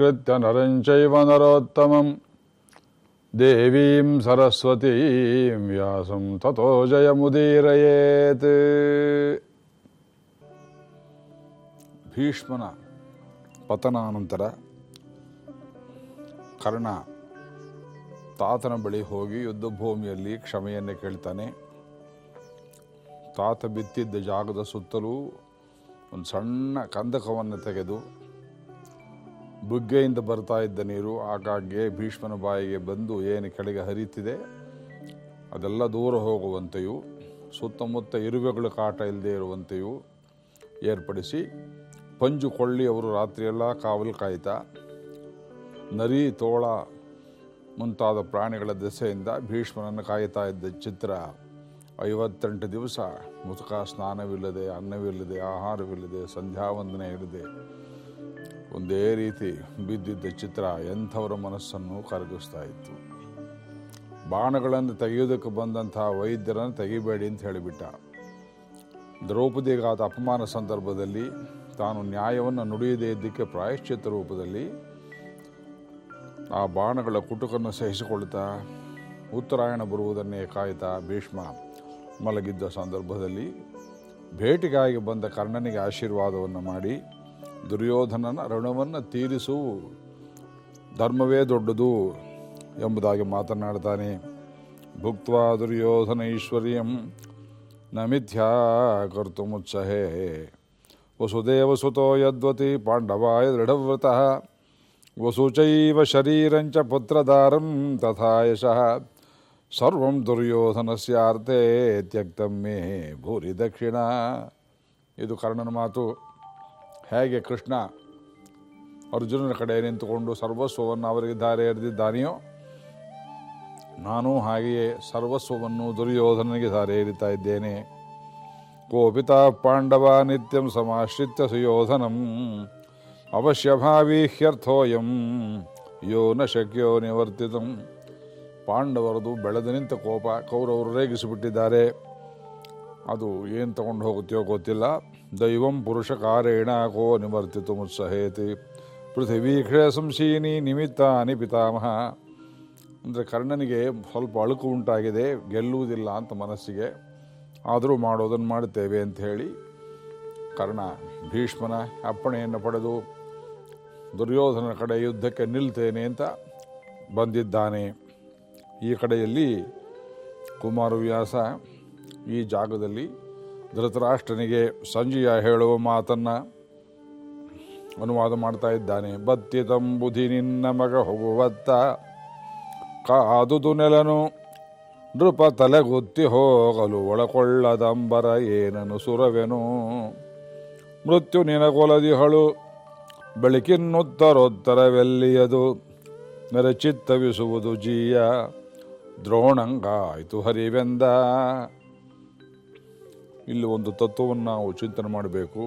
ನರಂ देवीं ನರೋತ್ತಮಂ ದೇವೀಂ ಸರಸ್ವತೀಂ ವ್ಯಾಸಂ ತಥೋ ಜಯಮುದೀರಯೇತ್ ಭೀಷ್ಮನ ಪತನಾನಂತರ ಕರ್ಣ ತಾತನ ಬಳಿ ಹೋಗಿ ಯುದ್ಧ ಭೂಮಿಯಲ್ಲಿ ಕ್ಷಮೆಯನ್ನೇ ಕೇಳ್ತಾನೆ. ತಾತ ಬಿತ್ತಿದ್ದ ಜಾಗದ ಸುತ್ತಲೂ ಒಂದು ಸಣ್ಣ ಕಂದಕವನ್ನು ತೆಗೆದು ಬುಗ್ಗೆಯಿಂದ ಬರ್ತಾ ಇದ್ದ ನೀರು ಆಗಾಗ್ಗೆ ಭೀಷ್ಮನ ಬಾಯಿಗೆ ಬಂದು ಏನು ಕೆಳಗೆ ಹರಿತಿದೆ, ಅದೆಲ್ಲ ದೂರ ಹೋಗುವಂತೆಯೂ, ಸುತ್ತಮುತ್ತ ಇರುವೆಗಳು ಕಾಟ ಇಲ್ಲದೆ ಇರುವಂತೆಯೂ ಏರ್ಪಡಿಸಿ, ಪಂಜು ಕೊಳ್ಳಿ ಅವರು ರಾತ್ರಿಯೆಲ್ಲ ಕಾವಲು ಕಾಯ್ತಾ, ನರಿ ತೋಳ ಮುಂತಾದ ಪ್ರಾಣಿಗಳ ದೆಸೆಯಿಂದ ಭೀಷ್ಮನನ್ನು ಕಾಯ್ತಾ ಇದ್ದ ಚಿತ್ರ, ಐವತ್ತೆಂಟು ದಿವಸ ಮುತುಕ ಸ್ನಾನವಿಲ್ಲದೆ, ಅನ್ನವಿಲ್ಲದೆ, ಆಹಾರವಿಲ್ಲದೆ, ಸಂಧ್ಯಾವಂದನೆ ಇಲ್ಲದೆ ಒಂದೇ ರೀತಿ ಬಿದ್ದಿದ್ದ ಚಿತ್ರ ಎಂಥವರ ಮನಸ್ಸನ್ನು ಕರಗಿಸ್ತಾ ಇತ್ತು. ಬಾಣಗಳನ್ನು ತೆಗೆಯೋದಕ್ಕೆ ಬಂದಂತಹ ವೈದ್ಯರನ್ನು ತೆಗಿಬೇಡಿ ಅಂತ ಹೇಳಿಬಿಟ್ಟ. ದ್ರೌಪದಿಗಾದ ಅಪಮಾನ ಸಂದರ್ಭದಲ್ಲಿ ತಾನು ನ್ಯಾಯವನ್ನು ನುಡಿಯದೇ ಇದ್ದಕ್ಕೆ ಪ್ರಾಯಶ್ಚಿತ್ತ ರೂಪದಲ್ಲಿ ಆ ಬಾಣಗಳ ಕುಟುಕನ್ನು ಸಹಿಸಿಕೊಳ್ತಾ ಉತ್ತರಾಯಣ ಬರುವುದನ್ನೇ ಕಾಯ್ತಾ ಭೀಷ್ಮ ಮಲಗಿದ್ದ ಸಂದರ್ಭದಲ್ಲಿ ಭೇಟಿಗಾಗಿ ಬಂದ ಕರ್ಣನಿಗೆ ಆಶೀರ್ವಾದವನ್ನು ಮಾಡಿ ದುರ್ಯೋಧನನ ಋಣವನ್ನು ತೀರಿಸು. ಧರ್ಮವೇ ದೊಡ್ಡದು ಎಂಬುದಾಗಿ ಮಾತನಾಡ್ತಾನೆ. ಭುಕ್ತ ದುರ್ಯೋಧನ ಐಶ್ವರ್ಯಂ ನ ಮಿಥ್ಯಾ ಕರ್ತುಮುತ್ಸಹೇ ವಸುದೇವ ಸುತೋ ಯದ್ವತಿ ಪಾಂಡವಾಯ ದೃಢವ್ರತಃ. ವಸುಚೈವ ಶರೀರಂಚ ಪುತ್ರದಾರಂ ತಥಾ ಯಶಃ ಸರ್ವಂ ದುರ್ಯೋಧನಸ್ಯಾರ್ಥೇ ತ್ಯಕ್ತಂ ಮೇ ಭೂರಿ ದಕ್ಷಿಣ. ಇದು ಕರ್ಣನ ಮಾತು. ಹೇಗೆ ಕೃಷ್ಣ ಅರ್ಜುನನ ಕಡೆ ನಿಂತುಕೊಂಡು ಸರ್ವಸ್ವವನ್ನು ಅವರಿಗೆ ದಾರಿ ಎರೆದಿದ್ದಾನೆಯೋ, ನಾನು ಹಾಗೆಯೇ ಸರ್ವಸ್ವವನ್ನು ದುರ್ಯೋಧನನಿಗೆ ಧಾರೆ ಎರಿತಾ ಇದ್ದೇನೆ. ಕೋಪಿತ ಪಾಂಡವ ನಿತ್ಯಂ ಸಮಾಶ್ರಿತ್ಯ ಸುಯೋಧನಂ ಅವಶ್ಯಭಾವಿ ಹ್ಯರ್ಥೋಯಂ ಯೋ ನ ಶಕ್ಯೋ ನಿವರ್ತಿತಂ. ಪಾಂಡವರದು ಬೆಳೆದು ನಿಂತ ಕೋಪ ಕೌರವರು ರೇಗಿಸಿಬಿಟ್ಟಿದ್ದಾರೆ. ಅದು ಏನು ತಗೊಂಡು ಹೋಗುತ್ತೆಯೋ ಗೊತ್ತಿಲ್ಲ. ದೈವಂ ಪುರುಷಕಾರೇಣ ಕೋ ನಿವರ್ತಿತು ಮುತ್ಸಹೇತಿ ಪೃಥಿವೀ ಕ್ಷಯ ಸಂಶೀನಿ ನಿಮಿತ್ತಾನಿ ಪಿತಾಮಹ ಅಂದರೆ ಕರ್ಣನಿಗೆ ಸ್ವಲ್ಪ ಅಳುಕು ಉಂಟಾಗಿದೆ, ಗೆಲ್ಲುವುದಿಲ್ಲ ಅಂತ ಮನಸ್ಸಿಗೆ. ಆದರೂ ಮಾಡೋದನ್ನು ಮಾಡುತ್ತೇವೆ ಅಂತ ಹೇಳಿ ಕರ್ಣ ಭೀಷ್ಮನ ಅಪ್ಪಣೆಯನ್ನು ಪಡೆದು ದುರ್ಯೋಧನ ಕಡೆ ಯುದ್ಧಕ್ಕೆ ನಿಲ್ತೇನೆ ಅಂತ ಬಂದಿದ್ದಾನೆ. ಈ ಕಡೆಯಲ್ಲಿ ಕುಮಾರವ್ಯಾಸ ಈ ಜಾಗದಲ್ಲಿ ಧೃತರಾಷ್ಟ್ರನಿಗೆ ಸಂಜೆಯ ಹೇಳುವ ಮಾತನ್ನು ಅನುವಾದ ಮಾಡ್ತಾ ಇದ್ದಾನೆ. ಬತ್ತಿ ಬುಧಿ ನಿನ್ನ ಮಗ ಹೋಗುವತ್ತ. ಕಾದುದು ನೆಲನು ನೃಪ ತಲೆಗುತ್ತಿ ಹೋಗಲು ಒಳಕೊಳ್ಳದಂಬರ ಏನನು ಸುರವೆನು. ಮೃತ್ಯು ನಿನಗೊಲದಿಹಳು ಬೆಳಕಿನ್ನುತ್ತರೋತ್ತರವೆಲ್ಲಿಯದು. ನೆರಚಿತ್ತವಿಸುವುದು ಜೀಯ. ದ್ರೋಣಂಗಾಯಿತು ಹರಿವೆಂದ. ಇಲ್ಲಿ ಒಂದು ತತ್ವವನ್ನು ನಾವು ಚಿಂತನೆ ಮಾಡಬೇಕು.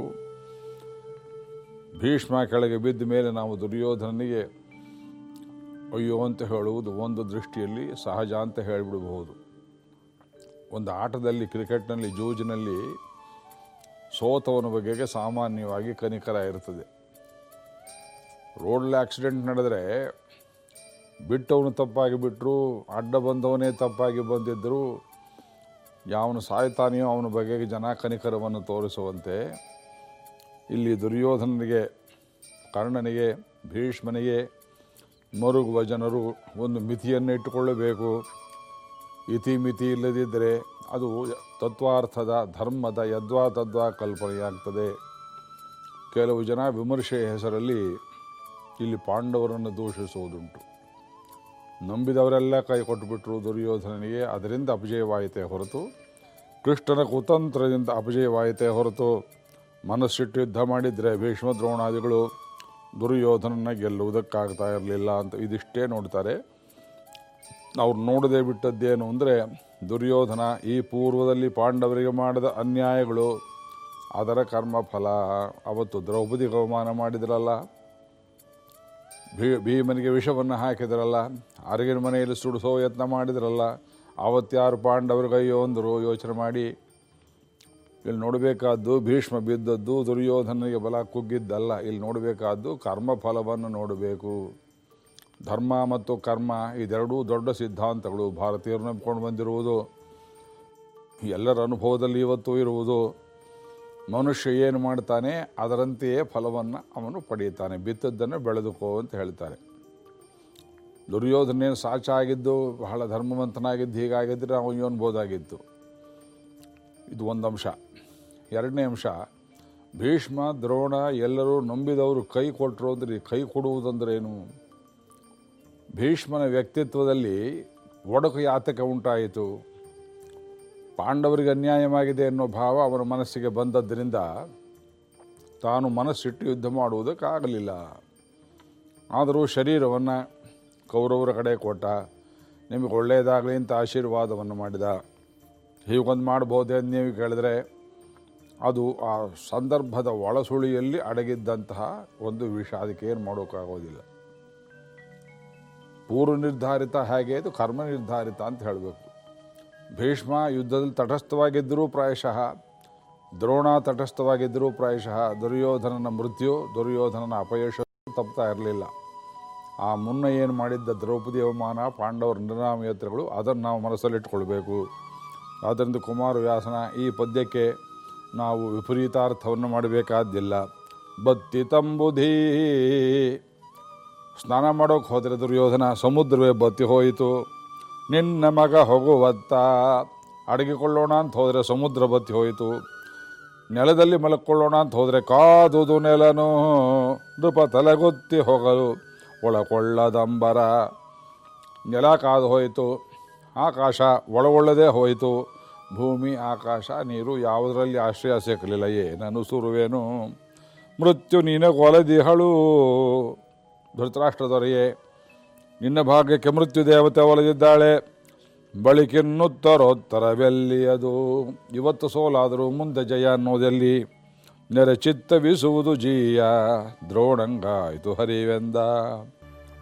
ಭೀಷ್ಮ ಕೆಳಗೆ ಬಿದ್ದ ಮೇಲೆ ನಾವು ದುರ್ಯೋಧನನಿಗೆ, ಅಯ್ಯೋ ಅಂತ ಹೇಳುವುದು ಒಂದು ದೃಷ್ಟಿಯಲ್ಲಿ ಸಹಜ ಅಂತ ಹೇಳಿಬಿಡಬಹುದು. ಒಂದು ಆಟದಲ್ಲಿ, ಕ್ರಿಕೆಟ್ನಲ್ಲಿ, ಜೂಜಿನಲ್ಲಿ ಸೋತವನ ಬಗೆಗೆ ಸಾಮಾನ್ಯವಾಗಿ ಕನಿಕರ ಇರ್ತದೆ. ರೋಡಲ್ಲಿ ಆಕ್ಸಿಡೆಂಟ್ ನಡೆದರೆ ಬಿಟ್ಟವನು ತಪ್ಪಾಗಿ ಬಿಟ್ಟರು ಅಡ್ಡ ಬಂದವನೇ ತಪ್ಪಾಗಿ ಬಂದಿದ್ದರು ಯಾವನು ಸಾಯ್ತಾನೆಯೋ ಅವನ ಬಗೆಗೆ ಜನ ಕನಿಕರವನ್ನು ತೋರಿಸುವಂತೆ ಇಲ್ಲಿ ದುರ್ಯೋಧನನಿಗೆ, ಕರ್ಣನಿಗೆ, ಭೀಷ್ಮನಿಗೆ ಮರುಗುವ ಜನರು ಒಂದು ಮಿತಿಯನ್ನು ಇಟ್ಟುಕೊಳ್ಳಬೇಕು. ಇತಿ ಮಿತಿ ಇಲ್ಲದಿದ್ದರೆ ಅದು ತತ್ವಾರ್ಥದ ಧರ್ಮದ ಯದ್ವಾ ತದ್ವಾ ಕಲ್ಪನೆಯಾಗ್ತದೆ. ಕೆಲವು ಜನ ವಿಮರ್ಶೆಯ ಹೆಸರಲ್ಲಿ ಇಲ್ಲಿ ಪಾಂಡವರನ್ನು ದೂಷಿಸುವುದುಂಟು. ನಂಬಿದವರೆಲ್ಲ ಕೈ ಕೊಟ್ಟುಬಿಟ್ರು ದುರ್ಯೋಧನನಿಗೆ, ಅದರಿಂದ ಅಪಜಯವಾಯಿತೆ ಹೊರತು, ಕೃಷ್ಣನ ಕುತಂತ್ರದಿಂದ ಅಪಜಯವಾಯಿತೆ ಹೊರತು, ಮನಸ್ಸಿಟ್ಟು ಯುದ್ಧ ಮಾಡಿದರೆ ಭೀಷ್ಮ ದ್ರೋಣಾದಿಗಳು ದುರ್ಯೋಧನನ ಗೆಲ್ಲುವುದಕ್ಕಾಗ್ತಾ ಇರಲಿಲ್ಲ ಅಂತ ಇದಿಷ್ಟೇ ನೋಡ್ತಾರೆ. ಅವ್ರು ನೋಡದೆ ಬಿಟ್ಟದ್ದೇನು ಅಂದರೆ, ದುರ್ಯೋಧನ ಈ ಪೂರ್ವದಲ್ಲಿ ಪಾಂಡವರಿಗೆ ಮಾಡಿದ ಅನ್ಯಾಯಗಳು, ಅದರ ಕರ್ಮಫಲ. ಅವತ್ತು ದ್ರೌಪದಿ ಅವಮಾನ ಮಾಡಿದ್ರಲ್ಲ. ಭೀ, ಭೀಮನಿಗೆ ವಿಷವನ್ನು ಹಾಕಿದ್ರಲ್ಲ ಅರಗಿನ ಮನೆಯಲ್ಲಿ ಸುಡಿಸೋ ಯತ್ನ ಮಾಡಿದ್ರಲ್ಲ ಪಾಂಡವರು ಕೈಯೋ ಅಂದರು ಯೋಚನೆ ಮಾಡಿ. ಇಲ್ಲಿ ನೋಡಬೇಕಾದ್ದು ಭೀಷ್ಮ ಬಿದ್ದದ್ದು ದುರ್ಯೋಧನಿಗೆ ಬಲ ಕುಗ್ಗಿದ್ದಲ್ಲ, ಇಲ್ಲಿ ನೋಡಬೇಕಾದ್ದು ಕರ್ಮಫಲವನ್ನು ನೋಡಬೇಕು. ಧರ್ಮ ಮತ್ತು ಕರ್ಮ ಇದೆರಡೂ ದೊಡ್ಡ ಸಿದ್ಧಾಂತಗಳು ಭಾರತೀಯರು ನಂಬಿಕೊಂಡು ಬಂದಿರುವುದು, ಎಲ್ಲರ ಅನುಭವದಲ್ಲಿ ಇವತ್ತು ಇರುವುದು. ಮನುಷ್ಯ ಏನು ಮಾಡ್ತಾನೆ, ಅದರಂತೆಯೇ ಫಲವನ್ನು ಅವನು ಪಡೆಯುತ್ತಾನೆ. ಬಿತ್ತದ್ದನ್ನು ಬೆಳೆದುಕೋ ಅಂತ ಹೇಳ್ತಾರೆ. ದುರ್ಯೋಧನೇನು ಸಾಚ ಆಗಿದ್ದು ಬಹಳ ಧರ್ಮವಂತನಾಗಿದ್ದು ಹೀಗಾಗಿದ್ದರೆ ನಾವು ಅನ್ಬೋದಾಗಿತ್ತು ಇದು ಒಂದು ಅಂಶ. ಎರಡನೇ ಅಂಶ, ಭೀಷ್ಮ, ದ್ರೋಣ ಎಲ್ಲರೂ ನಂಬಿದವರು ಕೈ ಕೊಟ್ಟರು ಅಂದರೆ ಕೈ ಕೊಡುವುದಂದ್ರೇನು? ಭೀಷ್ಮನ ವ್ಯಕ್ತಿತ್ವದಲ್ಲಿ ಒಡಕು ಯಾತಕ ಉಂಟಾಯಿತು? ಪಾಂಡವರಿಗೆ ಅನ್ಯಾಯವಾಗಿದೆ ಅನ್ನೋ ಭಾವ ಅವನ ಮನಸ್ಸಿಗೆ ಬಂದದ್ದರಿಂದ ತಾನು ಮನಸ್ಸಿಟ್ಟು ಯುದ್ಧ ಮಾಡುವುದಕ್ಕಾಗಲಿಲ್ಲ. ಆದರೂ ಶರೀರವನ್ನು ಕೌರವರ ಕಡೆ ಕೊಟ್ಟ, ನಿಮಗೆ ಒಳ್ಳೆಯದಾಗಲಿ ಅಂತ ಆಶೀರ್ವಾದವನ್ನು ಮಾಡಿದ. ಹೀಗೊಂದು ಮಾಡ್ಬೋದೇ ಅಂತ ನೀವು ಕೇಳಿದ್ರೆ, ಅದು ಆ ಸಂದರ್ಭದ ಒಳಸುಳಿಯಲ್ಲಿ ಅಡಗಿದ್ದಂತಹ ಒಂದು ವಿಷ, ಅದಕ್ಕೆ ಏನು ಮಾಡೋಕ್ಕಾಗೋದಿಲ್ಲ. ಪೂರ್ವ ನಿರ್ಧಾರಿತ ಹೇಗೆ, ಇದು ಕರ್ಮ ನಿರ್ಧಾರಿತ ಅಂತ ಹೇಳಬೇಕು. ಭೀಷ್ಮ ಯುದ್ಧದಲ್ಲಿ ತಟಸ್ಥವಾಗಿದ್ದರೂ ಪ್ರಾಯಶಃ, ದ್ರೋಣ ತಟಸ್ಥವಾಗಿದ್ದರೂ ಪ್ರಾಯಶಃ, ದುರ್ಯೋಧನನ ಮೃತ್ಯು, ದುರ್ಯೋಧನನ ಅಪಯಶ ತಪ್ತಾ ಇರಲಿಲ್ಲ. ಆ ಮುನ್ನ ಏನು ಮಾಡಿದ್ದ ದ್ರೌಪದಿ ಅವಮಾನ, ಪಾಂಡವರ ನಿರ್ನಾಮಯತ್ರೆಗಳು ಅದನ್ನು ನಾವು ಮನಸ್ಸಲ್ಲಿಟ್ಕೊಳ್ಬೇಕು ಆದ್ದರಿಂದ ಕುಮಾರವ್ಯಾಸನ ಈ ಪದ್ಯಕ್ಕೆ ನಾವು ವಿಪರೀತಾರ್ಥವನ್ನು ಮಾಡಬೇಕಾದ್ದಿಲ್ಲ ಬತ್ತಿ ತಂಬುಧೀ, ಸ್ನಾನ ಮಾಡೋಕೆ ಹೋದರೆ ದುರ್ಯೋಧನ ಸಮುದ್ರವೇ ಬತ್ತಿ ಹೋಯಿತು. ನಿನ್ನ ಮಗ ಹೋಗುವತ್ತ. ಅಡಗಿಕೊಳ್ಳೋಣ ಅಂತ ಹೋದರೆ ಸಮುದ್ರ ಬತ್ತಿ ಹೋಯಿತು. ನೆಲದಲ್ಲಿ ಮಲಕ್ಕೊಳ್ಳೋಣ ಅಂತ ಹೋದರೆ ಕಾದುದು ನೆಲನು. ನೃಪ ತಲೆಗೊತ್ತಿ ಹೋಗಲು ಒಳಕೊಳ್ಳದಂಬರ. ನೆಲ ಕಾದು ಹೋಯಿತು. ಆಕಾಶ ಒಳಗೊಳ್ಳದೆ ಹೋಯಿತು. ಭೂಮಿ, ಆಕಾಶ, ನೀರು ಯಾವುದರಲ್ಲಿ ಆಶ್ರಯ ಸಿಕ್ಕಲಿಲ್ಲ ಏನನು ಸುರುವೇನು? ಮೃತ್ಯು ನಿನಗೊಲದಿಹಳು. ಧೃತರಾಷ್ಟ್ರದೊರೆಯೇ. ನಿನ್ನ ಭಾಗ್ಯಕ್ಕೆ ಮೃತ್ಯು ದೇವತೆ ಒಲಿದಿದ್ದಾಳೆ. ಬಳಿಕಿನ್ನುತ್ತರೋತ್ತರವೆಲ್ಲಿಯದು? ಇವತ್ತು ಸೋಲಾದರೂ ಮುಂದೆ ಜಯ ಅನ್ನೋದೆಲ್ಲಿ? ನೆರೆ ಚಿತ್ತವಿಸುವುದು ಜೀಯ. ದ್ರೋಣಂಗಾಯಿತು ಹರಿವೆಂದ.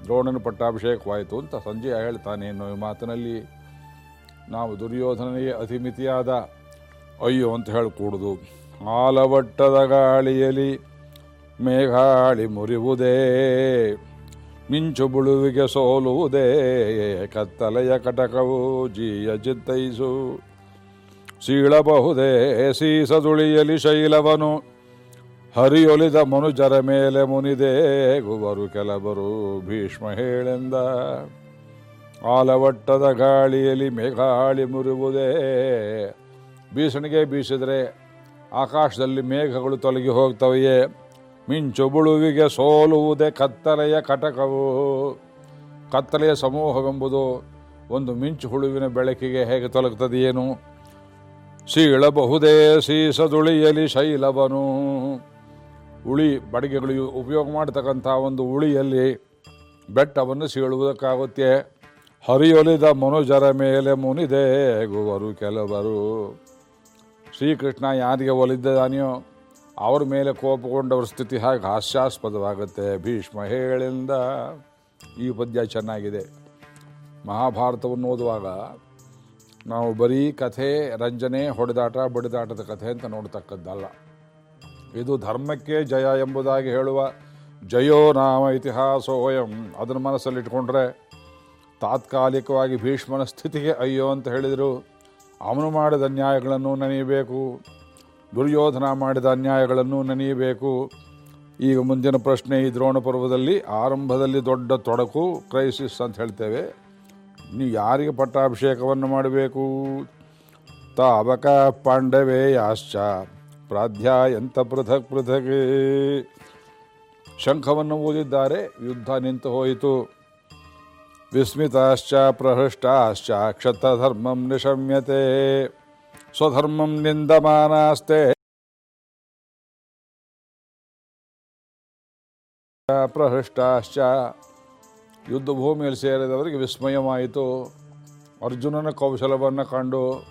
ದ್ರೋಣನ ಪಟ್ಟಾಭಿಷೇಕವಾಯಿತು ಅಂತ ಸಂಜಯ ಹೇಳ್ತಾನೆ ಅನ್ನೋ ಈ ಮಾತಿನಲ್ಲಿ. ನಾವು ದುರ್ಯೋಧನನಿಗೆ ಅತಿಮಿತಿಯಾದ. ಅಯ್ಯೋ ಅಂತ ಹೇಳಿಕೂಡುದು. ಆಲವಟ್ಟದ ಗಾಳಿಯಲ್ಲಿ ಮೇಘಾಳಿ ಮುರಿವುದೇ. ಮಿಂಚು ಬುಳುವಿಗೆ ಸೋಲುವುದೇ, ಕತ್ತಲೆಯ ಕಟಕವು ಜೀಯ ಚಿತ್ತೈಸು. ಸೀಳಬಹುದೇ ಸೀಸದುಳಿಯಲಿ ಶೈಲವನು. ಹರಿಯೊಲಿದ ಮನುಜರ ಮೇಲೆ ಮುನಿದೇ, ಗುವರು ಕೆಲವರು ಭೀಷ್ಮ ಹೇಳೆಂದ. ಆಲವಟ್ಟದ ಗಾಳಿಯಲ್ಲಿ ಮೇಘಾಳಿ ಮುರಿವುದೇ ಬೀಸಣಿಗೆ ಬೀಸಿದರೆ ಆಕಾಶದಲ್ಲಿ ಮೇಘಗಳು ತೊಲಗಿ ಹೋಗ್ತವೆಯೇ? ಮಿಂಚು ಬುಳುವಿಗೆ ಸೋಲುವುದೇ ಕತ್ತಲೆಯ ಕಟಕವು. ಕತ್ತಲೆಯ ಸಮೂಹವೆಂಬುದು ಒಂದು ಮಿಂಚು ಹುಳುವಿನ ಬೆಳಕಿಗೆ ಹೇಗೆ ತೊಲಗ್ತದೆಯೇನು ಸೀಳಬಹುದೇ ಸೀಸದುಳಿಯಲಿ ಶೈಲವನು. ಉಳಿ ಬಡಿಗೆಗಳು ಉಪಯೋಗ ಮಾಡತಕ್ಕಂಥ ಒಂದು ಉಳಿಯಲ್ಲಿ ಬೆಟ್ಟವನ್ನು ಸೀಳುವುದಕ್ಕಾಗುತ್ತೆ. ಹರಿಯೊಲಿದ ಮನುಜರ ಮೇಲೆ ಮುನಿದೆ ಗುವರು ಕೆಲವರು. ಶ್ರೀಕೃಷ್ಣ ಯಾರಿಗೆ ಒಲಿದ್ದಾನೆಯೋ ಅವ್ರ ಮೇಲೆ ಕೋಪಗೊಂಡವ್ರ ಸ್ಥಿತಿ ಹಾಗೆ ಹಾಸ್ಯಾಸ್ಪದವಾಗುತ್ತೆ. ಭೀಷ್ಮ ಹೇಳಿಂದ ಈ ಪದ್ಯ ಚೆನ್ನಾಗಿದೆ. ಮಹಾಭಾರತವನ್ನು ಓದುವಾಗ ನಾವು ಬರೀ ಕಥೆ, ರಂಜನೆ, ಹೊಡೆದಾಟ, ಬಡಿದಾಟದ ಕಥೆ ಅಂತ ನೋಡ್ತಕ್ಕದ್ದಲ್ಲ. ಇದು ಧರ್ಮಕ್ಕೆ ಜಯ ಎಂಬುದಾಗಿ ಹೇಳುವ ಜಯೋ ನಾಮ ಇತಿಹಾಸೋಯಂ ಅದನ್ನು ಮನಸ್ಸಲ್ಲಿಟ್ಕೊಂಡ್ರೆ ತಾತ್ಕಾಲಿಕವಾಗಿ ಭೀಷ್ಮನ ಸ್ಥಿತಿಗೆ ಅಯ್ಯೋ ಅಂತ ಹೇಳಿದರು. ಅವನು ಮಾಡಿದ ಅನ್ಯಾಯಗಳನ್ನು ನೆನೆಯಬೇಕು. ದುರ್ಯೋಧನ ಮಾಡಿದ ಅನ್ಯಾಯಗಳನ್ನು ನೆನೆಯಬೇಕು. ಈಗ ಮುಂದಿನ ಪ್ರಶ್ನೆ ಈ ದ್ರೋಣ ಪರ್ವದಲ್ಲಿ ಆರಂಭದಲ್ಲಿ ದೊಡ್ಡ ತೊಡಕು, ಕ್ರೈಸಿಸ್ ಅಂತ ಹೇಳ್ತೇವೆ. ನೀವು ಯಾರಿಗೆ ಪಟ್ಟಾಭಿಷೇಕವನ್ನು ಮಾಡಬೇಕು? ತಾವಕ ಪಾಂಡವೇ ಯಾಶ್ಚ ಪ್ರಾಧ್ಯಾಯಂತ ಪೃಥಕ್ ಪೃಥಕ್. ಶಂಖವನ್ನು ಓದಿದ್ದಾರೆ ಯುದ್ಧ ನಿಂತು ಹೋಯಿತು. ವಿಸ್ಮಿತಾಶ್ಚ, ಪ್ರಹೃಷ್ಟಾಶ್ಚ, ಕ್ಷತಧರ್ಮಂ ನಿಶಮ್ಯತೆ. ಸ್ವಧರ್ಮಂ ನಿಂದಮಾನಾಸ್ತೆ. ಪ್ರಹೃಷ್ಟಾಶ್ಚ. ಯುದ್ಧ ಭೂಮಿಯಲ್ಲಿ ಸೇರಿದವರಿಗೆ ವಿಸ್ಮಯವಾಯಿತು. ಅರ್ಜುನನ ಕೌಶಲವನ್ನು ಕಂಡು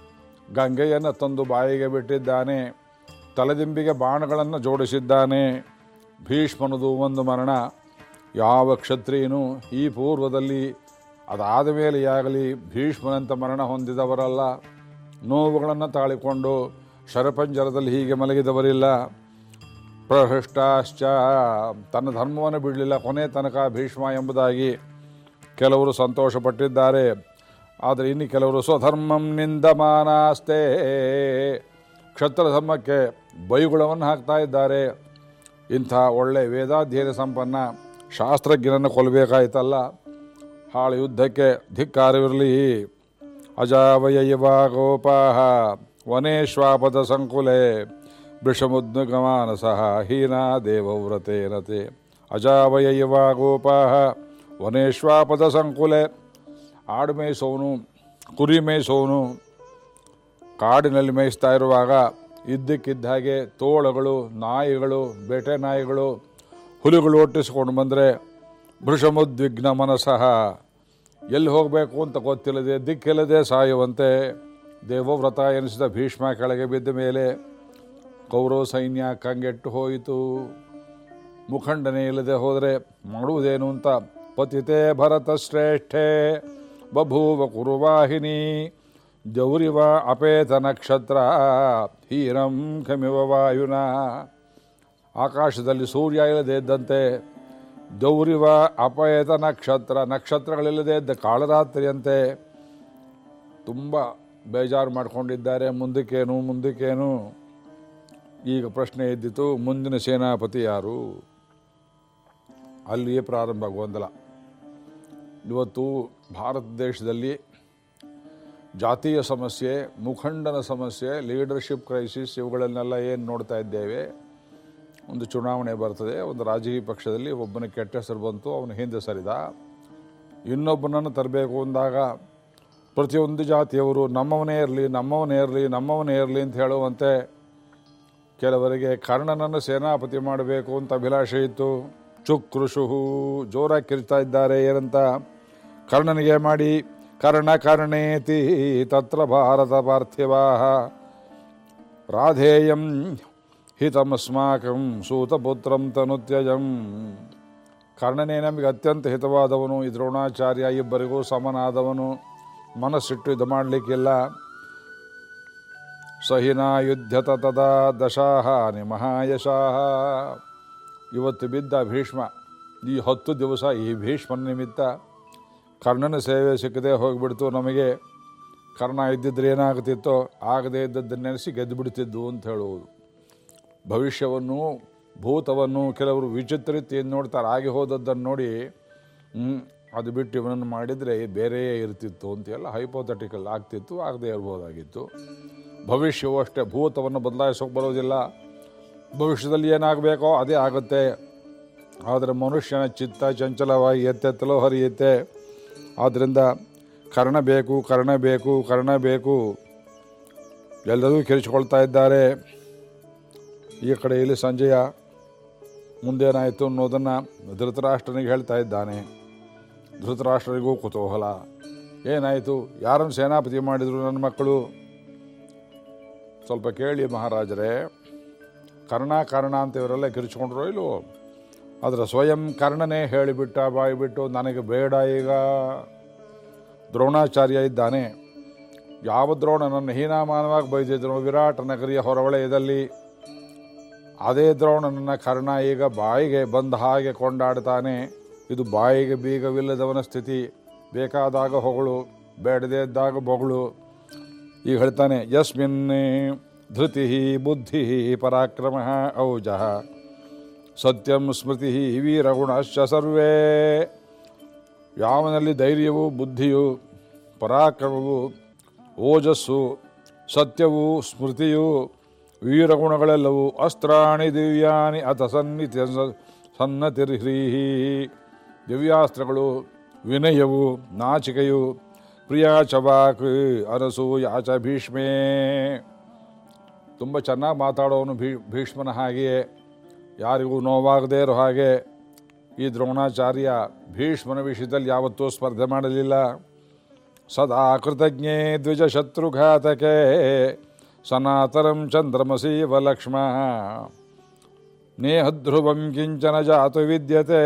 ಗಂಗೆಯನ್ನು ತಂದು ಬಾಯಿಗೆ ಬಿಟ್ಟಿದ್ದಾನೆ. ತಲೆದಿಂಬಿಗೆ ಬಾಣಗಳನ್ನು ಜೋಡಿಸಿದ್ದಾನೆ. ಭೀಷ್ಮನದು ಒಂದು ಮರಣ. ಯಾವ ಕ್ಷತ್ರಿಯನು ಈ ಪೂರ್ವದಲ್ಲಿ ಅದಾದ ಆಗಲಿ ಭೀಷ್ಮನಂತ ಮರಣ ಹೊಂದಿದವರಲ್ಲ. ನೋವುಗಳನ್ನು ತಾಳಿಕೊಂಡು ಶರಪಂಜರದಲ್ಲಿ ಹೀಗೆ ಮಲಗಿದವರಿಲ್ಲ. ಪ್ರಹೃಷ್ಟಾಶ್ಚ, ತನ್ನ ಧರ್ಮವನ್ನು ಬಿಡಲಿಲ್ಲ ಕೊನೆ ತನಕ ಭೀಷ್ಮ ಎಂಬುದಾಗಿ ಕೆಲವರು ಸಂತೋಷಪಟ್ಟಿದ್ದಾರೆ. ಆದರೆ ಇನ್ನು ಕೆಲವರು ಸ್ವಧರ್ಮಂ ನಿಂದಮಾನಾಸ್ತೆ. ಕ್ಷತ್ರ ಧರ್ಮಕ್ಕೆ ಬೈಗುಳವನ್ನು ಹಾಕ್ತಾ ಇದ್ದಾರೆ. ಇಂಥ ಒಳ್ಳೆ ವೇದಾಧ್ಯಯನ ಸಂಪನ್ನ ಶಾಸ್ತ್ರಜ್ಞರನ್ನು ಕೊಲ್ಲಬೇಕಾಯ್ತಲ್ಲ. ಹಾಳು ಯುದ್ಧಕ್ಕೆ ಧಿಕ್ಕಾರವಿರಲಿ. ಅಜಾವಯವ ಗೋಪಾಹ ವನೇಶ್ವಾಪದ ಸಂಕುಲೆ हीना ಹೀನಾ ते ಅಜಾವಯವ ಗೋಪಾಹ ವನೇಶ್ವಾಪದ ಸಂಕುಲೆ ಆಡು ಮೇಯಿಸೋನು ಕುರಿ ಮೇಯಿಸೋನು ಕಾಡಿನಲ್ಲಿ ಮೇಯಿಸ್ತಾ ಇರುವಾಗ ಇದ್ದಕ್ಕಿದ್ದ ಹಾಗೆ ತೋಳಗಳು, ನಾಯಿಗಳು, ಬೇಟೆ ನಾಯಿಗಳು ಹುಲಿಗಳು ಒಟ್ಟಿಸ್ಕೊಂಡು ಬಂದರೆ ಭೃಷಮುದ್ವಿಗ್ನ ಮನಸ್ಸಹ ಎಲ್ಲಿ ಹೋಗಬೇಕು ಅಂತ ಗೊತ್ತಿಲ್ಲದೆ ದಿಕ್ಕಿಲ್ಲದೆ ಸಾಯುವಂತೆ ದೇವವ್ರತ ಎನಿಸಿದ ಭೀಷ್ಮ ಕೆಳಗೆ ಬಿದ್ದ ಮೇಲೆ ಕೌರವ ಸೈನ್ಯ ಕಂಗೆಟ್ಟು ಹೋಯಿತು. ಮುಖಂಡನೆ ಇಲ್ಲದೆ ಹೋದರೆ ಮಾಡುವುದೇನು ಅಂತ ಪತಿತೆ ಭರತ ಶ್ರೇಷ್ಠೆ, ಬಭೂವ ಕುರುವಾಹಿನಿ, ಜೌರಿವ ಅಪೇತ ನಕ್ಷತ್ರ, ಹೀರಂ ಖಮಿವ ವಾಯುನ. ಆಕಾಶದಲ್ಲಿ ಸೂರ್ಯ ಇಲ್ಲದೆ ಇದ್ದಂತೆ ಜೌರಿವ ಅಪಯತ ನಕ್ಷತ್ರ, ನಕ್ಷತ್ರಗಳಿಲ್ಲದೆ ಇದ್ದ ಕಾಳರಾತ್ರಿಯಂತೆ ತುಂಬ ಬೇಜಾರು ಮಾಡಿಕೊಂಡಿದ್ದಾರೆ. ಮುಂದಕ್ಕೇನು ಮುಂದಕ್ಕೇನು? ಈಗ ಪ್ರಶ್ನೆ ಎದ್ದಿತು, ಮುಂದಿನ ಸೇನಾಪತಿ ಯಾರು? ಅಲ್ಲಿಯೇ ಪ್ರಾರಂಭ ಗೊಂದಲ. ಇವತ್ತು ಭಾರತ ದೇಶದಲ್ಲಿ ಜಾತಿಯ ಸಮಸ್ಯೆ, ಮುಖಂಡನ ಸಮಸ್ಯೆ ಲೀಡರ್ಶಿಪ್ ಕ್ರೈಸಿಸ್ ಇವುಗಳನ್ನೆಲ್ಲ ಏನು ನೋಡ್ತಾ ಇದ್ದೇವೆ? ಒಂದು ಚುನಾವಣೆ ಬರ್ತದೆ, ಒಂದು ರಾಜಕೀಯ ಪಕ್ಷದಲ್ಲಿ ಒಬ್ಬನ ಕೆಟ್ಟ ಹೆಸರು ಬಂತು, ಅವನು ಹಿಂದೆ ಸರಿದ. ಇನ್ನೊಬ್ಬನನ್ನು ತರಬೇಕು ಅಂದಾಗ ಪ್ರತಿಯೊಂದು ಜಾತಿಯವರು ನಮ್ಮವನೇ ಇರಲಿ ನಮ್ಮವನೇ ಇರಲಿ ನಮ್ಮವನೇ ಇರಲಿ ಅಂತ ಹೇಳುವಂತೆ ಕೆಲವರಿಗೆ ಕರ್ಣನನ್ನು ಸೇನಾಪತಿ ಮಾಡಬೇಕು ಅಂತ ಅಭಿಲಾಷೆ ಇತ್ತು. ಚುಕ್ರುಷುಹು ಜೋರಾಗಿ ಕಿರ್ತಾ ಇದ್ದಾರೆ ಏನಂತ ಕರ್ಣನಿಗೆ ಮಾಡಿ, ಕರ್ಣ ಕರ್ಣೇತಿ, ತತ್ರ ಭಾರತ ಪಾರ್ಥಿವಾಹ, ರಾಧೇಯಂ ಹಿತಮಸ್ಮಾಕಂ ಸೂತಪುತ್ರಂ ತನುತ್ಯಜಂ. ಕರ್ಣನೇ ನಮಗೆ ಅತ್ಯಂತ ಹಿತವಾದವನು, ಈ ದ್ರೋಣಾಚಾರ್ಯ ಇಬ್ಬರಿಗೂ ಸಮನಾದವನು. ಮನಸ್ಸಿಟ್ಟು ಇದು ಮಾಡಲಿಕ್ಕಿಲ್ಲ. ಸಹಿನಾ ಯುದ್ಧತ ತದಾ ದಶಾಹ ಮಹಾಯಶಾಹ. ಇವತ್ತು ಬಿದ್ದ ಭೀಷ್ಮ, ಈ ಹತ್ತು ದಿವಸ ಈ ಭೀಷ್ಮನ ನಿಮಿತ್ತ ಕರ್ಣನ ಸೇವೆ ಸಿಕ್ಕದೆ ಹೋಗಿಬಿಡ್ತು ನಮಗೆ. ಕರ್ಣ ಇದ್ದಿದ್ರೆ ಏನಾಗ್ತಿತ್ತೋ ಆಗದೇ ನೆನೆಸಿ ಗೆದ್ದು ಬಿಡ್ತಿದ್ದು ಅಂತ ಹೇಳುವುದು. ಭವಿಷ್ಯವನ್ನು ಭೂತವನ್ನು ಕೆಲವರು ವಿಚಿತ್ರತೆಯನ್ನು ನೋಡ್ತಾರೆ. ಆಗಿ ಹೋದದ್ದನ್ನು ನೋಡಿ ಅದು ಬಿಟ್ಟು ಇವನನ್ನು ಮಾಡಿದರೆ ಬೇರೆಯೇ ಇರ್ತಿತ್ತು ಅಂತೆಲ್ಲ ಹೈಪೋಥೆಟಿಕಲ್ ಆಗ್ತಿತ್ತು, ಆಗದೇ ಇರ್ಬೋದಾಗಿತ್ತು. ಭವಿಷ್ಯವು ಅಷ್ಟೇ, ಭೂತವನ್ನು ಬದಲಾಯಿಸೋಕೆ ಬರೋದಿಲ್ಲ. ಭವಿಷ್ಯದಲ್ಲಿ ಏನಾಗಬೇಕೋ ಅದೇ ಆಗುತ್ತೆ. ಆದರೆ ಮನುಷ್ಯನ ಚಿತ್ತ ಚಂಚಲವಾಗಿ ಎತ್ತೆತ್ತಲೋ ಹರಿಯುತ್ತೆ. ಆದ್ದರಿಂದ ಕರ್ಣ ಬೇಕು ಕರ್ಣ ಬೇಕು ಕರ್ಣ ಬೇಕು. ಎಲ್ಲರೂ ಕಿರಿಚಿಕೊಳ್ತಾ ಇದ್ದಾರೆ. ಈ ಕಡೆ ಇಲ್ಲಿ ಸಂಜಯ ಮುಂದೇನಾಯಿತು ಅನ್ನೋದನ್ನು ಧೃತರಾಷ್ಟ್ರನಿಗೆ ಹೇಳ್ತಾ ಇದ್ದಾನೆ. ಧೃತರಾಷ್ಟ್ರನಿಗೂ ಕುತೂಹಲ. ಏನಾಯಿತು? ಯಾರನ್ನು ಸೇನಾಪತಿ ಮಾಡಿದರು ನನ್ನ ಮಕ್ಕಳು? ಸ್ವಲ್ಪ ಕೇಳಿ ಮಹಾರಾಜರೇ. ಕರ್ಣ ಕರ್ಣ ಅಂತ ಇವರೆಲ್ಲ ಕಿರಿಚಿಕೊಂಡ್ರು ಇಲ್ವೋ? ಆದರೆ ಸ್ವಯಂ ಕರ್ಣನೇ ಹೇಳಿಬಿಟ್ಟ ಬಾಯಿಬಿಟ್ಟು ನನಗೆ ಬೇಡ ಈಗ. ದ್ರೋಣಾಚಾರ್ಯ ಇದ್ದಾನೆ. ಯಾವ ದ್ರೋಣ ನನ್ನ ಹೀನಾಮಾನವಾಗಿ ಬೈದಿದ್ರು? ವಿರಾಟ ನಗರಿಯ ಹೊರವಲಯದಲ್ಲಿ ಅದೇ ದ್ರೋಣನನ್ನ ಕರ್ಣ ಈಗ ಬಾಯಿಗೆ ಬಂದ ಹಾಗೆ ಕೊಂಡಾಡ್ತಾನೆ. ಇದು ಬಾಯಿಗೆ ಬೀಗವಿಲ್ಲದವನ ಸ್ಥಿತಿ. ಬೇಕಾದಾಗ ಹೊಗಳು, ಬೇಡದೇ ಇದ್ದಾಗ ಬೊಗಳು. ಈಗ ಹೇಳ್ತಾನೆ ಯಸ್ಮಿನ್ ಧೃತಿ ಬುದ್ಧಿ ಪರಾಕ್ರಮ ಔಜ. ಸತ್ಯಂ ಸ್ಮೃತಿ ವೀರಗುಣಶ್ಚ ಸರ್ವೇ. ಯಾವನಲ್ಲಿ ಧೈರ್ಯವು, ಬುದ್ಧಿಯು, ಪರಾಕ್ರಮವು, ಓಜಸ್ಸು, ಸತ್ಯವು, ಸ್ಮೃತಿಯು ವೀರಗುಣಗಳೆಲ್ಲವೂ ಅಸ್ತ್ರಾಣಿ ದಿವ್ಯಾನಿ ಅಥ ಸನ್ನಿತಿ ಸನ್ನತಿರ್ಹ್ರೀಹಿ ದಿವ್ಯಾಸ್ತ್ರಗಳು ವಿನಯವು, ನಾಚಿಕೆಯು, ಪ್ರಿಯಾಚವಾಕ್ ಯಾಚ, ಭೀಷ್ಮೇ. ತುಂಬ ಚೆನ್ನಾಗಿ ಮಾತಾಡೋನು ಭೀ, ಭೀಷ್ಮನ ಹಾಗೆಯೇ. ಯಾರಿಗೂ ನೋವಾಗದೇ ಇರೋ ಹಾಗೆ ಈ ದ್ರೋಣಾಚಾರ್ಯ ಭೀಷ್ಮನ ವಿಷಯದಲ್ಲಿ ಯಾವತ್ತೂ ಸ್ಪರ್ಧೆ ಮಾಡಲಿಲ್ಲ. ಸದಾ ಕೃತಜ್ಞೆ ದ್ವಿಜ ಶತ್ರುಘಾತಕೆ सनातरं चन्द्रमसीवलक्ष्मः नेहध्रुवं किंचन जातु विद्यते।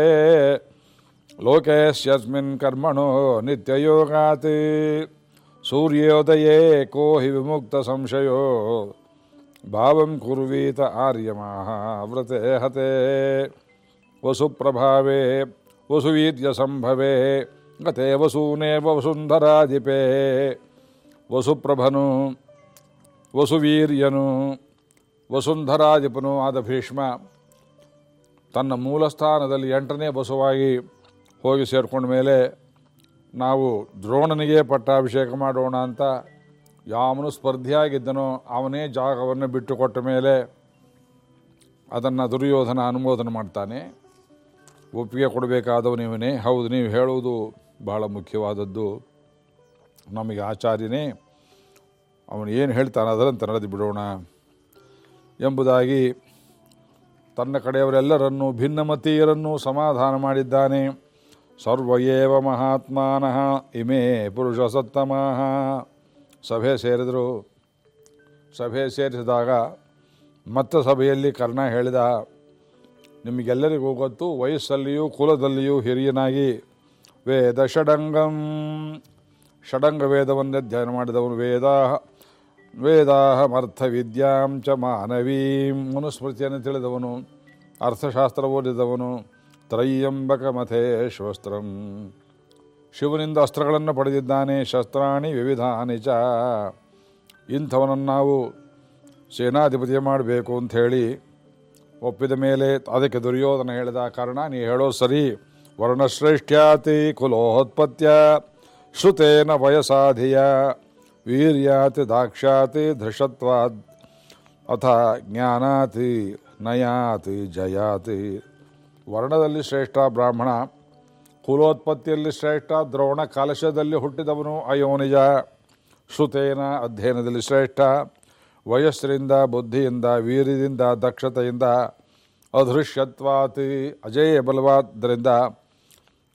लोकेऽस्यस्मिन् कर्मणो नित्ययोगात्। सूर्योदये को हि विमुक्तसंशयो भावं कुर्वीत आर्यमाः व्रते हते। वसुप्रभावे वसुवीर्यसम्भवे गते वसूनेव वसुन्धराधिपे। वसुप्रभनु ವಸುವೀರ್ಯನು ವಸುಂಧರಾಧಿಪನು ಆದ ಭೀಷ್ಮ ತನ್ನ ಮೂಲಸ್ಥಾನದಲ್ಲಿ ಎಂಟನೇ ಬಸವಾಗಿ ಹೋಗಿ ಸೇರಿಕೊಂಡ ಮೇಲೆ ನಾವು ದ್ರೋಣನಿಗೆ ಪಟ್ಟಾಭಿಷೇಕ ಮಾಡೋಣ ಅಂತ ಯಾವನು ಸ್ಪರ್ಧಿಯಾಗಿದ್ದನೋ ಅವನೇ ಜಾಗವನ್ನು ಬಿಟ್ಟುಕೊಟ್ಟ ಮೇಲೆ ಅದನ್ನು ದುರ್ಯೋಧನ ಅನುಮೋದನೆ ಮಾಡ್ತಾನೆ. ಒಪ್ಪಿಗೆ ಕೊಡಬೇಕಾದವು ಇವನೇ. ಹೌದು, ನೀವು ಹೇಳುವುದು ಬಹಳ ಮುಖ್ಯವಾದದ್ದು. ನಮಗೆ ಆಚಾರ್ಯನೇ ಅವನು ಏನು ಹೇಳ್ತಾನೆ ಅದರಂತೆ ನಡೆದು ಬಿಡೋಣ ಎಂಬುದಾಗಿ ತನ್ನ ಕಡೆಯವರೆಲ್ಲರನ್ನೂ ಭಿನ್ನಮತೀಯರನ್ನು ಸಮಾಧಾನ ಮಾಡಿದ್ದಾನೆ. ಸರ್ವಯೇವ ಮಹಾತ್ಮಾನಃ ಇಮೇ ಪುರುಷ ಸತ್ತಮಃ ಸಭೆ ಸೇರಿದರು. ಸಭೆ ಸೇರಿಸಿದಾಗ ಮತ್ತ ಸಭೆಯಲ್ಲಿ ಕರ್ಣ ಹೇಳಿದ, ನಿಮಗೆಲ್ಲರಿಗೂ ಗೊತ್ತು, ವಯಸ್ಸಲ್ಲಿಯೂ ಕುಲದಲ್ಲಿಯೂ ಹಿರಿಯನಾಗಿ ವೇದ ಷಡಂಗಂ. ಷಡಂಗ ವೇದವನ್ನು ಅಧ್ಯಯನ ಮಾಡಿದವನು ವೇದ. ವೇದಾಹಮರ್ಥ ವಿದ್ಯಾಂ ಚ ಮಾನವೀಂ. ಮನುಸ್ಮೃತಿಯನ್ನು ತಿಳಿದವನು, ಅರ್ಥಶಾಸ್ತ್ರ ಓದಿದವನು ತ್ರಯ್ಯಂಬಕ ಮಥೇಶ್ವಸ್ತ್ರಂ ಶಿವನಿಂದ ಅಸ್ತ್ರಗಳನ್ನು ಪಡೆದಿದ್ದಾನೆ, ಶಸ್ತ್ರಾಣಿ ವಿವಿಧಾನಿ ಚ. ಇಂಥವನನ್ನು ನಾವು ಸೇನಾಧಿಪತಿ ಮಾಡಬೇಕು ಅಂಥೇಳಿ ಒಪ್ಪಿದ ಮೇಲೆ ಅದಕ್ಕೆ ದುರ್ಯೋಧನ ಹೇಳಿದ ಕಾರಣ, ನೀ ಹೇಳೋ ಸರಿ, ವರ್ಣಶ್ರೇಷ್ಠ್ಯಾತಿ ಕುಲೋತ್ಪತ್ಯ, ಶ್ರುತೇನ ವಯಸಾಧಿಯ ವೀರ್ಯಾತಿ ದಾಕ್ಷಾತಿ धृषत्वात् ಅಥ ಜ್ಞಾನಾತಿ ನಯಾತಿ ಜಯಾತಿ. ವರ್ಣದಲ್ಲಿ ಶ್ರೇಷ್ಠ ಬ್ರಾಹ್ಮಣ, ಕುಲೋತ್ಪತ್ತಿಯಲ್ಲಿ ಶ್ರೇಷ್ಠ, ದ್ರೋಣ ಕಲಶದಲ್ಲಿ ಹುಟ್ಟಿದವನು ಅಯೋನಿಜ. ಶ್ರುತೇನ ಅಧ್ಯಯನದಲ್ಲಿ ಶ್ರೇಷ್ಠ, ವಯಸ್ಸಿನಿಂದ, ಬುದ್ಧಿಯಿಂದ, ವೀರ್ಯದಿಂದ, ದಕ್ಷತೆಯಿಂದ ಅದೃಶ್ಯತ್ವಾತಿ ಅಜೇಯ ಬಲವಾದ್ದರಿಂದ,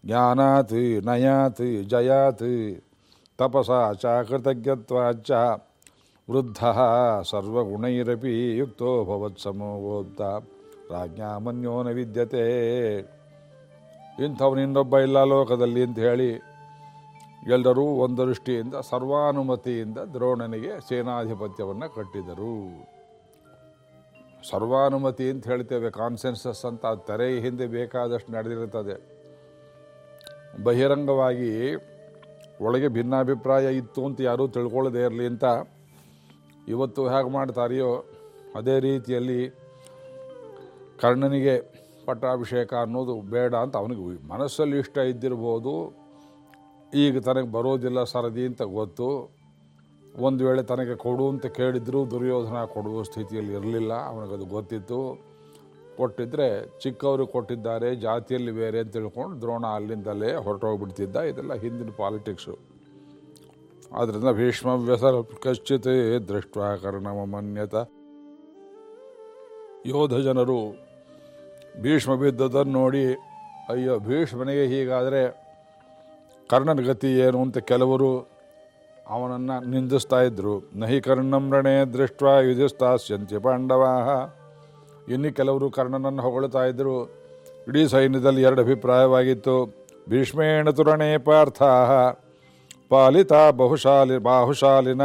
ಜ್ಞಾನಾತಿ ನಯಾತಿ ಜಯಾತಿ. ತಪಸ ಚ ಕೃತಜ್ಞತ್ವಾಚ್ಚ ವೃದ್ಧ ಸರ್ವಗುಣೈರಪಿ ಯುಕ್ತೋ ಭವತ್ಸಮೋಗೋಪ್ತ ರಾಜ್ಞಾ ಮನ್ಯೋನ ವಿದ್ಯತೆ. ಇಂಥವನು ಇನ್ನೊಬ್ಬ ಇಲ್ಲ ಲೋಕದಲ್ಲಿ ಅಂತ ಹೇಳಿ ಎಲ್ಲರೂ ಒಂದು ದೃಷ್ಟಿಯಿಂದ ಸರ್ವಾನುಮತಿಯಿಂದ ದ್ರೋಣನಿಗೆ ಸೇನಾಧಿಪತ್ಯವನ್ನು ಕಟ್ಟಿದರು. ಸರ್ವಾನುಮತಿ ಅಂತ ಹೇಳ್ತೇವೆ, ಕಾನ್ಸೆನ್ಸಸ್ ಅಂತ ತೆರೆ ಹಿಂದೆ ಬೇಕಾದಷ್ಟು ನಡೆದಿರುತ್ತದೆ. ಬಹಿರಂಗವಾಗಿ ಒಳಗೆ ಭಿನ್ನಾಭಿಪ್ರಾಯ ಇತ್ತು ಅಂತ ಯಾರೂ ತಿಳ್ಕೊಳ್ಳದೇ ಇರಲಿ ಅಂತ ಇವತ್ತು ಹೇಗೆ ಮಾಡ್ತಾರೆಯೋ ಅದೇ ರೀತಿಯಲ್ಲಿ ಕರ್ಣನಿಗೆ ಪಟ್ಟಾಭಿಷೇಕ ಅನ್ನೋದು ಬೇಡ ಅಂತ ಅವನಿಗೆ ಮನಸ್ಸಲ್ಲಿ ಇಷ್ಟ ಇದ್ದಿರ್ಬೋದು. ಈಗ ತನಗೆ ಬರೋದಿಲ್ಲ ಸರದಿ ಅಂತ ಗೊತ್ತು. ಒಂದು ವೇಳೆ ತನಗೆ ಕೊಡು ಅಂತ ಕೇಳಿದ್ರು ದುರ್ಯೋಧನ ಕೊಡುವ ಸ್ಥಿತಿಯಲ್ಲಿ ಇರಲಿಲ್ಲ, ಅವನಿಗದು ಗೊತ್ತಿತ್ತು. ಕೊಟ್ಟಿದ್ದರೆ ಚಿಕ್ಕವರು ಕೊಟ್ಟಿದ್ದಾರೆ, ಜಾತಿಯಲ್ಲಿ ಬೇರೆ ಅಂತ ತಿಳ್ಕೊಂಡು ದ್ರೋಣ ಅಲ್ಲಿಂದಲೇ ಹೊರಟೋಗ್ಬಿಡ್ತಿದ್ದ ಇದೆಲ್ಲ ಹಿಂದಿನ ಪಾಲಿಟಿಕ್ಸು. ಆದ್ದರಿಂದ ಭೀಷ್ಮ ವ್ಯಸರ ಕಶ್ಚಿತ್ ದೃಷ್ಟ ಕರ್ಣಮನ್ಯತ ಯೋಧ ಜನರು ಭೀಷ್ಮ ಬಿದ್ದದನ್ನು ನೋಡಿ, ಅಯ್ಯೋ ಭೀಷ್ಮನಿಗೆ ಹೀಗಾದರೆ ಕರ್ಣನ ಗತಿ ಏನು ಅಂತ ಕೆಲವರು ಅವನನ್ನು ನಿಂದಿಸ್ತಾ ಇದ್ದರು ನಹಿ ಕರ್ಣಂ ರಣೇ ದೃಷ್ಟ ಯುಧಿಸ್ತಾಸ್ಯಂತಿ ಪಾಂಡವಾ. ಇನ್ನು ಕೆಲವರು ಕರ್ಣನನ್ನು ಹೊಗಳುತ್ತಾ ಇದ್ದರು. ಇಡೀ ಸೈನ್ಯದಲ್ಲಿ ಎರಡು ಅಭಿಪ್ರಾಯವಾಗಿತ್ತು. ಭೀಷ್ಮೇಣ ತುರಣೇ ಪಾರ್ಥ ಪಾಲಿತ ಬಹುಶಾಲಿ, ಬಾಹುಶಾಲಿನ.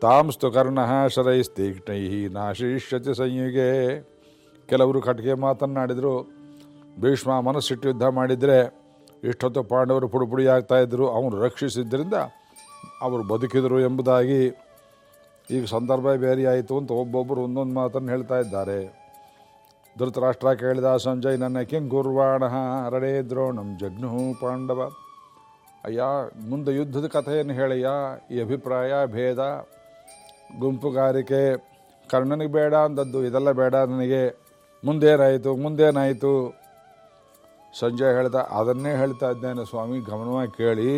ತಾಂಸ್ತು ಕರ್ಣ ಶರೈಸ್ತೀಕ್ಷ್ಣೈ ನಾಶಿಷ್ಯತಿ ಸಂಯುಗೆ. ಕೆಲವರು ಕಟ್ಟಿಗೆ ಮಾತನ್ನಾಡಿದರು. ಭೀಷ್ಮ ಮನಸ್ಸಿಟ್ಟು ಯುದ್ಧ ಮಾಡಿದರೆ ಇಷ್ಟೊತ್ತು ಪಾಂಡವರು ಪುಡುಪುಡಿ ಆಗ್ತಾಯಿದ್ರು ಅವನು ರಕ್ಷಿಸಿದ್ದರಿಂದ ಅವರು ಬದುಕಿದರು ಎಂಬುದಾಗಿ. ಈಗ ಸಂದರ್ಭ ಬೇರೆಯಾಯಿತು ಅಂತ ಒಬ್ಬೊಬ್ಬರು ಒಂದೊಂದು ಮಾತನ್ನು ಹೇಳ್ತಾ ಇದ್ದಾರೆ. ಧೃತರಾಷ್ಟ್ರ ಕೇಳಿದ ಸಂಜಯ್, ನನ್ನ ಕಿಂಗ್ ಗುರ್ವಾಣ ಅರಡೇ ದ್ರೋಣಂ ಜಗ್ನು ಪಾಂಡವ. ಅಯ್ಯ, ಮುಂದೆ ಯುದ್ಧದ ಕಥೆಯನ್ನು ಹೇಳಯ್ಯ. ಈ ಅಭಿಪ್ರಾಯ ಭೇದ. ಗುಂಪುಗಾರಿಕೆ ಕರ್ಣನಿಗೆ ಬೇಡ ಅಂದದ್ದು, ಇದೆಲ್ಲ ಬೇಡ ನನಗೆ. ಮುಂದೇನಾಯಿತು ಮುಂದೇನಾಯಿತು ಸಂಜಯ್ ಹೇಳ್ದ, ಅದನ್ನೇ ಹೇಳ್ತಾ ಇದ್ದೇನೆ ಸ್ವಾಮಿ, ಗಮನವಾಗಿ ಕೇಳಿ.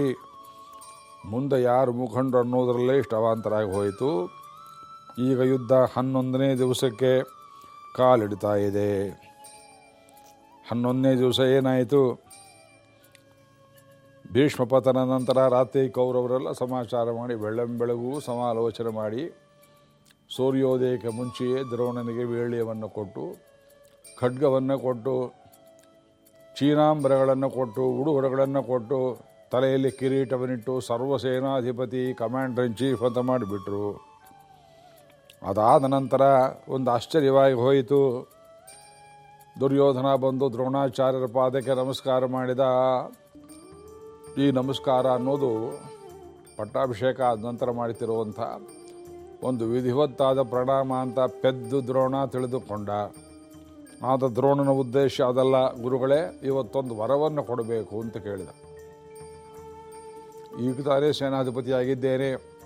ಮುಂದೆ ಯಾರು ಮುಖಂಡರು ಅನ್ನೋದರಲ್ಲೇ ಇಷ್ಟವಾಂತರಾಗಿ ಹೋಯಿತು. ಈಗ ಯುದ್ಧ ಹನ್ನೊಂದನೇ ದಿವಸಕ್ಕೆ ಕಾಲಿಡ್ತಾ ಇದೆ ಹನ್ನೊಂದನೇ ದಿವಸ ಏನಾಯಿತು? ಭೀಷ್ಮ ಪತನ ನಂತರ ರಾತ್ರಿ ಕೌರವರೆಲ್ಲ ಸಮಾಚಾರ ಮಾಡಿ ಬೆಳ್ಳಂಬೆಳಗೂ ಸಮಾಲೋಚನೆ ಮಾಡಿ ಸೂರ್ಯೋದಯಕ್ಕೆ ಮುಂಚೆಯೇ ದ್ರೋಣನಿಗೆ ವೇಳ್ಯವನ್ನು ಕೊಟ್ಟು, ಖಡ್ಗವನ್ನು ಕೊಟ್ಟು, ಚೀನಾಂಬರಗಳನ್ನು ಕೊಟ್ಟು, ಉಡುಗೊರೆಗಳನ್ನು ಕೊಟ್ಟು, ತಲೆಯಲ್ಲಿ ಕಿರೀಟವನ್ನಿಟ್ಟು ಸರ್ವಸೇನಾಧಿಪತಿ ಕಮಾಂಡರ್ ಇನ್ ಚೀಫ್ ಅಂತ ಮಾಡಿಬಿಟ್ರು. ಅದಾದ ನಂತರ ಒಂದು ಆಶ್ಚರ್ಯವಾಗಿ ಹೋಯಿತು. ದುರ್ಯೋಧನ ಬಂದು ದ್ರೋಣಾಚಾರ್ಯರ ಪಾದಕ್ಕೆ ನಮಸ್ಕಾರ ಮಾಡಿದ. ಈ ನಮಸ್ಕಾರ ಅನ್ನೋದು ಪಟ್ಟಾಭಿಷೇಕ ಆದ ನಂತರ ಮಾಡ್ತಿರುವಂಥ ಒಂದು ವಿಧಿವತ್ತಾದ ಪ್ರಣಾಮ ಅಂತ ಪೆದ್ದು ದ್ರೋಣ ತಿಳಿದುಕೊಂಡ. ಆದ ದ್ರೋಣನ ಉದ್ದೇಶ ಅದಲ್ಲ. ಗುರುಗಳೇ, ಇವತ್ತೊಂದು ವರವನ್ನು ಕೊಡಬೇಕು ಅಂತ ಕೇಳಿದ. ಈಗ ತಾನೇ ಸೇನಾಧಿಪತಿಯಾಗಿದ್ದೇನೆ.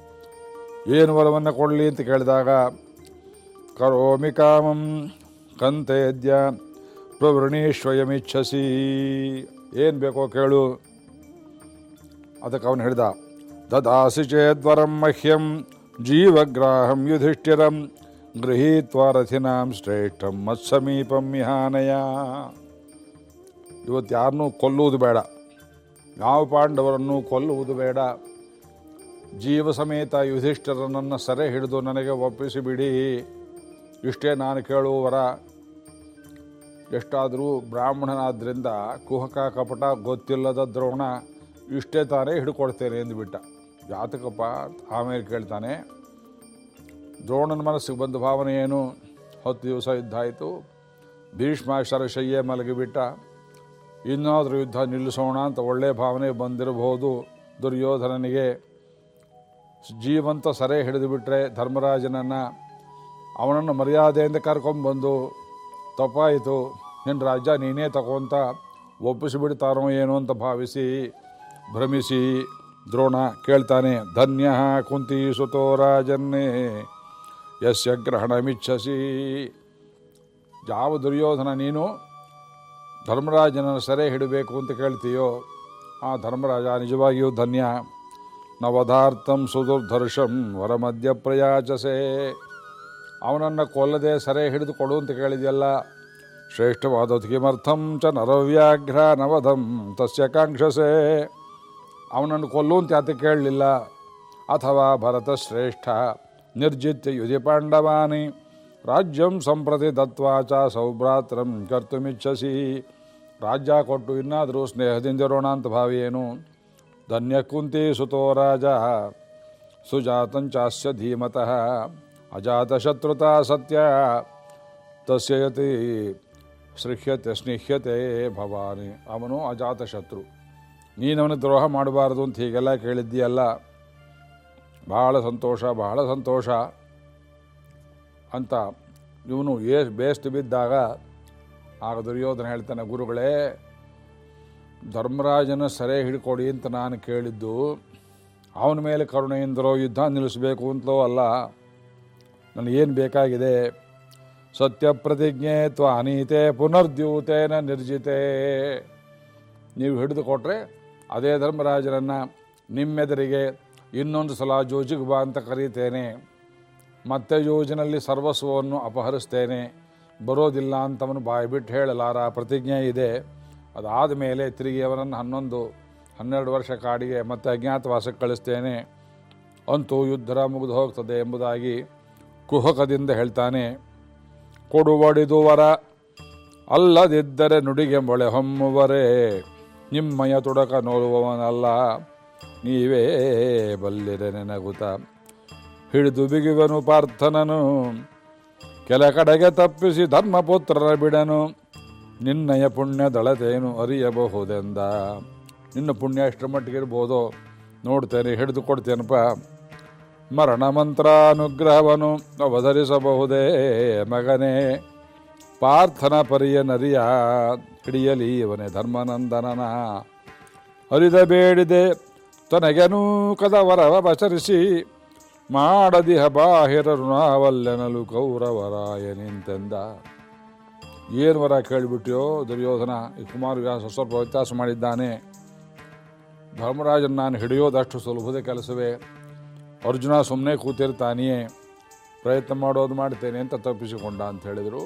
ಏನು ವರವನ್ನು ಕೊಡಲಿ ಅಂತ ಕೇಳಿದಾಗ, ಕರೋಮಿ ಕಾಮಂ ಕಂತೇದ್ಯ ಪ್ರವೃಣೀಶ್ವಯಮಿಚ್ಛಸಿ. ಏನು ಬೇಕೋ ಕೇಳು. ಅದಕ್ಕೆ ಅವನು ಹೇಳಿದ, ದದಾಸಿ ಚೇದ್ವರಂ ಮಹ್ಯಂ ಜೀವಗ್ರಾಹಂ ಯುಧಿಷ್ಠಿರಂ ಗೃಹೀತ್ವ ರಥಿನಾಂ ಶ್ರೇಷ್ಠಂ ಮತ್ಸಮೀಪಂ ಮಿಹಾನಯ ಇವತ್ತು ಯಾರನ್ನೂ ಕೊಲ್ಲುವುದು ಬೇಡ. ಯಾವ ಪಾಂಡವರನ್ನು ಕೊಲ್ಲುವುದು ಬೇಡ. ಜೀವ ಸಮೇತ ಯುಧಿಷ್ಠರನನ್ನು ಸರೆ ಹಿಡಿದು ನನಗೆ ಒಪ್ಪಿಸಿಬಿಡಿ. ಇಷ್ಟೇ ನಾನು ಕೇಳುವವರ, ಎಷ್ಟಾದರೂ ಬ್ರಾಹ್ಮಣನಾದ್ರಿಂದ ಕುಹಕ ಕಪಟ ಗೊತ್ತಿಲ್ಲದ ದ್ರೋಣ ಇಷ್ಟೇ ತಾನೇ ಹಿಡ್ಕೊಡ್ತೇನೆ ಎಂದುಬಿಟ್ಟ. ಜಾತಕಪ್ಪ, ಆಮೇಲೆ ಕೇಳ್ತಾನೆ, ದ್ರೋಣನ ಮನಸ್ಸಿಗೆ ಬಂದ ಭಾವನೆ ಏನು? ಹತ್ತು ದಿವಸ ಯುದ್ಧ ಆಯಿತು ಭೀಷ್ಮ ಶಯ್ಯೆ ಮಲಗಿಬಿಟ್ಟ. ಇನ್ನಾದರೂ ಯುದ್ಧ ನಿಲ್ಲಿಸೋಣ ಅಂತ ಒಳ್ಳೆಯ ಭಾವನೆ ಬಂದಿರಬಹುದು ದುರ್ಯೋಧನನಿಗೆ. ಜೀವಂತ ಸರೆ ಹಿಡಿದು ಬಿಟ್ಟರೆ ಧರ್ಮರಾಜನನ್ನು ಅವನನ್ನು ಮರ್ಯಾದೆಯಿಂದ ಕರ್ಕೊಂಬಂದು ತಪ್ಪಾಯಿತು ನಿನ್ನ ರಾಜ್ಯ ನೀನೇ ತಗೊಂತ ಒಪ್ಪಿಸಿಬಿಡ್ತಾರೋ ಏನೋ ಅಂತ ಭಾವಿಸಿ ಭ್ರಮಿಸಿ ದ್ರೋಣ ಕೇಳ್ತಾನೆ, ಧನ್ಯ ಕುಂತಿ ಸುತೋ ರಾಜನ್ನೇ, ಯಸ್ಯ ಗ್ರಹಣಮಿಚ್ಛಸಿ. ಯಾವ ದುರ್ಯೋಧನ ನೀನು ಧರ್ಮರಾಜನನ್ನು ಸೆರೆ ಹಿಡಬೇಕು ಅಂತ ಕೇಳ್ತೀಯೋ, ಆ ಧರ್ಮರಾಜ ನಿಜವಾಗಿಯೂ ಧನ್ಯ. ನವಧಾರ್ಥಂ ಸುದುರ್ಧರ್ಷಂ ವರಮಧ್ಯ ಪ್ರಯಾಚಸೆ. ಅವನನ್ನು ಕೊಲ್ಲದೆ ಸರೆ ಹಿಡಿದು ಕೊಡು ಅಂತ ಕೇಳಿದೆಯಲ್ಲ. ಶ್ರೇಷ್ಠವಾದದ್ದು ಕಿಮರ್ಥಂ ಚ ನರವ್ಯಾಘ್ರ ನವಧಂ ತಸ್ಯ ಕಾಂಕ್ಷಸೆ. ಅವನನ್ನು ಕೊಲ್ಲು ಅಂತ ಯಾತ ಕೇಳಲಿಲ್ಲ. ಅಥವಾ ಭರತ ಶ್ರೇಷ್ಠ, ನಿರ್ಜಿತ್ಯ ಯುಧಿ ಪಾಂಡವಾನಿ, ರಾಜ್ಯಂ ಸಂಪ್ರತಿ ದತ್ವಾಚ ಸೌಭ್ರಾತ್ರಂ ಕರ್ತುಮಿಚ್ಛಸಿ. ರಾಜ್ಯ ಕೊಟ್ಟು ಇನ್ನಾದರೂ ಸ್ನೇಹದಿಂದಿರೋಣ ಅಂತ ಭಾವಿ ಏನು? ಧನ್ಯ ಕುಂತಿ ಸುತೋ ರಾಜ ಸುಜಾತಂಚಾಸ್ಯ ಧೀಮತಃ. ಅಜಾತಶತ್ರುತಾ ಸತ್ಯ. ತಸ್ಯಯತಿ, ಸೃಹ್ಯತೆ, ಸ್ನಿಹ್ಯತೆ ಭವಾನಿ. ಅವನು ಅಜಾತಶತ್ರು. ನೀನವನು ದ್ರೋಹ ಮಾಡಬಾರ್ದು ಅಂತ ಹೀಗೆಲ್ಲ ಕೇಳಿದ್ದೀಯಲ್ಲ. ಬಹಳ ಸಂತೋಷ ಬಹಳ ಸಂತೋಷ. ಅಂತ ಇವನು ಏ, ಬೇಸ್ಟ್ ಬಿದ್ದಾಗ ಆಗ ದುರ್ಯೋಧನ ಹೇಳ್ತಾನೆ, ಗುರುಗಳೇ ಧರ್ಮರಾಜನ ಸೆರೆ ಹಿಡ್ಕೊಡಿ ಅಂತ ನಾನು ಕೇಳಿದ್ದು, ಅವನ ಮೇಲೆ ಕರುಣೆಯಿಂದಲೋ ಯುದ್ಧ ನಿಲ್ಲಿಸಬೇಕು ಅಂತಲೋ ಅಲ್ಲ ನನಗೇನು ಬೇಕಾಗಿದೆ? ಸತ್ಯ ಪ್ರತಿಜ್ಞೆ ತ್ವ ಅನೀತೆ ಪುನರ್ದ್ಯೂತೇನ ನಿರ್ಜಿತೆ. ನೀವು ಹಿಡಿದು ಕೊಟ್ಟರೆ ಅದೇ ಧರ್ಮರಾಜನನ್ನು ನಿಮ್ಮೆದರಿಗೆ ಇನ್ನೊಂದು ಸಲ ಜೋಜಿಗೆ ಬಾ ಅಂತ ಕರೀತೇನೆ. ಮತ್ತೆ ಯೋಜನಲ್ಲಿ ಸರ್ವಸ್ವವನ್ನು ಅಪಹರಿಸ್ತೇನೆ. ಬರೋದಿಲ್ಲ ಅಂತವನು ಬಾಯಿ ಬಿಟ್ಟು ಹೇಳಲಾರ ಪ್ರತಿಜ್ಞೆ ಇದೆ. ಅದಾದ ಮೇಲೆ ತಿರುಗಿ ಅವರನ್ನು ಹನ್ನೊಂದು, ಹನ್ನೆರಡು ವರ್ಷ ಕಾಡಿಗೆ ಮತ್ತೆ ಅಜ್ಞಾತವಾಸಕ್ಕೆ ಕಳಿಸ್ತೇನೆ. ಅಂತೂ ಯುದ್ಧ ಮುಗಿದು ಹೋಗ್ತದೆ ಎಂಬುದಾಗಿ ಕುಹಕದಿಂದ ಹೇಳ್ತಾನೆ ಕೊಡುವಡಿದು ವರ ಅಲ್ಲದಿದ್ದರೆ ನುಡಿಗೆ ಮೊಳೆ ಹೊಮ್ಮುವರೆ, ನಿಮ್ಮಯ ತೊಡಕ ನೋಡುವವನಲ್ಲ, ನೀವೇ ಬಲ್ಲಿರೆ ನೆನಗುತ. ಹಿಡಿದು ಬಿಗುವನು ಪಾರ್ಥನನು, ಕೆಲ ಕಡೆಗೆ ತಪ್ಪಿಸಿ ಧರ್ಮಪುತ್ರರ ಬಿಡನು. ನಿನ್ನಯ ಪುಣ್ಯ ದಳದೇನು ಅರಿಯಬಹುದೆಂದ? ನಿನ್ನ ಪುಣ್ಯ ಎಷ್ಟರ ಮಟ್ಟಿಗೆ ಇರ್ಬೋದು ನೋಡ್ತೇನೆ, ಹಿಡಿದು ಕೊಡ್ತೇನಪ್ಪ. ಮರಣ ಮಂತ್ರಾನುಗ್ರಹವನ್ನು ಅವಧರಿಸಬಹುದೇ ಮಗನೇ? ಪಾರ್ಥನ ಪರಿಯ ನರಿಯ ಹಿಡಿಯಲಿ ಇವನೇ ಧರ್ಮನಂದನನ. ಹರಿದ ಬೇಡಿದೆ ತನಗೆನೂ ಕದವರವ ಬಚರಿಸಿ ಮಾಡದಿಹ ಬಾಹಿರರು ನಾವಲ್ಲೆನಲು ಕೌರವರಾಯ ನಿಂತೆಂದ ಏನು ವರ ಕೇಳಿಬಿಟ್ಟಿಯೋ ದುರ್ಯೋಧನ, ಈ ಕುಮಾರವ್ಯಾಸ ಸ್ವಲ್ಪ ವ್ಯತ್ಯಾಸ ಮಾಡಿದ್ದಾನೆ. ಧರ್ಮರಾಜನ ನಾನು ಹಿಡಿಯೋದಷ್ಟು ಸುಲಭದ ಕೆಲಸವೇ. ಅರ್ಜುನ ಸುಮ್ಮನೆ ಕೂತಿರ್ತಾನೆಯೇ. ಪ್ರಯತ್ನ ಮಾಡೋದು ಮಾಡ್ತೇನೆ ಅಂತ ತಪ್ಪಿಸಿಕೊಂಡ ಅಂತ ಹೇಳಿದರು.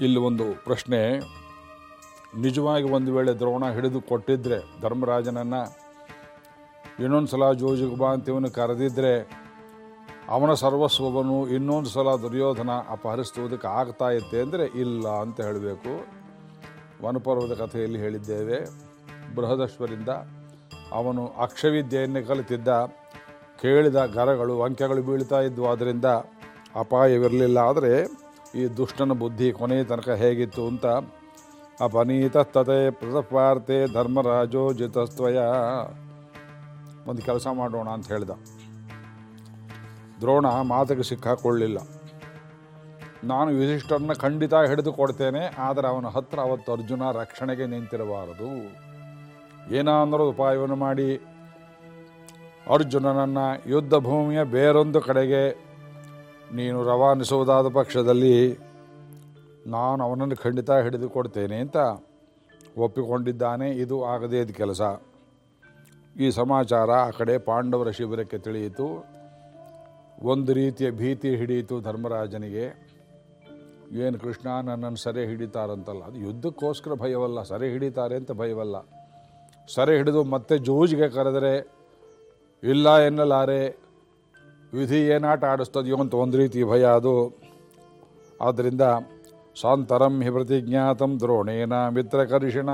ಇಲ್ಲಿ ಒಂದು ಪ್ರಶ್ನೆ. ನಿಜವಾಗಿ ಒಂದು ವೇಳೆ ದ್ರೋಣ ಹಿಡಿದು ಕೊಟ್ಟಿದ್ದರೆ ಧರ್ಮರಾಜನನ್ನು ಇನ್ನೊಂದು ಸಲ ಜೋಜಿಗೆ ಬಾ ಅಂತ ಇವನು ಕರೆದಿದ್ದರೆ ಅವನ ಸರ್ವಸ್ವವನ್ನು ಇನ್ನೊಂದು ಸಲ ದುರ್ಯೋಧನ ಅಪಹರಿಸುವುದಕ್ಕೆ ಆಗ್ತಾ ಇತ್ತೆ ಅಂದರೆ ಇಲ್ಲ ಅಂತ ಹೇಳಬೇಕು. ವನಪರ್ವದ ಕಥೆಯಲ್ಲಿ ಹೇಳಿದ್ದೇವೆ. ಬೃಹದಶ್ವರಿಂದ ಅವನು ಅಕ್ಷವಿದ್ಯೆಯನ್ನೇ ಕಲಿತಿದ್ದ. ಕೇಳಿದ ಗರಗಳು, ಅಂಕೆಗಳು ಬೀಳ್ತಾ ಇದ್ವು. ಆದ್ದರಿಂದ ಅಪಾಯವಿರಲಿಲ್ಲ. ಆದರೆ ಈ ದುಷ್ಟನ ಬುದ್ಧಿ ಕೊನೆಯ ತನಕ ಹೇಗಿತ್ತು ಅಂತ ಅಪನೀತ ತತೆ ಪ್ರತಪಾರ್ತೆ ಧರ್ಮರಾಜೋ ಜಿತಸ್ತ್ವಯ ಒಂದು ಕೆಲಸ ಮಾಡೋಣ ಅಂತ ಹೇಳ್ದ. ದ್ರೋಣ ಮಾತಿಗೆ ಸಿಕ್ಕಾಕೊಳ್ಳಿಲ್ಲ. ನಾನು ಯುಧಿಷ್ಠರನ್ನ ಖಂಡಿತ ಹಿಡಿದು ಕೊಡ್ತೇನೆ ಆದರೆ ಅವನ ಹತ್ರ ಅವತ್ತು ಅರ್ಜುನ ರಕ್ಷಣೆಗೆ ನಿಂತಿರಬಾರದು. ಏನಾದರೂ ಉಪಾಯವನ್ನು ಮಾಡಿ. ಅರ್ಜುನನನ್ನು ಯುದ್ಧ ಭೂಮಿಯ ಬೇರೊಂದು ಕಡೆಗೆ ನೀನು ರವಾನಿಸುವುದಾದ ಪಕ್ಷದಲ್ಲಿ ನಾನು ಅವನನ್ನು ಖಂಡಿತ ಹಿಡಿದು ಕೊಡ್ತೇನೆ ಅಂತ ಒಪ್ಪಿಕೊಂಡಿದ್ದಾನೆ. ಇದು ಆಗದೇ ಕೆಲಸ. ಈ ಸಮಾಚಾರ ಆ ಕಡೆ ಪಾಂಡವರ ಶಿಬಿರಕ್ಕೆ ತಿಳಿಯಿತು. ಒಂದು ರೀತಿಯ ಭೀತಿ ಹಿಡಿಯಿತು ಧರ್ಮರಾಜನಿಗೆ. ಏನು ಕೃಷ್ಣ ನನ್ನನ್ನು ಸೆರೆ ಹಿಡಿತಾರಂತಲ್ಲ, ಅದು ಯುದ್ಧಕ್ಕೋಸ್ಕರ ಭಯವಲ್ಲ, ಸೆರೆ ಹಿಡಿತಾರೆ ಅಂತ ಭಯವಲ್ಲ. ಸೆರೆ ಹಿಡಿದು ಮತ್ತೆ ಜೂಜಿಗೆ ಕರೆದರೆ, ಇಲ್ಲ ಎನ್ನಲಾರೆ, ವಿಧಿ ಏನಾಟ ಆಡಿಸ್ತದೆಯೋ ಅಂತ ಒಂದು ರೀತಿ ಭಯ ಅದು. ಆದ್ದರಿಂದ ಸಾಂತರಂ ಹಿ ಪ್ರತಿಜ್ಞಾತಂ ದ್ರೋಣೇನ ಮಿತ್ರಕರ್ಷಿಣ.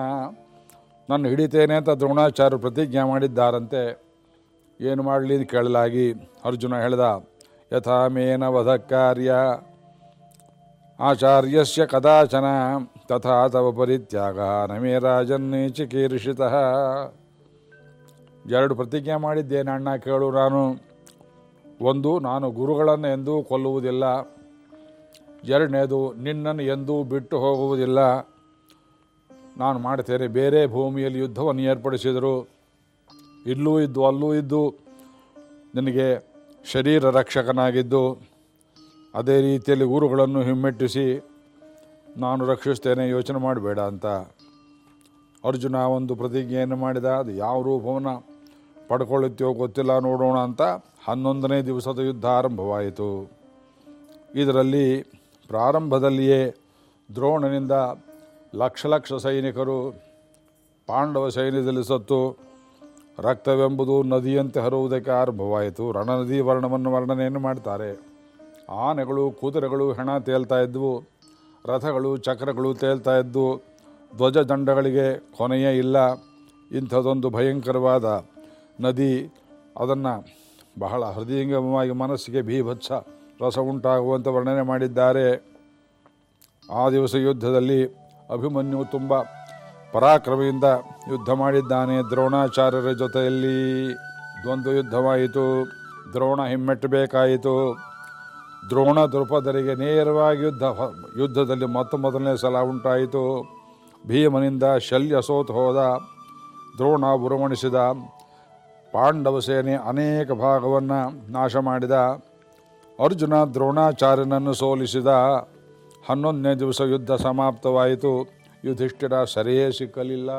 ನಾನು ಹಿಡಿತೇನೆ ಅಂತ ದ್ರೋಣಾಚಾರ್ಯ ಪ್ರತಿಜ್ಞೆ ಮಾಡಿದ್ದಾರಂತೆ. ಏನು ಮಾಡಲಿ ಕೇಳಲಾಗಿ ಅರ್ಜುನ ಹೇಳ್ದ, ಯಥಾಮೇನ ವಧ ಕಾರ್ಯ ಆಚಾರ್ಯಸ್ಯ ಕದಾಚನ, ತಥಾ ತವ ಪರಿತ್ಯಾಗ ನಮೇ ರಾಜನ್ನೇ ಚಿಕೀರ್ಷಿತಃ ಎರಡು ಪ್ರತಿಜ್ಞೆ ಮಾಡಿದ್ದೇನೆ ಅಣ್ಣ, ಕೇಳು ನಾನು. ಒಂದು, ನಾನು ಗುರುಗಳನ್ನು ಎಂದೂ ಕೊಲ್ಲುವುದಿಲ್ಲ. ಎರಡನೇದು, ನಿನ್ನನ್ನು ಎಂದೂ ಬಿಟ್ಟು ಹೋಗುವುದಿಲ್ಲ. ನಾನು ಮಾಡ್ತೇನೆ ಬೇರೆ ಭೂಮಿಯಲ್ಲಿ ಯುದ್ಧವನ್ನು ಏರ್ಪಡಿಸಿದರು ಇಲ್ಲೂ ಇದ್ದು ಅಲ್ಲೂ ಇದ್ದು ನಿನಗೆ ಶರೀರ ರಕ್ಷಕನಾಗಿದ್ದು ಅದೇ ರೀತಿಯಲ್ಲಿ ಊರುಗಳನ್ನು ಹಿಮ್ಮೆಟ್ಟಿಸಿ ನಾನು ರಕ್ಷಿಸ್ತೇನೆ, ಯೋಚನೆ ಮಾಡಬೇಡ ಅಂತ. ಅರ್ಜುನ ಒಂದು ಪ್ರತಿಜ್ಞೆಯನ್ನು ಮಾಡಿದ, ಅದು ಯಾವ ರೂಪವನ್ನು ಪಡ್ಕೊಳ್ಳುತ್ತೆಯೋ ಗೊತ್ತಿಲ್ಲ, ನೋಡೋಣ ಅಂತ ಹನ್ನೊಂದನೇ ದಿವಸದ ಯುದ್ಧ ಆರಂಭವಾಯಿತು. ಇದರಲ್ಲಿ ಪ್ರಾರಂಭದಲ್ಲಿಯೇ ದ್ರೋಣನಿಂದ ಲಕ್ಷ ಲಕ್ಷ ಸೈನಿಕರು ಪಾಂಡವ ಸೈನ್ಯದಲ್ಲಿ ಸತ್ತು. ರಕ್ತವೆಂಬುದು ನದಿಯಂತೆ ಹರುವುದಕ್ಕೆ ಆರಂಭವಾಯಿತು. ರಣನದಿ ವರ್ಣವನ್ನು ವರ್ಣನೆಯನ್ನು ಮಾಡ್ತಾರೆ. ಆನೆಗಳು, ಕುದುರೆಗಳು ಹೆಣ ತೇಲ್ತಾ ಇದ್ವು. ರಥಗಳು, ಚಕ್ರಗಳು ತೇಲ್ತಾ ಇದ್ವು ಧ್ವಜದಂಡಗಳಿಗೆ ಕೊನೆಯೇ ಇಲ್ಲ. ಇಂಥದೊಂದು ಭಯಂಕರವಾದ ನದಿ, ಅದನ್ನು ಬಹಳ ಹೃದಯಂಗಮವಾಗಿ ಮನಸ್ಸಿಗೆ ಭೀಭತ್ಸ ರಸ ಉಂಟಾಗುವಂಥ ವರ್ಣನೆ ಮಾಡಿದ್ದಾರೆ. ಆ ದಿವಸ ಯುದ್ಧದಲ್ಲಿ ಅಭಿಮನ್ಯು ತುಂಬ ಪರಾಕ್ರಮೆಯಿಂದ ಯುದ್ಧ ಮಾಡಿದ್ದಾನೆ ದ್ರೋಣಾಚಾರ್ಯರ ಜೊತೆಯಲ್ಲಿ. ದ್ವಂದ್ವ ಯುದ್ಧವಾಯಿತು. ದ್ರೋಣ ಹಿಮ್ಮೆಟ್ಟಬೇಕಾಯಿತು. ದ್ರೋಣ ದ್ರೌಪದರಿಗೆ ನೇರವಾಗಿ ಯುದ್ಧ ಯುದ್ಧದಲ್ಲಿ ಮೊತ್ತ ಮೊದಲನೇ ಸಲ ಉಂಟಾಯಿತು. ಭೀಮನಿಂದ ಶಲ್ಯ ಸೋತು ಹೋದ ದ್ರೋಣ ಉರುಮಣಿಸಿದ ಪಾಂಡವ ಸೇನೆ ಅನೇಕ ಭಾಗವನ್ನು ನಾಶ ಮಾಡಿದ. ಅರ್ಜುನ ದ್ರೋಣಾಚಾರ್ಯನನ್ನು ಸೋಲಿಸಿದ. ಹನ್ನೊಂದನೇ ದಿವಸ ಯುದ್ಧ ಸಮಾಪ್ತವಾಯಿತು. ಯುಧಿಷ್ಠಿರ ಸರಿಯೇ ಸಿಕ್ಕಲಿಲ್ಲ.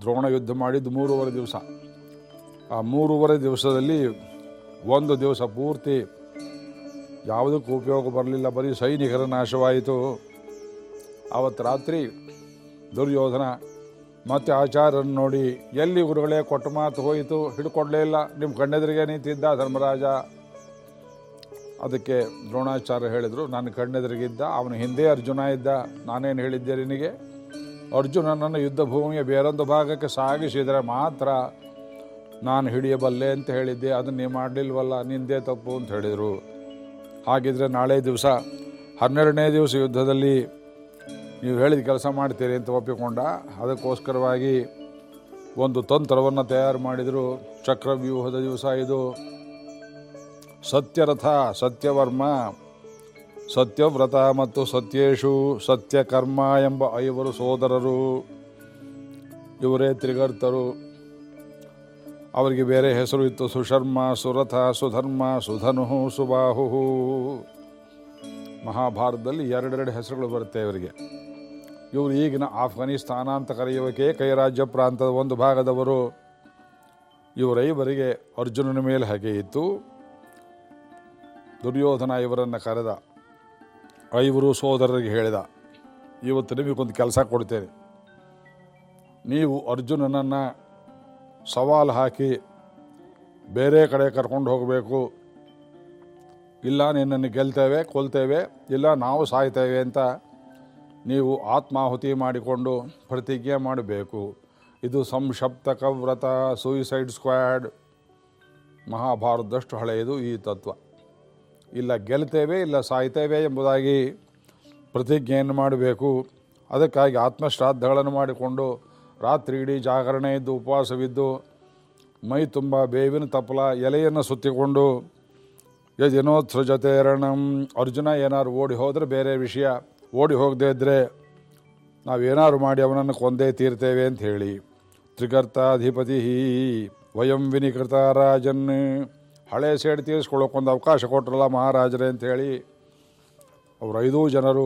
ದ್ರೋಣ ಯುದ್ಧ ಮಾಡಿದ್ದು ಮೂರುವರೆ ದಿವಸ. ಆ ಮೂರುವರೆ ದಿವಸದಲ್ಲಿ ಒಂದು ದಿವಸ ಪೂರ್ತಿ ಯಾವುದಕ್ಕೂ ಉಪಯೋಗ ಬರಲಿಲ್ಲ. ಬರೀ ಸೈನಿಕರ ನಾಶವಾಯಿತು. ಆವತ್ತು ರಾತ್ರಿ ದುರ್ಯೋಧನ ಮತ್ತೆ ಆಚಾರ್ಯರನ್ನು ನೋಡಿ, ಎಲ್ಲಿ ಗುರುಗಳೇ ಕೊಟ್ಟ ಮಾತು ಹೋಯಿತು? ಹಿಡ್ಕೊಡ್ಲೇ ಇಲ್ಲ. ನಿಮ್ಮ ಕಣ್ಣೆದುರಿಗೆ ನಿಂತಿದ್ದ ಧರ್ಮರಾಜ. ಅದಕ್ಕೆ ದ್ರೋಣಾಚಾರ್ಯ ಹೇಳಿದರು, ನನ್ನ ಕಣ್ಣೆದುರಿಗಿದ್ದ, ಅವನ ಹಿಂದೆ ಅರ್ಜುನ ಇದ್ದ, ನಾನೇನು ಹೇಳಿದ್ದೆ ನಿನಗೆ? ಅರ್ಜುನನನ್ನು ಯುದ್ಧ ಭೂಮಿಯ ಬೇರೊಂದು ಭಾಗಕ್ಕೆ ಸಾಗಿಸಿದರೆ ಮಾತ್ರ ನಾನು ಹಿಡಿಯಬಲ್ಲೆ ಅಂತ ಹೇಳಿದ್ದೆ. ಅದನ್ನು ನೀವು ಮಾಡಲಿಲ್ವಲ್ಲ, ನಿಂದೇ ತಪ್ಪು ಅಂತ ಹೇಳಿದರು. ಹಾಗಿದ್ರೆ ನಾಳೆ ದಿವಸ, ಹನ್ನೆರಡನೇ ದಿವಸ ಯುದ್ಧದಲ್ಲಿ ನೀವು ಹೇಳಿದ ಕೆಲಸ ಮಾಡ್ತೀರಿ ಅಂತ ಒಪ್ಪಿಕೊಂಡ. ಅದಕ್ಕೋಸ್ಕರವಾಗಿ ಒಂದು ತಂತ್ರವನ್ನು ತಯಾರು ಮಾಡಿದರು. ಚಕ್ರವ್ಯೂಹದ ದಿವಸ ಇದು. ಸತ್ಯರಥ, ಸತ್ಯವರ್ಮ, ಸತ್ಯವ್ರತ ಮತ್ತು ಸತ್ಯೇಶು, ಸತ್ಯಕರ್ಮ ಎಂಬ ಐವರು ಸೋದರರು. ಇವರೇ ತ್ರಿಗರ್ತರು. ಅವರಿಗೆ ಬೇರೆ ಹೆಸರು ಇತ್ತು. ಸುಶರ್ಮ, ಸುರಥ, ಸುಧರ್ಮ, ಸುಧನು, ಸುಬಾಹು. ಮಹಾಭಾರತದಲ್ಲಿ ಎರಡೆರಡು ಹೆಸರುಗಳು ಬರುತ್ತೆ ಇವರಿಗೆ. ಇವರು ಈಗಿನ ಆಫ್ಘಾನಿಸ್ತಾನ ಅಂತ ಕೈ ರಾಜ್ಯ ಪ್ರಾಂತದ ಒಂದು ಭಾಗದವರು. ಇವರೈವರಿಗೆ ಅರ್ಜುನನ ಮೇಲೆ ಹಾಗೆ ಇತ್ತು. ದುರ್ಯೋಧನ ಇವರನ್ನು ಕರೆದ. ಐವರು ಸೋದರರಿಗೆ ಹೇಳಿದ, ಇವತ್ತು ನಿಮಗೊಂದು ಕೆಲಸ ಕೊಡ್ತೇನೆ. ನೀವು ಅರ್ಜುನನನ್ನು ಸವಾಲು ಹಾಕಿ ಬೇರೆ ಕಡೆ ಕರ್ಕೊಂಡು ಹೋಗಬೇಕು. ಇಲ್ಲ, ನಿನ್ನನ್ನು ಗೆಲ್ತೇವೆ, ಕೊಲ್ತೇವೆ, ಇಲ್ಲ, ನಾವು ಸಾಯ್ತೇವೆ ಅಂತ ನೀವು ಆತ್ಮಾಹುತಿ ಮಾಡಿಕೊಂಡು ಪ್ರತಿಜ್ಞೆ ಮಾಡಬೇಕು. ಇದು ಸಂಶಪ್ತಕ ವ್ರತ ಸೂಯಿಸೈಡ್ ಸ್ಕ್ವಾಡ್ ಮಹಾಭಾರತದಷ್ಟು ಹಳೆಯದು ಈ ತತ್ವ. ಇಲ್ಲ ಗೆಲ್ತೇವೆ, ಇಲ್ಲ ಸಾಯ್ತೇವೆ ಎಂಬುದಾಗಿ ಪ್ರತಿಜ್ಞೆಯನ್ನು ಮಾಡಬೇಕು. ಅದಕ್ಕಾಗಿ ಆತ್ಮಶ್ರಾದ್ದಗಳನ್ನು ಮಾಡಿಕೊಂಡು ರಾತ್ರಿ ಇಡೀ ಜಾಗರಣೆ ಇದ್ದು, ಉಪವಾಸವಿದ್ದು, ಮೈ ತುಂಬ ಬೇವಿನ ತಪಲ, ಎಲೆಯನ್ನು ಸುತ್ತಿಕೊಂಡು ಯದಿನೋತ್ಸೃಜತೇರಣಂ ಅರ್ಜುನ ಏನಾದ್ರು ಓಡಿ ಹೋದರೆ ಬೇರೆ ವಿಷಯ. ಓಡಿ ಹೋಗದೇ ಇದ್ದರೆ ನಾವೇನಾದ್ರು ಮಾಡಿ ಅವನನ್ನು ಕೊಂದೇ ತೀರ್ತೇವೆ ಅಂತ ಹೇಳಿ. ತ್ರಿಕರ್ತಾಧಿಪತಿ ವಯಂ ವಿನಿಕೃತ ರಾಜನ್. ಹಳೆ ಸೇಡು ತೀರಿಸ್ಕೊಳ್ಳೋಕೊಂದು ಅವಕಾಶ ಕೊಟ್ಟರಲ್ಲ ಮಹಾರಾಜರೇ ಅಂಥೇಳಿ ಹೇಳಿ ಅವರು ಐದೂ ಜನರು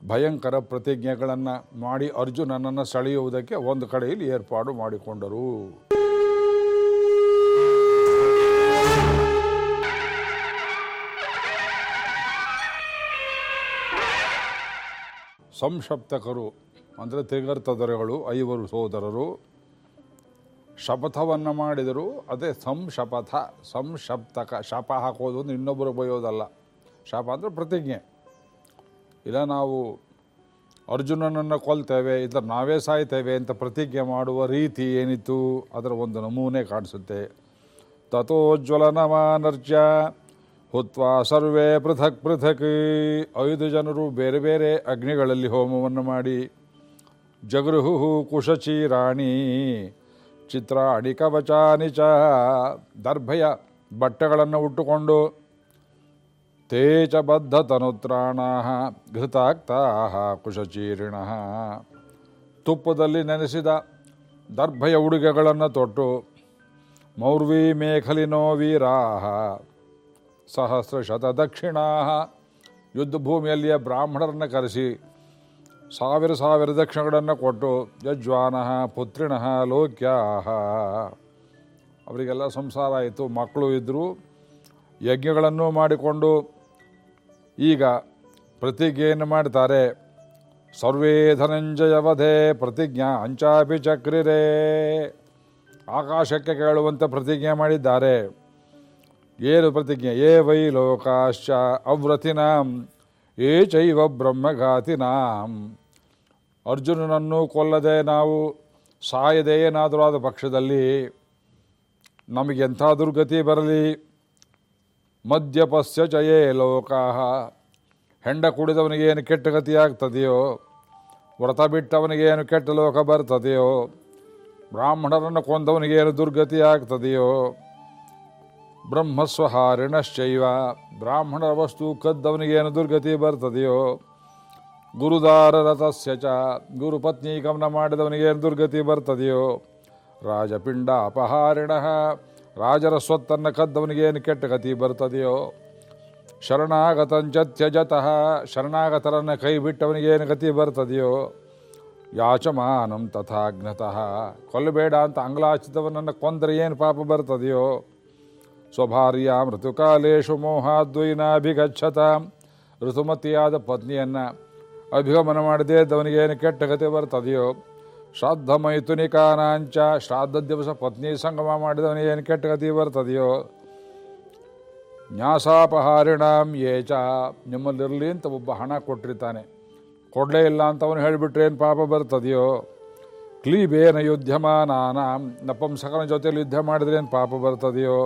ಭಯಂಕರ ಪ್ರತಿಜ್ಞೆಗಳನ್ನು ಮಾಡಿ ಅರ್ಜುನನನ್ನು ಸೆಳೆಯುವುದಕ್ಕೆ ಒಂದು ಕಡೆಯಲ್ಲಿ ಏರ್ಪಾಡು ಮಾಡಿಕೊಂಡರು. ಸಂಶಪ್ತಕರು ಅಂದರೆ ತ್ರಿಗರ್ತ ದೊರೆಗಳು, ಐವರು ಸೋದರರು ಶಪಥವನ್ನು ಮಾಡಿದರು ಅದೇ ಸಂಶಪಥ ಸಂಶಪ್ತಕ ಶಾಪ ಹಾಕೋದು ಅಂದರೆ ಇನ್ನೊಬ್ಬರು ಬೈಯೋದಲ್ಲ. ಶಾಪ ಅಂದರೆ ಪ್ರತಿಜ್ಞೆ. ಇಲ್ಲ ನಾವು ಅರ್ಜುನನನ್ನು ಕೊಲ್ತೇವೆ, ಇಲ್ಲ ನಾವೇ ಸಾಯ್ತೇವೆ ಅಂತ ಪ್ರತಿಜ್ಞೆ ಮಾಡುವ ರೀತಿ ಏನಿತ್ತು, ಅದರ ಒಂದು ನಮೂನೆ ಕಾಣಿಸುತ್ತೆ. ತಥೋಜ್ವಲನಮಾನರ್ಜ, ಹುತ್ವಾ ಸರ್ವೇ ಪೃಥಕ್ ಪೃಥಕ್, ಐದು ಜನರು ಬೇರೆ ಬೇರೆ ಅಗ್ನಿಗಳಲ್ಲಿ ಹೋಮವನ್ನು ಮಾಡಿ ಜಗೃಹು ಕುಶಚಿ ರಾಣಿ ಚಿತ್ರಾಣಿ ಕವಚಾನಿ ಚ ದರ್ಭಯ ಬಟ್ಟೆಗಳನ್ನು ಉಟ್ಟುಕೊಂಡು ತೇಜಬದ್ಧ ತನುತ್ರಾಣ ಘೃತಾಕ್ತಾ ಕುಶಚೀರಿಣ. ತುಪ್ಪದಲ್ಲಿ ನೆನೆಸಿದ ದರ್ಭಯ ಉಡುಗೆಗಳನ್ನು ತೊಟ್ಟು ಮೌರ್ವಿ ಮೇಖಲಿನೋ ವೀರಾಹ ಸಹಸ್ರಶತ ದಕ್ಷಿಣಾ ಯುದ್ಧ ಭೂಮಿಯಲ್ಲಿಯ ಬ್ರಾಹ್ಮಣರನ್ನು ಕರೆಸಿ ಸಾವಿರ ಸಾವಿರ ದಕ್ಷಿಣಗಳನ್ನು ಕೊಟ್ಟು, ಯಜ್ವಾನಃ ಪುತ್ರಿಣಃ ಲೋಕ್ಯಾಹ. ಅವರಿಗೆಲ್ಲ ಸಂಸಾರ ಆಯಿತು, ಮಕ್ಕಳು ಇದ್ದರು, ಯಜ್ಞಗಳನ್ನು ಮಾಡಿಕೊಂಡು, ಈಗ ಪ್ರತಿಜ್ಞೆಯನ್ನು ಮಾಡ್ತಾರೆ? ಸರ್ವೇ ಧನಂಜಯವಧೆ ಪ್ರತಿಜ್ಞಾ ಅಂಚಾಪಿ ಚಕ್ರಿರೇ. ಆಕಾಶಕ್ಕೆ ಕೇಳುವಂತೆ ಪ್ರತಿಜ್ಞೆ ಮಾಡಿದ್ದಾರೆ. ಏನು ಪ್ರತಿಜ್ಞೆ? ಏ ವೈ ಲೋಕಾಶ್ಚ ಅವ್ರತಿನಾಂ ಏ ಚೈವ ಬ್ರಹ್ಮಘಾತಿನಾಂ ಅರ್ಜುನನನ್ನು ಕೊಲ್ಲದೆ ನಾವು ಸಾಯದೆ ಏನಾದರೂ ಆದ ಪಕ್ಷದಲ್ಲಿ ನಮಗೆಂಥ ದುರ್ಗತಿ ಬರಲಿ? ಮದ್ಯಪಸ್ಯ ಜಯೇ ಲೋಕಾಹ. ಹೆಂಡ ಕುಡಿದವನಿಗೇನು ಕೆಟ್ಟ ಗತಿಯಾಗ್ತದೆಯೋ ವ್ರತ ಬಿಟ್ಟವನಿಗೇನು ಕೆಟ್ಟ ಲೋಕ ಬರ್ತದೆಯೋ, ಬ್ರಾಹ್ಮಣರನ್ನು ಕೊಂದವನಿಗೇನು ದುರ್ಗತಿ ಆಗ್ತದೆಯೋ ಬ್ರಹ್ಮಸ್ವಹಾರಿಣಶ್ಚೈವ. ಬ್ರಾಹ್ಮಣರ ವಸ್ತು ಕದ್ದವನಿಗೇನು ದುರ್ಗತಿ ಬರ್ತದೆಯೋ? ಗುರುದಾರ ರಥಸ್ಯ ಚ. ಗುರುಪತ್ನಿ ಗಮನ ಮಾಡಿದವನಿಗೇನು ದುರ್ಗತಿ ಬರ್ತದೆಯೋ? ರಾಜಪಿಂಡ ಅಪಹಾರಿಣ ರಾಜರ ಸ್ವತ್ತನ್ನು ಕದ್ದವನಿಗೇನು ಕೆಟ್ಟ ಗತಿ ಬರ್ತದೆಯೋ? ಶರಣಾಗತಂಚ ತ್ಯಜತಃ ಶರಣಾಗತರನ್ನು ಕೈ ಬಿಟ್ಟವನಿಗೇನು ಗತಿ ಬರ್ತದೆಯೋ? ಯಾಚಮಾನಂ ತಥಾಜ್ಞತಃ. ಕೊಲ್ಲಬೇಡ ಅಂತ ಅಂಗ್ಲಾಚಿತವನನ್ನು ಕೊಂದರೆ ಏನು ಪಾಪ ಬರ್ತದೆಯೋ? ಸ್ವಭಾರ್ಯ ಮೃತುಕಾಲೇಶು ಮೋಹಾದ್ವೈನಾಭಿಗಚ್ಛತ ಋತುಮತಿಯಾದ ಪತ್ನಿಯನ್ನು ಅಭಿಗಮನ ಮಾಡದೇ ಏನು ಕೆಟ್ಟ ಕತೆ ಬರ್ತದೆಯೋ ಶ್ರಾದ್ದ ಮೈಥುನಿಕಾನಾಂಚ ಶ್ರಾದ್ದ ದಿವಸ ಪತ್ನಿ ಸಂಗಮ ಮಾಡಿದವನಿಗೇನು ಕೆಟ್ಟ ಗತಿ ಬರ್ತದೆಯೋ, ನ್ಯಾಸಾಪಹಾರಿಣಾಂ ಏಚ ನಿಮ್ಮಲ್ಲಿರಲಿ ಅಂತ ಒಬ್ಬ ಹಣ ಕೊಟ್ಟಿರ್ತಾನೆ. ಕೊಡಲೇ ಇಲ್ಲ ಅಂತ ಅವನು ಹೇಳಿಬಿಟ್ರೆ ಏನು ಪಾಪ ಬರ್ತದೆಯೋ, ಕ್ಲೀಬೇನ ಯುದ್ಧಮಾನಾನಾಂ, ನಪಂಸಕನ ಜೊತೆಯಲ್ಲಿ ಯುದ್ಧ ಮಾಡಿದ್ರೆ ಏನು ಪಾಪ ಬರ್ತದೆಯೋ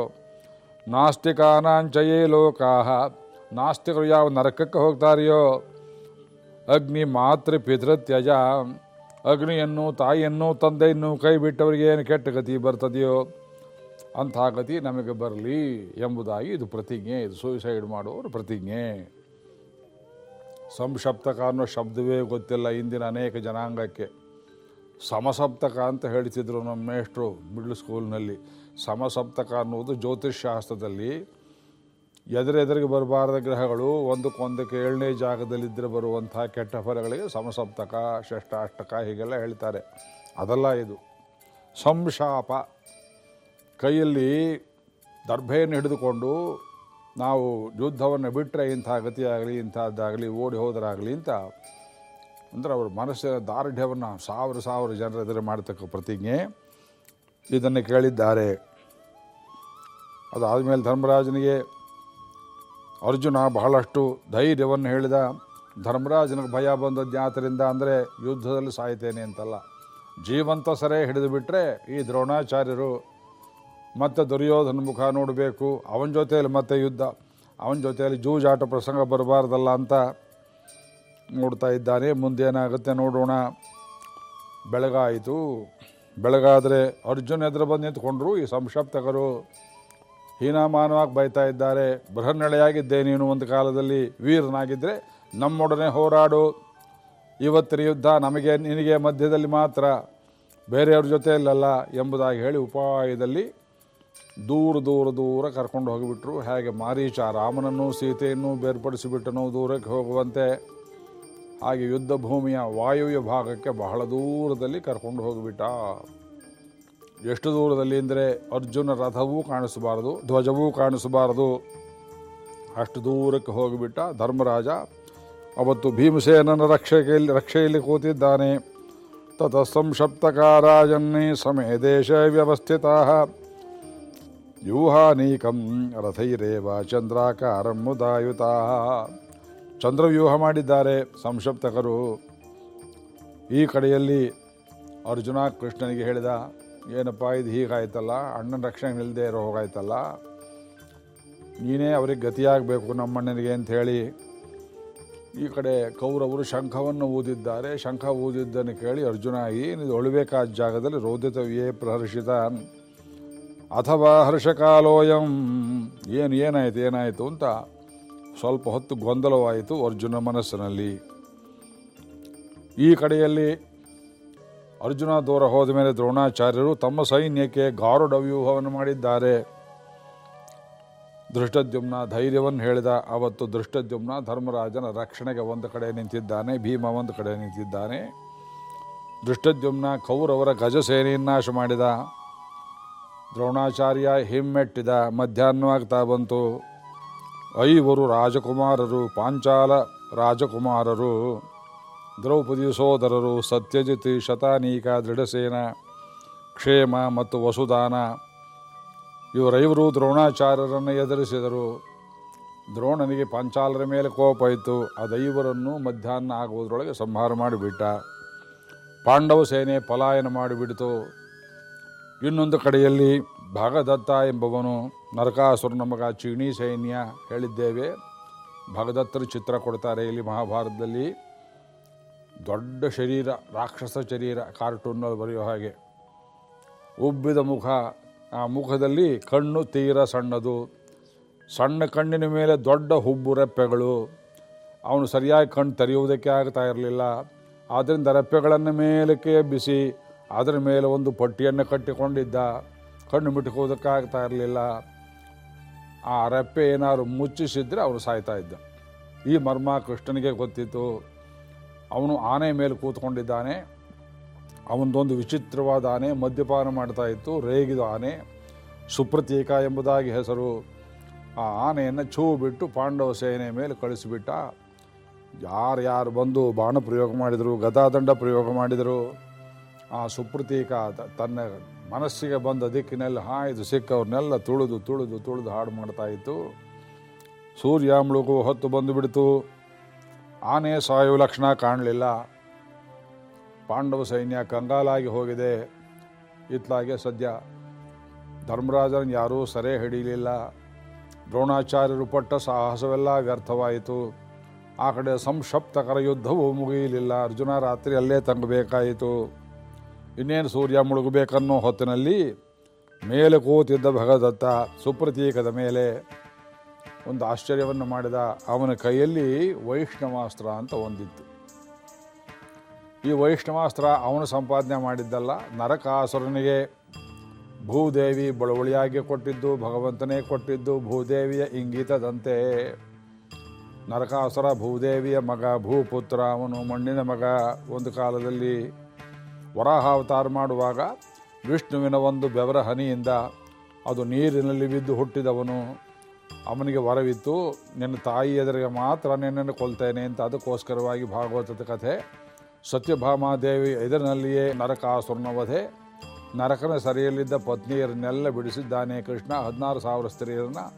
ನಾಸ್ತಿಕಾನಾಂಚಯೇ ಲೋಕಾಹ ನಾಸ್ತಿಕರು ಯಾವ ನರಕಕ್ಕೆ ಹೋಗ್ತಾರೆಯೋ? ಅಗ್ನಿ ಮಾತೃ ಪಿತೃತ್ಯಜ. ಅಗ್ನಿಯನ್ನು ತಾಯಿಯನ್ನು ತಂದೆಯನ್ನು ಕೈ ಬಿಟ್ಟವರಿಗೆ ಏನು ಕೆಟ್ಟ ಗತಿ ಬರ್ತದೆಯೋ? ಅಂಥ ಗತಿ ನಮಗೆ ಬರಲಿ ಎಂಬುದಾಗಿ ಇದು ಪ್ರತಿಜ್ಞೆ. ಇದು ಸೂಸೈಡ್ ಮಾಡುವವರು ಪ್ರತಿಜ್ಞೆ. ಸಂಶಪ್ತಕ ಅನ್ನೋ ಶಬ್ದವೇ ಗೊತ್ತಿಲ್ಲ ಇಂದಿನ ಅನೇಕ ಜನಾಂಗಕ್ಕೆ. ಸಮಸಪ್ತಕ ಅಂತ ಹೇಳ್ತಿದ್ರು ನಮ್ಮ ಮೇಷ್ಟ್ರು ಮಿಡ್ಲ್ ಸ್ಕೂಲ್ನಲ್ಲಿ ಸಮಸಪ್ತಕ ಅನ್ನುವುದು ಜ್ಯೋತಿಷ್ಶಾಸ್ತ್ರದಲ್ಲಿ ಎದುರೆದುರಿಗೆ ಬರಬಾರದ ಗ್ರಹಗಳು ಒಂದಕ್ಕೊಂದಕ್ಕೆ ಏಳನೇ ಜಾಗದಲ್ಲಿದ್ದರೆ ಬರುವಂಥ ಕೆಟ್ಟ ಫಲಗಳಿಗೆ ಸಮಸಪ್ತಕ, ಷಷ್ಟಾಷ್ಟಕ ಹೀಗೆಲ್ಲ ಹೇಳ್ತಾರೆ. ಅದಲ್ಲ ಇದು. ಸಂಶಾಪ. ಕೈಯಲ್ಲಿ ದರ್ಭೆಯನ್ನು ಹಿಡಿದುಕೊಂಡು ನಾವು ಯುದ್ಧವನ್ನು ಬಿಟ್ಟರೆ ಇಂಥ ಗತಿಯಾಗಲಿ, ಇಂಥದ್ದಾಗಲಿ, ಓಡಿ ಹೋದರಾಗಲಿ ಅಂತ ಅಂದರೆ ಅವ್ರ ಮನಸ್ಸಿನ ದಾರ್ಢ್ಯವನ್ನು ಸಾವಿರ ಸಾವಿರ ಜನರ ಎದುರು ಮಾಡತಕ್ಕ ಪ್ರತಿಜ್ಞೆ. ಇದನ್ನು ಕೇಳಿದ್ದಾರೆ. ಅದಾದಮೇಲೆ ಧರ್ಮರಾಜನಿಗೆ ಅರ್ಜುನ ಬಹಳಷ್ಟು ಧೈರ್ಯವನ್ನು ಹೇಳಿದ, ಧರ್ಮರಾಜನಿಗೆ ಭಯ ಬಂದದ್ದು ಯಾತರಿಂದ ಅಂದರೆ ಯುದ್ಧದಲ್ಲಿ ಸಾಯ್ತೇನೆ ಅಂತಲ್ಲ. ಜೀವಂತ ಸರೇ ಹಿಡಿದು ಬಿಟ್ಟರೆ ಈ ದ್ರೋಣಾಚಾರ್ಯರು ಮತ್ತೆ ದುರ್ಯೋಧನ ಮುಖ ನೋಡಬೇಕು, ಅವನ ಜೊತೆಯಲ್ಲಿ ಮತ್ತೆ ಯುದ್ಧ, ಅವನ ಜೊತೆಯಲ್ಲಿ ಜೂಜಾಟ ಪ್ರಸಂಗ ಬರಬಾರ್ದಲ್ಲ ಅಂತ ನೋಡ್ತಾ ಇದ್ದಾನೆ. ಮುಂದೇನಾಗುತ್ತೆ ನೋಡೋಣ. ಬೆಳಗಾಯಿತು. ಬೆಳಗಾದರೆ ಅರ್ಜುನ್ ಎದುರು ಬಂದು ನಿಂತ್ಕೊಂಡ್ರು, ಈ ಸಂಶಪ್ತಕರು ಹೀನಾಮಾನವಾಗಿ ಬೈತಾ ಇದ್ದಾರೆ. ಬೃಹನ್ನಳೆಯಾಗಿದ್ದೆ ನೀನು ಒಂದು ಕಾಲದಲ್ಲಿ ವೀರನಾಗಿದ್ದರೆ ನಮ್ಮೊಡನೆ ಹೋರಾಡು. ಇವತ್ತಿನ ಯುದ್ಧ ನಮಗೆ, ನಿನಗೆ ಮಧ್ಯದಲ್ಲಿ ಮಾತ್ರ, ಬೇರೆಯವ್ರ ಜೊತೆಯಲ್ಲಲ್ಲ ಎಂಬುದಾಗಿ ಹೇಳಿ ಉಪಾಯದಲ್ಲಿ ದೂರ ದೂರ ದೂರ ಕರ್ಕೊಂಡು ಹೋಗಿಬಿಟ್ರು. ಹೇಗೆ ಮಾರೀಚ ರಾಮನನ್ನು ಸೀತೆಯನ್ನು ಬೇರ್ಪಡಿಸಿಬಿಟ್ಟನು, ದೂರಕ್ಕೆ ಹೋಗುವಂತೆ. ಹಾಗೆ ಯುದ್ಧ ಭೂಮಿಯ ವಾಯುವ್ಯ ಭಾಗಕ್ಕೆ ಬಹಳ ದೂರದಲ್ಲಿ ಕರ್ಕೊಂಡು ಹೋಗಿಬಿಟ್ಟ. ಎಷ್ಟು ದೂರದಲ್ಲಿ ಅಂದರೆ ಅರ್ಜುನ ರಥವೂ ಕಾಣಿಸಬಾರದು, ಧ್ವಜವೂ ಕಾಣಿಸಬಾರದು. ಅಷ್ಟು ದೂರಕ್ಕೆ ಹೋಗಿಬಿಟ್ಟ ಧರ್ಮರಾಜ. ಅವತ್ತು ಭೀಮಸೇನನ ರಕ್ಷೆಯಲ್ಲಿ ರಕ್ಷೆಯಲ್ಲಿ ಕೂತಿದ್ದಾನೆ. ತತ ಸಂಶಪ್ತಕಾರಾಜನ್ನೇ ಸಮೇ ದೇಶ ವ್ಯವಸ್ಥಿತ. ವ್ಯೂಹಾನೀಕಂ ರಥೈರೇವ ಚಂದ್ರಾಕಾರಂ ಮುದಾಯುತಾ. ಚಂದ್ರವ್ಯೂಹ ಮಾಡಿದ್ದಾರೆ ಸಂಶಪ್ತಕರು ಈ ಕಡೆಯಲ್ಲಿ ಅರ್ಜುನ ಕೃಷ್ಣನಿಗೆ ಹೇಳಿದ, ಏನಪ್ಪ, ಇದು ಹೀಗಾಯ್ತಲ್ಲ, ಅಣ್ಣನ ರಕ್ಷಣೆ ನಿಲ್ಲದೆ ಇರೋ ಹೋಗಾಯ್ತಲ್ಲ. ನೀನೇ ಅವ್ರಿಗೆ ಗತಿಯಾಗಬೇಕು ನಮ್ಮಣ್ಣನಿಗೆ ಅಂಥೇಳಿ. ಈ ಕಡೆ ಕೌರವರು ಶಂಖವನ್ನು ಊದಿದ್ದಾರೆ. ಶಂಖ ಊದಿದ್ದನ್ನು ಕೇಳಿ ಅರ್ಜುನ ಏನಿದು ಒಳಬೇಕಾದ ಜಾಗದಲ್ಲಿ ರೋದಿತವ್ಯೇ ಪ್ರಹರ್ಷಿತ? ಅಥವಾ ಹರ್ಷಕಾಲೋಯಂ? ಏನು, ಏನಾಯಿತು ಏನಾಯಿತು? ಅಂತ ಸ್ವಲ್ಪ ಹೊತ್ತು ಗೊಂದಲವಾಯಿತು ಅರ್ಜುನ ಮನಸ್ಸಿನಲ್ಲಿ. ಈ ಕಡೆಯಲ್ಲಿ ಅರ್ಜುನ ದೂರ ಹೋದ ಮೇಲೆ ದ್ರೋಣಾಚಾರ್ಯರು ತಮ್ಮ ಸೈನ್ಯಕ್ಕೆ ಗಾರುಡ ವ್ಯೂಹವನ್ನು ಮಾಡಿದ್ದಾರೆ. ದೃಷ್ಟದ್ಯುಮ್ನ ಧೈರ್ಯವನ್ನು ಹೇಳಿದ ಅವತ್ತು ದೃಷ್ಟದ್ಯುಮ್ನ ಧರ್ಮರಾಜನ ರಕ್ಷಣೆಗೆ ಒಂದು ಕಡೆ ನಿಂತಿದ್ದಾನೆ, ಭೀಮ ಒಂದು ಕಡೆ ನಿಂತಿದ್ದಾನೆ. ದೃಷ್ಟದ್ಯುಮ್ನ ಕೌರವರ ಗಜಸೇನೆಯನ್ನು ನಾಶ ಮಾಡಿದ. ದ್ರೋಣಾಚಾರ್ಯ ಹಿಮ್ಮೆಟ್ಟಿದ, ಮಧ್ಯಾಹ್ನವಾಗ್ತಾ ಬಂತು. ಐವರು ರಾಜಕುಮಾರರು, ಪಾಂಚಾಲ ರಾಜಕುಮಾರರು, ದ್ರೌಪದಿ ಸೋದರರು, ಸತ್ಯಜಿತಿ ಶತಾನೀಕ ದೃಢಸೇನ, ಕ್ಷೇಮ ಮತ್ತು ವಸುದಾನ. ಇವರೈವರು ದ್ರೋಣಾಚಾರ್ಯರನ್ನು ಎದುರಿಸಿದರು. ದ್ರೋಣನಿಗೆ ಪಾಂಚಾಲರ ಮೇಲೆ ಕೋಪ ಇತ್ತು. ಅದೈವರನ್ನು ಮಧ್ಯಾಹ್ನ ಆಗುವುದರೊಳಗೆ ಸಂಹಾರ ಮಾಡಿಬಿಟ್ಟ. ಪಾಂಡವ ಸೇನೆ ಪಲಾಯನ ಮಾಡಿಬಿಡಿತು. ಇನ್ನೊಂದು ಕಡೆಯಲ್ಲಿ ಭಾಗದತ್ತ ಎಂಬವನು ನರಕಾಸುರ ನಮಗ ಚೀಣಿ ಸೈನ್ಯ ಹೇಳಿದ್ದೇವೆ. ಭಗದತ್ತರು ಚಿತ್ರ ಕೊಡ್ತಾರೆ. ಇಲ್ಲಿ ಮಹಾಭಾರತದಲ್ಲಿ ದೊಡ್ಡ ಶರೀರ, ರಾಕ್ಷಸ ಶರೀರ ಕಾರ್ಟೂನ್ ಬರೆಯೋ ಹಾಗೆ. ಉಬ್ಬಿದ ಮುಖ, ಆ ಮುಖದಲ್ಲಿ ಕಣ್ಣು ತೀರ ಸಣ್ಣದು. ಸಣ್ಣ ಕಣ್ಣಿನ ಮೇಲೆ ದೊಡ್ಡ ಹುಬ್ಬು ರೆಪ್ಪೆಗಳು. ಅವನು ಸರಿಯಾಗಿ ಕಣ್ಣು ತೆರೆಯುವುದಕ್ಕೆ ಆಗ್ತಾ ಇರಲಿಲ್ಲ. ಆದ್ದರಿಂದ ರೆಪ್ಪೆಗಳನ್ನು ಮೇಲಕ್ಕೆ ಎಬ್ಬಿಸಿ, ಅದರ ಮೇಲೆ ಒಂದು ಪಟ್ಟಿಯನ್ನು ಕಟ್ಟಿಕೊಂಡಿದ್ದ. ಕಣ್ಣು ಮಿಟ್ಕೋದಕ್ಕಾಗ್ತಾ ಇರಲಿಲ್ಲ. ಆ ರೆಪ್ಪೆ ಏನಾದ್ರು ಮುಚ್ಚಿಸಿದ್ರೆ ಅವನು ಸಾಯ್ತಾ ಇದ್ದ. ಈ ಮರ್ಮ ಕೃಷ್ಣನಿಗೆ ಗೊತ್ತಿತ್ತು. ಅವನು ಆನೆ ಮೇಲೆ ಕೂತ್ಕೊಂಡಿದ್ದಾನೆ. ಅವನದೊಂದು ವಿಚಿತ್ರವಾದ ಆನೆ ಮದ್ಯಪಾನ ಮಾಡ್ತಾ ಇತ್ತು. ರೇಗಿದ ಆನೆ, ಸುಪ್ರತೀಕ ಎಂಬುದಾಗಿ ಹೆಸರು. ಆ ಆನೆಯನ್ನು ಛೂ ಬಿಟ್ಟು ಪಾಂಡವ ಸೇನೆ ಮೇಲೆ ಕಳಿಸಿಬಿಟ್ಟ. ಯಾರು ಬಂದು ಬಾಣ ಪ್ರಯೋಗ ಮಾಡಿದರು ಗದಾದಂಡ ಪ್ರಯೋಗ ಮಾಡಿದರು, ಆ ಸುಪ್ರತೀಕ ತನ್ನ ಮನಸ್ಸಿಗೆ ಬಂದ ದಿಕ್ಕಿನಲ್ಲಿ ಹಾಯ್ದು ಸಿಕ್ಕವ್ರನ್ನೆಲ್ಲ ತುಳಿದು ತುಳಿದು ತುಳಿದು ಹಾಡು ಮಾಡ್ತಾ ಇತ್ತು. ಸೂರ್ಯ ಮುಳುಗು ಹೊತ್ತು ಬಂದುಬಿಡ್ತು. ಆನೆ ಸಾಯುವ ಲಕ್ಷಣ ಕಾಣಲಿಲ್ಲ. ಪಾಂಡವ ಸೈನ್ಯ ಕಂಗಾಲಾಗಿ ಹೋಗಿದೆ. ಇತ್ಲಾಗೆ ಸದ್ಯ ಧರ್ಮರಾಜನ ಯಾರೂ ಸರೆ ಹಿಡಿಯಲಿಲ್ಲ. ದ್ರೋಣಾಚಾರ್ಯರು ಪಟ್ಟ ಸಾಹಸವೆಲ್ಲ ವ್ಯರ್ಥವಾಯಿತು. ಆ ಕಡೆ ಸಂಕ್ಷಪ್ತಕರ ಯುದ್ಧವೂ ಮುಗಿಯಲಿಲ್ಲ. ಅರ್ಜುನ ರಾತ್ರಿ ಅಲ್ಲೇ ತಂಗಬೇಕಾಯಿತು. ಇನ್ನೇನು ಸೂರ್ಯ ಮುಳುಗಬೇಕನ್ನೋ ಹೊತ್ತಿನಲ್ಲಿ ಮೇಲೆ ಕೂತಿದ್ದ ಭಗದತ್ತ ಸುಪ್ರತೀಕದ ಮೇಲೆ ಒಂದು ಆಶ್ಚರ್ಯವನ್ನು ಮಾಡಿದ ಅವನ ಕೈಯಲ್ಲಿ ವೈಷ್ಣವಾಸ್ತ್ರ ಅಂತ ಒಂದಿತ್ತು. ಈ ವೈಷ್ಣವಾಸ್ತ್ರ ಅವನು ಸಂಪಾದನೆ ಮಾಡಿದ್ದಲ್ಲ, ನರಕಾಸುರನಿಗೆ ಭೂದೇವಿ ಬಳುವಳಿಯಾಗಿ ಕೊಟ್ಟಿದ್ದು, ಭಗವಂತನೇ ಕೊಟ್ಟಿದ್ದು ಭೂದೇವಿಯ ಇಂಗಿತದಂತೆ. ನರಕಾಸುರ ಭೂದೇವಿಯ ಮಗ ಭೂಪುತ್ರ, ಅವನು ಮಣ್ಣಿನ ಮಗ. ಒಂದು ಕಾಲದಲ್ಲಿ ವರಾಹಾವತಾರ ಮಾಡುವಾಗ ವಿಷ್ಣುವಿನ ಒಂದು ಬೆವರ ಹನಿಯಿಂದ ಅದು ನೀರಿನಲ್ಲಿ ಬಿದ್ದು ಹುಟ್ಟಿದವನು. ಅವನಿಗೆ ವರವಿತ್ತು, ನಿನ್ನ ತಾಯಿ ಎದುರಿಗೆ ಮಾತ್ರ ನಿನ್ನನ್ನು ಕೊಲ್ತೇನೆ ಅಂತ ಅದಕ್ಕೋಸ್ಕರವಾಗಿ ಭಾಗವತದ ಕಥೆ. ಸತ್ಯಭಾಮಾದೇವಿ ಎದುರಿನಲ್ಲಿಯೇ ನರಕಾಸುರನವಧೆ. ನರಕನ ಸರಿಯಲ್ಲಿದ್ದ ಪತ್ನಿಯರನ್ನೆಲ್ಲ ಬಿಡಿಸಿದ್ದಾನೆ ಕೃಷ್ಣ. ಹದಿನಾರು ಸಾವಿರ ಸ್ತ್ರೀಯರನ್ನು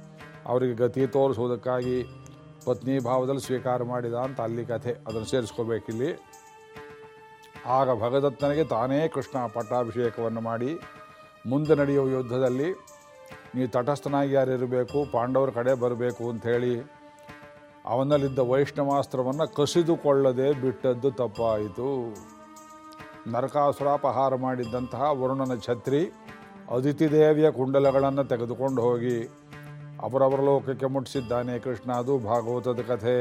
ಅವರಿಗೆ ಗತಿ ತೋರಿಸುವುದಕ್ಕಾಗಿ ಪತ್ನಿ ಭಾವದಲ್ಲಿ ಸ್ವೀಕಾರ ಮಾಡಿದ ಅಂತ ಅಲ್ಲಿ ಕಥೆ. ಅದನ್ನು ಸೇರಿಸ್ಕೋಬೇಕಿಲ್ಲಿ. ಆಗ ಭಗದತ್ತನಿಗೆ ತಾನೇ ಕೃಷ್ಣ ಪಟ್ಟಾಭಿಷೇಕವನ್ನು ಮಾಡಿ ಮುಂದೆ ನಡೆಯುವ ಯುದ್ಧದಲ್ಲಿ ನೀ ತಟಸ್ಥನಾಗಿ ಯಾರಿರಬೇಕು, ಪಾಂಡವರ ಕಡೆ ಬರಬೇಕು ಅಂಥೇಳಿ ಅವನಲ್ಲಿದ್ದ ವೈಷ್ಣವಾಸ್ತ್ರವನ್ನು ಕಸಿದುಕೊಳ್ಳದೆ ಬಿಟ್ಟದ್ದು ತಪ್ಪಾಯಿತು. ನರಕಾಸುರಾಪಹಾರ ಮಾಡಿದ್ದಂತಹ ವರುಣನ ಛತ್ರಿ ಅದಿತಿ ದೇವಿಯ ಕುಂಡಲಗಳನ್ನು ತೆಗೆದುಕೊಂಡು ಹೋಗಿ ಅವರವರ ಲೋಕಕ್ಕೆ ಮುಟ್ಟಿಸಿದ್ದಾನೆ ಕೃಷ್ಣ, ಅದು ಭಾಗವತದ ಕಥೆ.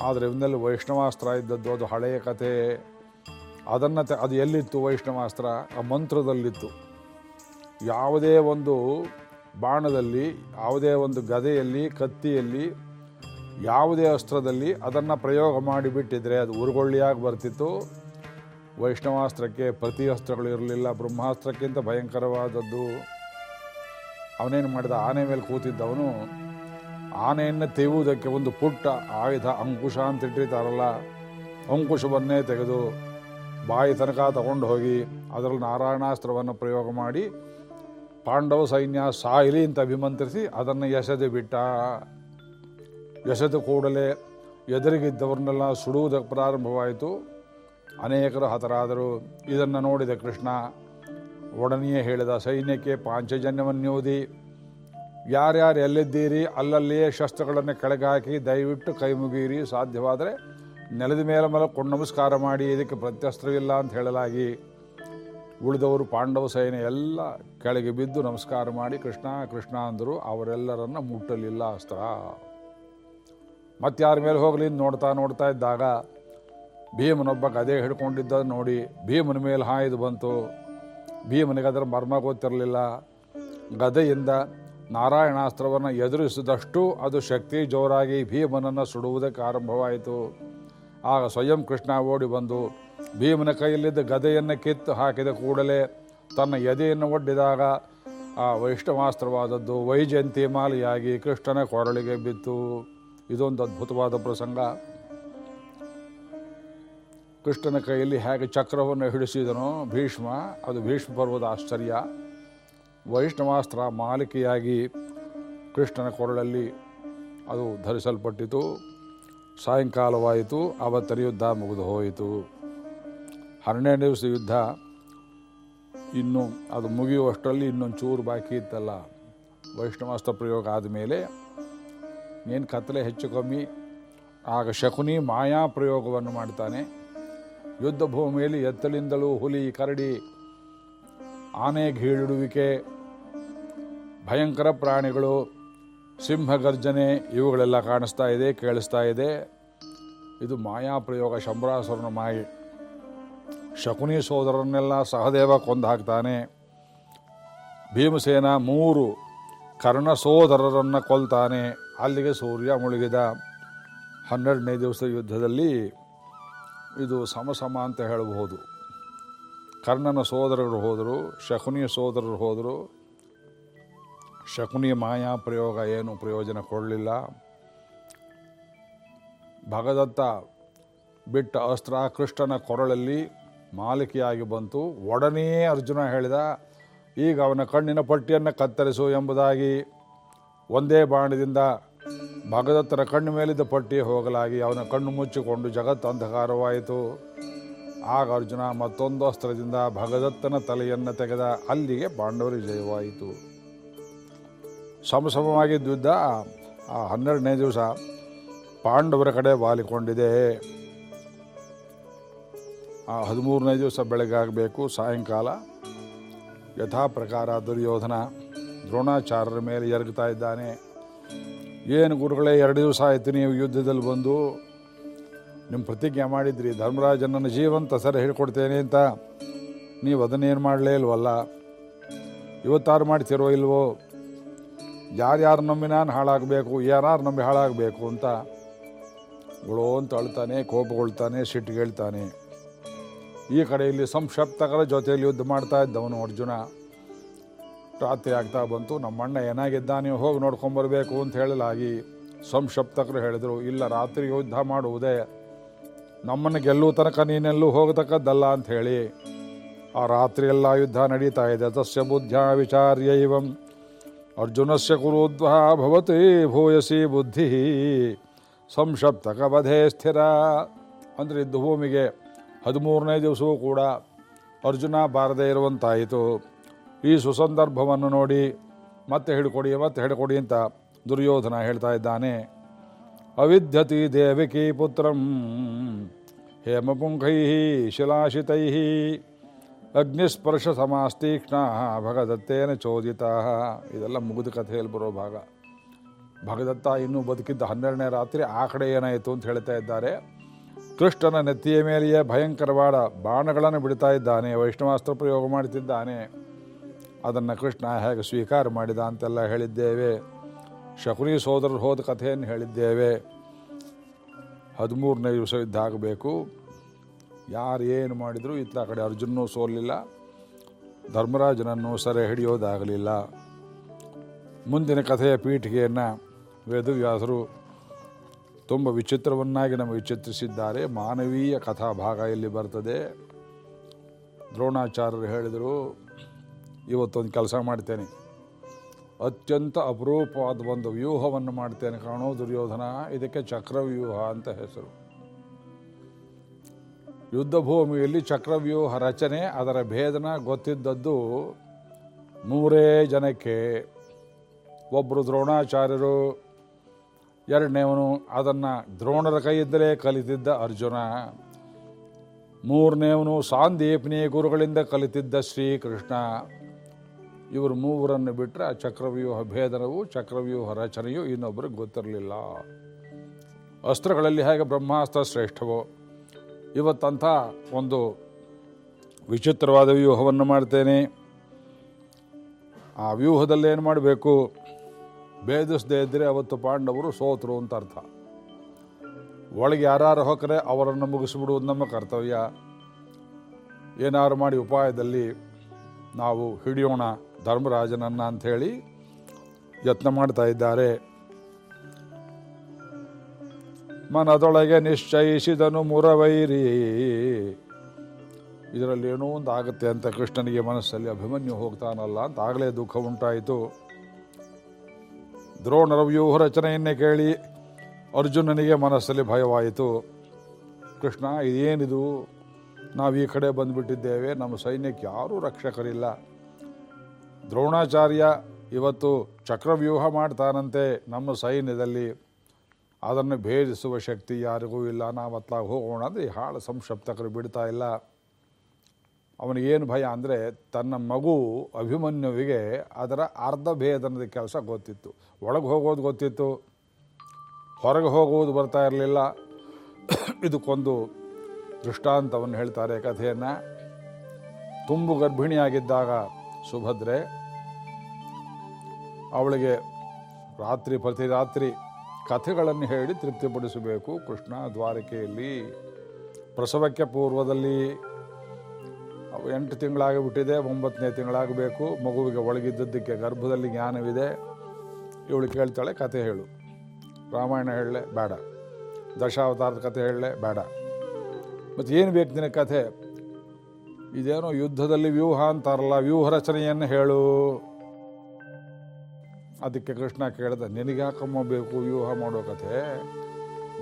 ಆದರೆ ಇವನಲ್ಲಿ ವೈಷ್ಣವಾಸ್ತ್ರ ಇದ್ದದ್ದು ಅದು ಹಳೆಯ ಕಥೆ. ಅದನ್ನು ತ ಅದು ಎಲ್ಲಿತ್ತು ವೈಷ್ಣವಾಸ್ತ್ರ ಆ ಮಂತ್ರದಲ್ಲಿತ್ತು. ಯಾವುದೇ ಒಂದು ಬಾಣದಲ್ಲಿ, ಯಾವುದೇ ಒಂದು ಗದೆಯಲ್ಲಿ, ಕತ್ತಿಯಲ್ಲಿ, ಯಾವುದೇ ಅಸ್ತ್ರದಲ್ಲಿ ಅದನ್ನು ಪ್ರಯೋಗ ಮಾಡಿಬಿಟ್ಟಿದ್ರೆ ಅದು ಉರುಗೊಳ್ಳಿಯಾಗಿ ಬರ್ತಿತ್ತು. ವೈಷ್ಣವಾಸ್ತ್ರಕ್ಕೆ ಪ್ರತಿ ಅಸ್ತ್ರಗಳು ಇರಲಿಲ್ಲ. ಬ್ರಹ್ಮಾಸ್ತ್ರಕ್ಕಿಂತ ಭಯಂಕರವಾದದ್ದು. ಅವನೇನು ಮಾಡಿದ? ಆನೆ ಮೇಲೆ ಕೂತಿದ್ದವನು. ಆನೆಯನ್ನು ತೆಗೆಯುವುದಕ್ಕೆ ಒಂದು ಪುಟ್ಟ ಆಯುಧ ಅಂಕುಶ ಅಂತ ಇಟ್ಟಿರ್ತಾರಲ್ಲ, ಅಂಕುಶವನ್ನೇ ತೆಗೆದು ಬಾಯಿ ತನಕ ತಗೊಂಡು ಹೋಗಿ ಅದರಲ್ಲಿ ನಾರಾಯಣಾಸ್ತ್ರವನ್ನು ಪ್ರಯೋಗ ಮಾಡಿ ಪಾಂಡವ ಸೈನ್ಯ ಸಾಯಿಲಿ ಅಂತ ಅಭಿಮಂತ್ರಿಸಿ ಅದನ್ನು ಎಸೆದು ಬಿಟ್ಟ. ಎಸೆದು ಕೂಡಲೇ ಎದುರಿಗಿದ್ದವ್ರನ್ನೆಲ್ಲ ಸುಡುವುದಕ್ಕೆ ಪ್ರಾರಂಭವಾಯಿತು. ಅನೇಕರು ಹತರಾದರು. ಇದನ್ನು ನೋಡಿದ ಕೃಷ್ಣ ಒಡನೆಯೇ ಹೇಳಿದ, ಸೈನ್ಯಕ್ಕೆ ಪಾಂಚಜನ್ಯವನ್ಯೋದಿ ಯಾರ್ಯಾರು ಎಲ್ಲಿದ್ದೀರಿ ಅಲ್ಲಲ್ಲಿಯೇ ಶಸ್ತ್ರಗಳನ್ನು ಕೆಳಗಾಕಿ ದಯವಿಟ್ಟು ಕೈ ಮುಗಿಯಿರಿ ಸಾಧ್ಯವಾದರೆ ನೆಲದ ಮೇಲೆ ಮಲಕೊಂಡು ನಮಸ್ಕಾರ ಮಾಡಿ, ಇದಕ್ಕೆ ಪ್ರತ್ಯಸ್ತ್ರವಿಲ್ಲ ಅಂತ ಹೇಳಲಾಗಿ ಉಳಿದವರು ಪಾಂಡವ ಸೈನ್ಯ ಎಲ್ಲ ಕೆಳಗೆ ಬಿದ್ದು ನಮಸ್ಕಾರ ಮಾಡಿ, ಕೃಷ್ಣ ಕೃಷ್ಣ ಅಂದರು, ಅವರೆಲ್ಲರನ್ನ ಮುಟ್ಟಲಿಲ್ಲ ಅಸ್ತ್ರ. ಮತ್ತಾರ ಮೇಲೆ ಹೋಗಲಿ, ನೋಡ್ತಾ ನೋಡ್ತಾ ಇದ್ದಾಗ ಭೀಮನೊಬ್ಬ ಗದೆ ಹಿಡ್ಕೊಂಡಿದ್ದ ನೋಡಿ ಭೀಮನ ಮೇಲೆ ಹಾಯ್ದು ಬಂತು. ಭೀಮನಿಗೆ ಅದರ ಮರ್ಮ ಗೊತ್ತಿರಲಿಲ್ಲ. ಗದೆಯಿಂದ ನಾರಾಯಣಾಸ್ತ್ರವನ್ನು ಎದುರಿಸಿದಷ್ಟು ಅದು ಶಕ್ತಿ ಜೋರಾಗಿ ಭೀಮನನ್ನು ಸುಡುವುದಕ್ಕೆ ಆರಂಭವಾಯಿತು. ಆಗ ಸ್ವಯಂ ಕೃಷ್ಣ ಓಡಿ ಬಂದು ಭೀಮನ ಕೈಯಲ್ಲಿದ್ದ ಗದೆಯನ್ನು ಕಿತ್ತು ಹಾಕಿದ ಕೂಡಲೇ ತನ್ನ ಎದೆಯನ್ನು ಒಡ್ಡಿದಾಗ ಆ ವೈಷ್ಣವಾಸ್ತ್ರವಾದದ್ದು ವೈಜಯಂತಿ ಮಾಲೆಯಾಗಿ ಕೃಷ್ಣನ ಕೊರಳಿಗೆ ಬಿತ್ತು. ಇದೊಂದು ಅದ್ಭುತವಾದ ಪ್ರಸಂಗ. ಕೃಷ್ಣನ ಕೈಯಲ್ಲಿ ಹೇಗೆ ಚಕ್ರವನ್ನು ಹಿಡಿಸಿದನೋ ಭೀಷ್ಮ, ಅದು ಭೀಷ್ಮ ಪರ್ವದ ಆಶ್ಚರ್ಯ. ವೈಷ್ಣವಾಸ್ತ್ರ ಮಾಲಿಕೆಯಾಗಿ ಕೃಷ್ಣನ ಕೊರಳಲ್ಲಿ ಅದು ಧರಿಸಲ್ಪಟ್ಟಿತು. ಸಾಯಂಕಾಲವಾಯಿತು ಅವತ್ತರ ಯುದ್ಧ ಮುಗಿದು ಹೋಯಿತು. ಹನ್ನೆರಡು ದಿವಸ ಯುದ್ಧ. ಇನ್ನು ಅದು ಮುಗಿಯುವಷ್ಟರಲ್ಲಿ ಇನ್ನೊಂದು ಚೂರು ಬಾಕಿ ಇತ್ತಲ್ಲ. ವೈಷ್ಣವಾಸ್ತ್ರ ಪ್ರಯೋಗ ಆದಮೇಲೆ ಏನು ಕತ್ತಲೆ ಹೆಚ್ಚು ಕಮ್ಮಿ? ಆಗ ಶಕುನಿ ಮಾಯಾ ಪ್ರಯೋಗವನ್ನು ಮಾಡ್ತಾನೆ. ಯುದ್ಧ ಭೂಮಿಯಲ್ಲಿ ಎತ್ತಲಿಂದಲೂ ಹುಲಿ, ಕರಡಿ ಆನೆ ಗೀಳಿಡುವಿಕೆ ಭಯಂಕರ ಪ್ರಾಣಿಗಳು ಸಿಂಹ ಗರ್ಜನೆ ಇವುಗಳೆಲ್ಲ ಕಾಣಿಸ್ತಾ ಇದೆ, ಕೇಳಿಸ್ತಾ ಇದೆ. ಇದು ಮಾಯಾ ಪ್ರಯೋಗ ಶಂಬರಾಸುರನ ಮಾಯೆ. ಶಕುನಿ ಸೋದರನ್ನೆಲ್ಲ ಸಹದೇವ ಕೊಂದು ಹಾಕ್ತಾನೆ. ಭೀಮಸೇನ ಮೂರು ಕರ್ಣ ಸೋದರರನ್ನು ಕೊಲ್ತಾನೆ. ಅಲ್ಲಿಗೆ ಸೂರ್ಯ ಮುಳುಗಿದ. ಹನ್ನೆರಡನೇ ದಿವಸ ಯುದ್ಧದಲ್ಲಿ ಇದು ಸಮಸಮ ಅಂತ ಹೇಳಬಹುದು. ಕರ್ಣನ ಸೋದರರು ಹೋದರು, ಶಕುನಿಯ ಸೋದರರು ಹೋದರು. ಶಕುನಿಯ ಮಾಯಾ ಪ್ರಯೋಗ ಏನು ಪ್ರಯೋಜನ ಕೊಡಲಿಲ್ಲ. ಭಗದತ್ತ ಬಿಟ್ಟ ಅಸ್ತ್ರ ಕೃಷ್ಣನ ಕೊರಳಲ್ಲಿ ಮಾಲಿಕೆಯಾಗಿ ಬಂತು. ಒಡನೆಯೇ ಅರ್ಜುನ ಹೇಳಿದ, ಈಗ ಅವನ ಕಣ್ಣಿನ ಪಟ್ಟಿಯನ್ನು ಕತ್ತರಿಸು ಎಂಬುದಾಗಿ ಒಂದೇ ಬಾಣದಿಂದ ಭಗದತ್ತನ ಕಣ್ಣು ಮೇಲಿದ್ದ ಪಟ್ಟಿ ಹೋಗಲಾಗಿ ಅವನ ಕಣ್ಣು ಮುಚ್ಚಿಕೊಂಡು ಜಗತ್ತು ಅಂಧಕಾರವಾಯಿತು. ಆಗ ಅರ್ಜುನ ಮತ್ತೊಂದು ಅಸ್ತ್ರದಿಂದ ಭಗದತ್ತನ ತಲೆಯನ್ನು ತೆಗೆದ ಅಲ್ಲಿಗೆ ಪಾಂಡವರಿಗೆ ಜಯವಾಯಿತು ಸಮಸಮವಾಗಿದ್ದ ಆ ಹನ್ನೆರಡನೇ ದಿವಸ ಪಾಂಡವರ ಕಡೆ ವಾಲಿಕೊಂಡಿದೆ. ಆ ಹದಿಮೂರನೇ ದಿವಸ ಬೆಳಗಾಗಬೇಕು, ಸಾಯಂಕಾಲ. ಯಥಾ ಪ್ರಕಾರ ದುರ್ಯೋಧನ ದ್ರೋಣಾಚಾರ್ಯರ ಮೇಲೆ ಎರಗ್ತಾ ಇದ್ದಾನೆ. ಏನು ಗುರುಗಳೇ, ಎರಡು ದಿವಸ ಆಯಿತು ನೀವು ಯುದ್ಧದಲ್ಲಿ ಬಂದು. ನಿಮ್ಮ ಪ್ರತಿಜ್ಞೆ ಮಾಡಿದ್ರಿ, ಧರ್ಮರಾಜನನ್ನ ಜೀವಂತ ಸರಿ ಹೇಳ್ಕೊಡ್ತೇನೆ ಅಂತ. ನೀವು ಅದನ್ನೇನು ಮಾಡಲೇ ಇಲ್ವಲ್ಲ? ಇವತ್ತಾರು ಮಾಡ್ತಿರೋ ಇಲ್ವೋ? ಯಾರ್ಯಾರು ನಂಬಿ ನಾನು ಹಾಳಾಗಬೇಕು, ಯಾರ್ಯಾರು ನಂಬಿ ಹಾಳಾಗಬೇಕು ಅಂತ ಗುಳೋ ಅಂತ ಅಳ್ತಾನೆ, ಕೋಪಗೊಳ್ತಾನೆ ಸಿಟ್ಟಿಗೇಳ್ತಾನೆ ಈ ಕಡೆಯಲ್ಲಿ ಸಂಶಪ್ತಕರ ಜೊತೆಯಲ್ಲಿ ಯುದ್ಧ ಮಾಡ್ತಾ ಇದ್ದವನು ಅರ್ಜುನ. ರಾತ್ರಿ ಆಗ್ತಾ ಬಂತು, ನಮ್ಮಣ್ಣ ಏನಾಗಿದ್ದ ನೀವು ಹೋಗಿ ನೋಡ್ಕೊಂಬರ್ಬೇಕು ಅಂತ ಹೇಳಲಾಗಿ ಸಂಶಪ್ತಕರು ಹೇಳಿದರು, ಇಲ್ಲ ರಾತ್ರಿ ಯುದ್ಧ ಮಾಡುವುದೇ ನಮ್ಮನ್ನು ಗೆಲ್ಲುವ ತನಕ ನೀನೆಲ್ಲೂ ಹೋಗತಕ್ಕದ್ದಲ್ಲ ಅಂತ ಹೇಳಿ ಆ ರಾತ್ರಿ ಎಲ್ಲ ಯುದ್ಧ ನಡೀತಾ ಇದೆ. ತಸ್ಯ ಬುದ್ಧ ವಿಚಾರ್ಯ ಇವಂ. ಅರ್ಜುನಸ್ಯ ಕುರುದ್ವಾ ಭವತಿ ಭೂಯಸಿ ಬುದ್ಧಿ. ಸಂಶಪ್ತಕ ವಧೆ ಸ್ಥಿರ. ಅಂದರೆ ಇದ್ದು ಭೂಮಿಗೆ ಹದಿಮೂರನೇ ದಿವಸವೂ ಕೂಡ ಅರ್ಜುನ ಬಾರದೇ ಇರುವಂತಾಯಿತು. ಈ ಸುಸಂದರ್ಭವನ್ನು ನೋಡಿ ಮತ್ತೆ ಹಿಡ್ಕೊಡಿ ಮತ್ತೆ ಹಿಡ್ಕೊಡಿ ಅಂತ ದುರ್ಯೋಧನ ಹೇಳ್ತಾ ಇದ್ದಾನೆ. ಅವಿದ್ಯತಿ ದೇವಿಕಿ ಪುತ್ರಂ ಹೇಮಪುಂಖೈ ಶಿಲಾಶಿತೈ. ಅಗ್ನಿಸ್ಪರ್ಶ ಸಮಾಸ್ತೀಕ್ಷ್ಣ ಭಗದತ್ತೇನ ಚೋದಿತ. ಇದೆಲ್ಲ ಮುಗಿದ ಕಥೆಯಲ್ಲಿ ಬರೋ ಭಾಗ. ಭಗದತ್ತ ಇನ್ನೂ ಬದುಕಿದ್ದ ಹನ್ನೆರಡನೇ ರಾತ್ರಿ ಆ ಕಡೆ ಏನಾಯಿತು ಅಂತ ಹೇಳ್ತಾ ಇದ್ದಾರೆ. ಕೃಷ್ಣನ ನೆತ್ತಿಯ ಮೇಲೆಯೇ ಭಯಂಕರವಾದ ಬಾಣಗಳನ್ನು ಬಿಡ್ತಾ ಇದ್ದಾನೆ, ವೈಷ್ಣವಾಸ್ತ್ರ ಪ್ರಯೋಗ ಮಾಡ್ತಿದ್ದಾನೆ ಅದನ್ನು ಕೃಷ್ಣ ಹೇಗೆ ಸ್ವೀಕಾರ ಮಾಡಿದ ಅಂತೆಲ್ಲ ಹೇಳಿದ್ದೇವೆ. ಶಕುನಿ ಸೋದರರು ಹೋದ ಕಥೆಯನ್ನು ಹೇಳಿದ್ದೇವೆ. ಹದಿಮೂರನೇ ದಿವಸ ಇದ್ದಾಗಬೇಕು. ಯಾರು ಏನು ಮಾಡಿದರೂ ಇತ್ತ ಕಡೆ ಅರ್ಜುನೂ ಸೋಲಿಲ್ಲ ಧರ್ಮರಾಜನನ್ನು ಸೆರೆ ಹಿಡಿಯೋದಾಗಲಿಲ್ಲ. ಮುಂದಿನ ಕಥೆಯ ಪೀಠಿಗೆಯನ್ನು ವೇದವ್ಯಾಸರು ತುಂಬ ವಿಚಿತ್ರವನ್ನಾಗಿ ನಮಗೆ ಚಿತ್ರಿಸಿದ್ದಾರೆ. ಮಾನವೀಯ ಕಥಾ ಭಾಗ ಇಲ್ಲಿ ಬರ್ತದೆ. ದ್ರೋಣಾಚಾರ್ಯರು ಹೇಳಿದರು, ಇವತ್ತೊಂದು ಕೆಲಸ ಮಾಡ್ತೇನೆ. ಅತ್ಯಂತ ಅಪರೂಪವಾದ ಒಂದು ವ್ಯೂಹವನ್ನು ಮಾಡ್ತೇನೆ ಕಾಣೋ ದುರ್ಯೋಧನ. ಇದಕ್ಕೆ ಚಕ್ರವ್ಯೂಹ ಅಂತ ಹೆಸರು. ಯುದ್ಧ ಭೂಮಿಯಲ್ಲಿ ಚಕ್ರವ್ಯೂಹ ರಚನೆ, ಅದರ ಭೇದನ ಗೊತ್ತಿದ್ದದ್ದು ಮೂರೇ ಜನಕ್ಕೆ. ಒಬ್ಬರು ದ್ರೋಣಾಚಾರ್ಯರು, ಎರಡನೇವನು ಅದನ್ನು ದ್ರೋಣರ ಕೈಯಿಂದಲೇ ಕಲಿತಿದ್ದ ಅರ್ಜುನ. ಮೂರನೇವನು ಸಾಂದೀಪನಿ ಗುರುಗಳಿಂದ ಕಲಿತಿದ್ದ ಶ್ರೀಕೃಷ್ಣ. ಇವರು ಮೂವರನ್ನು ಬಿಟ್ಟರೆ ಆ ಚಕ್ರವ್ಯೂಹ ಭೇದನವು ಚಕ್ರವ್ಯೂಹ ರಚನೆಯು ಇನ್ನೊಬ್ಬರಿಗೆ ಗೊತ್ತಿರಲಿಲ್ಲ. ಅಸ್ತ್ರಗಳಲ್ಲಿ ಹೇಗೆ ಬ್ರಹ್ಮಾಸ್ತ್ರ ಶ್ರೇಷ್ಠವೋ ಇವತ್ತಂಥ ಒಂದು ವಿಚಿತ್ರವಾದ ವ್ಯೂಹವನ್ನು ಮಾಡ್ತೇನೆ. ಆ ವ್ಯೂಹದಲ್ಲಿ ಏನು ಮಾಡಬೇಕು? ಭೇದಿಸದೇ ಇದ್ದರೆ ಅವತ್ತು ಪಾಂಡವರು ಸೋತರು ಅಂತ ಅರ್ಥ. ಒಳಗೆ ಯಾರು ಹೋಕರೆ ಅವರನ್ನು ಮುಗಿಸ್ಬಿಡುವುದು ನಮ್ಮ ಕರ್ತವ್ಯ. ಏನಾರು ಮಾಡಿ ಉಪಾಯದಲ್ಲಿ ನಾವು ಹಿಡಿಯೋಣ ಧರ್ಮರಾಜನನ್ನ ಅಂಥೇಳಿ ಯತ್ನ ಮಾಡ್ತಾ ಇದ್ದಾರೆ. ಮನದೊಳಗೆ ನಿಶ್ಚಯಿಸಿದನು ಮುರವೈರಿ. ಇದರಲ್ಲಿ ಏನೋ ಒಂದು ಆಗುತ್ತೆ ಅಂತ ಕೃಷ್ಣನಿಗೆ ಮನಸ್ಸಲ್ಲಿ ಅಭಿಮನ್ಯು ಹೋಗ್ತಾನಲ್ಲ ಅಂತ ಆಗಲೇ ದುಃಖ ಉಂಟಾಯಿತು. ದ್ರೋಣರ ವ್ಯೂಹ ರಚನೆಯನ್ನೇ ಕೇಳಿ ಅರ್ಜುನನಿಗೆ ಮನಸ್ಸಲ್ಲಿ ಭಯವಾಯಿತು. ಕೃಷ್ಣ, ಇದೇನಿದು? ನಾವು ಈ ಕಡೆ ಬಂದುಬಿಟ್ಟಿದ್ದೇವೆ, ನಮ್ಮ ಸೈನ್ಯಕ್ಕೆ ಯಾರೂ ರಕ್ಷಕರಿಲ್ಲ. ದ್ರೋಣಾಚಾರ್ಯ ಇವತ್ತು ಚಕ್ರವ್ಯೂಹ ಮಾಡ್ತಾನಂತೆ ನಮ್ಮ ಸೈನ್ಯದಲ್ಲಿ. ಅದನ್ನು ಭೇದಿಸುವ ಶಕ್ತಿ ಯಾರಿಗೂ ಇಲ್ಲ. ನಾವು ಅತ್ಲಾಗ ಹೋಗೋಣ ಅಂದರೆ ಈ ಹಾಳು ಸಂಶಪ್ತಕರು ಬಿಡ್ತಾ ಇಲ್ಲ. ಅವನಿಗೇನು ಭಯ ಅಂದರೆ ತನ್ನ ಮಗು ಅಭಿಮನ್ಯುವಿಗೆ ಅದರ ಅರ್ಧ ಭೇದನದ ಕೆಲಸ ಗೊತ್ತಿತ್ತು. ಒಳಗೆ ಹೋಗೋದು ಗೊತ್ತಿತ್ತು. ಹೊರಗೆ ಹೋಗುವುದು ಬರ್ತಾ ಇರಲಿಲ್ಲ. ಇದಕ್ಕೊಂದು ದೃಷ್ಟಾಂತವನ್ನು ಹೇಳ್ತಾರೆ ಕಥೆಯನ್ನು. ತುಂಬು ಗರ್ಭಿಣಿಯಾಗಿದ್ದಾಗ ಸುಭದ್ರೆ ಅವಳಿಗೆ ರಾತ್ರಿ ಪ್ರತಿ ರಾತ್ರಿ ಕಥೆಗಳನ್ನು ಹೇಳಿ ತೃಪ್ತಿಪಡಿಸಬೇಕು. ಕೃಷ್ಣ ದ್ವಾರಕೆಯಲ್ಲಿ ಪ್ರಸವಕ್ಕೆ ಪೂರ್ವದಲ್ಲಿ ಎಂಟು ತಿಂಗಳಾಗಿಬಿಟ್ಟಿದೆ, ಒಂಬತ್ತನೇ ತಿಂಗಳಾಗಬೇಕು. ಮಗುವಿಗೆ ಒಳಗಿದ್ದದ್ದಕ್ಕೆ ಗರ್ಭದಲ್ಲಿ ಜ್ಞಾನವಿದೆ. ಇವಳು ಕೇಳ್ತಾಳೆ ಕತೆ ಹೇಳು. ರಾಮಾಯಣ ಹೇಳಲೆ, ಬೇಡ. ದಶಾವತಾರದ ಕತೆ ಹೇಳಲೆ, ಬೇಡ. ಮತ್ತು ಏನು ಬೇಕು ನಿನಗೆ ಕಥೆ? ಇದೇನೋ ಯುದ್ಧದಲ್ಲಿ ವ್ಯೂಹ ಅಂತಾರಲ್ಲ, ವ್ಯೂಹ ರಚನೆಯನ್ನು ಹೇಳು. ಅದಕ್ಕೆ ಕೃಷ್ಣ ಕೇಳಿದ ನಿನಗ್ಯಾಕಮ್ಮ ಬೇಕು? ವ್ಯೂಹ ಮಾಡೋ ಕಥೆ.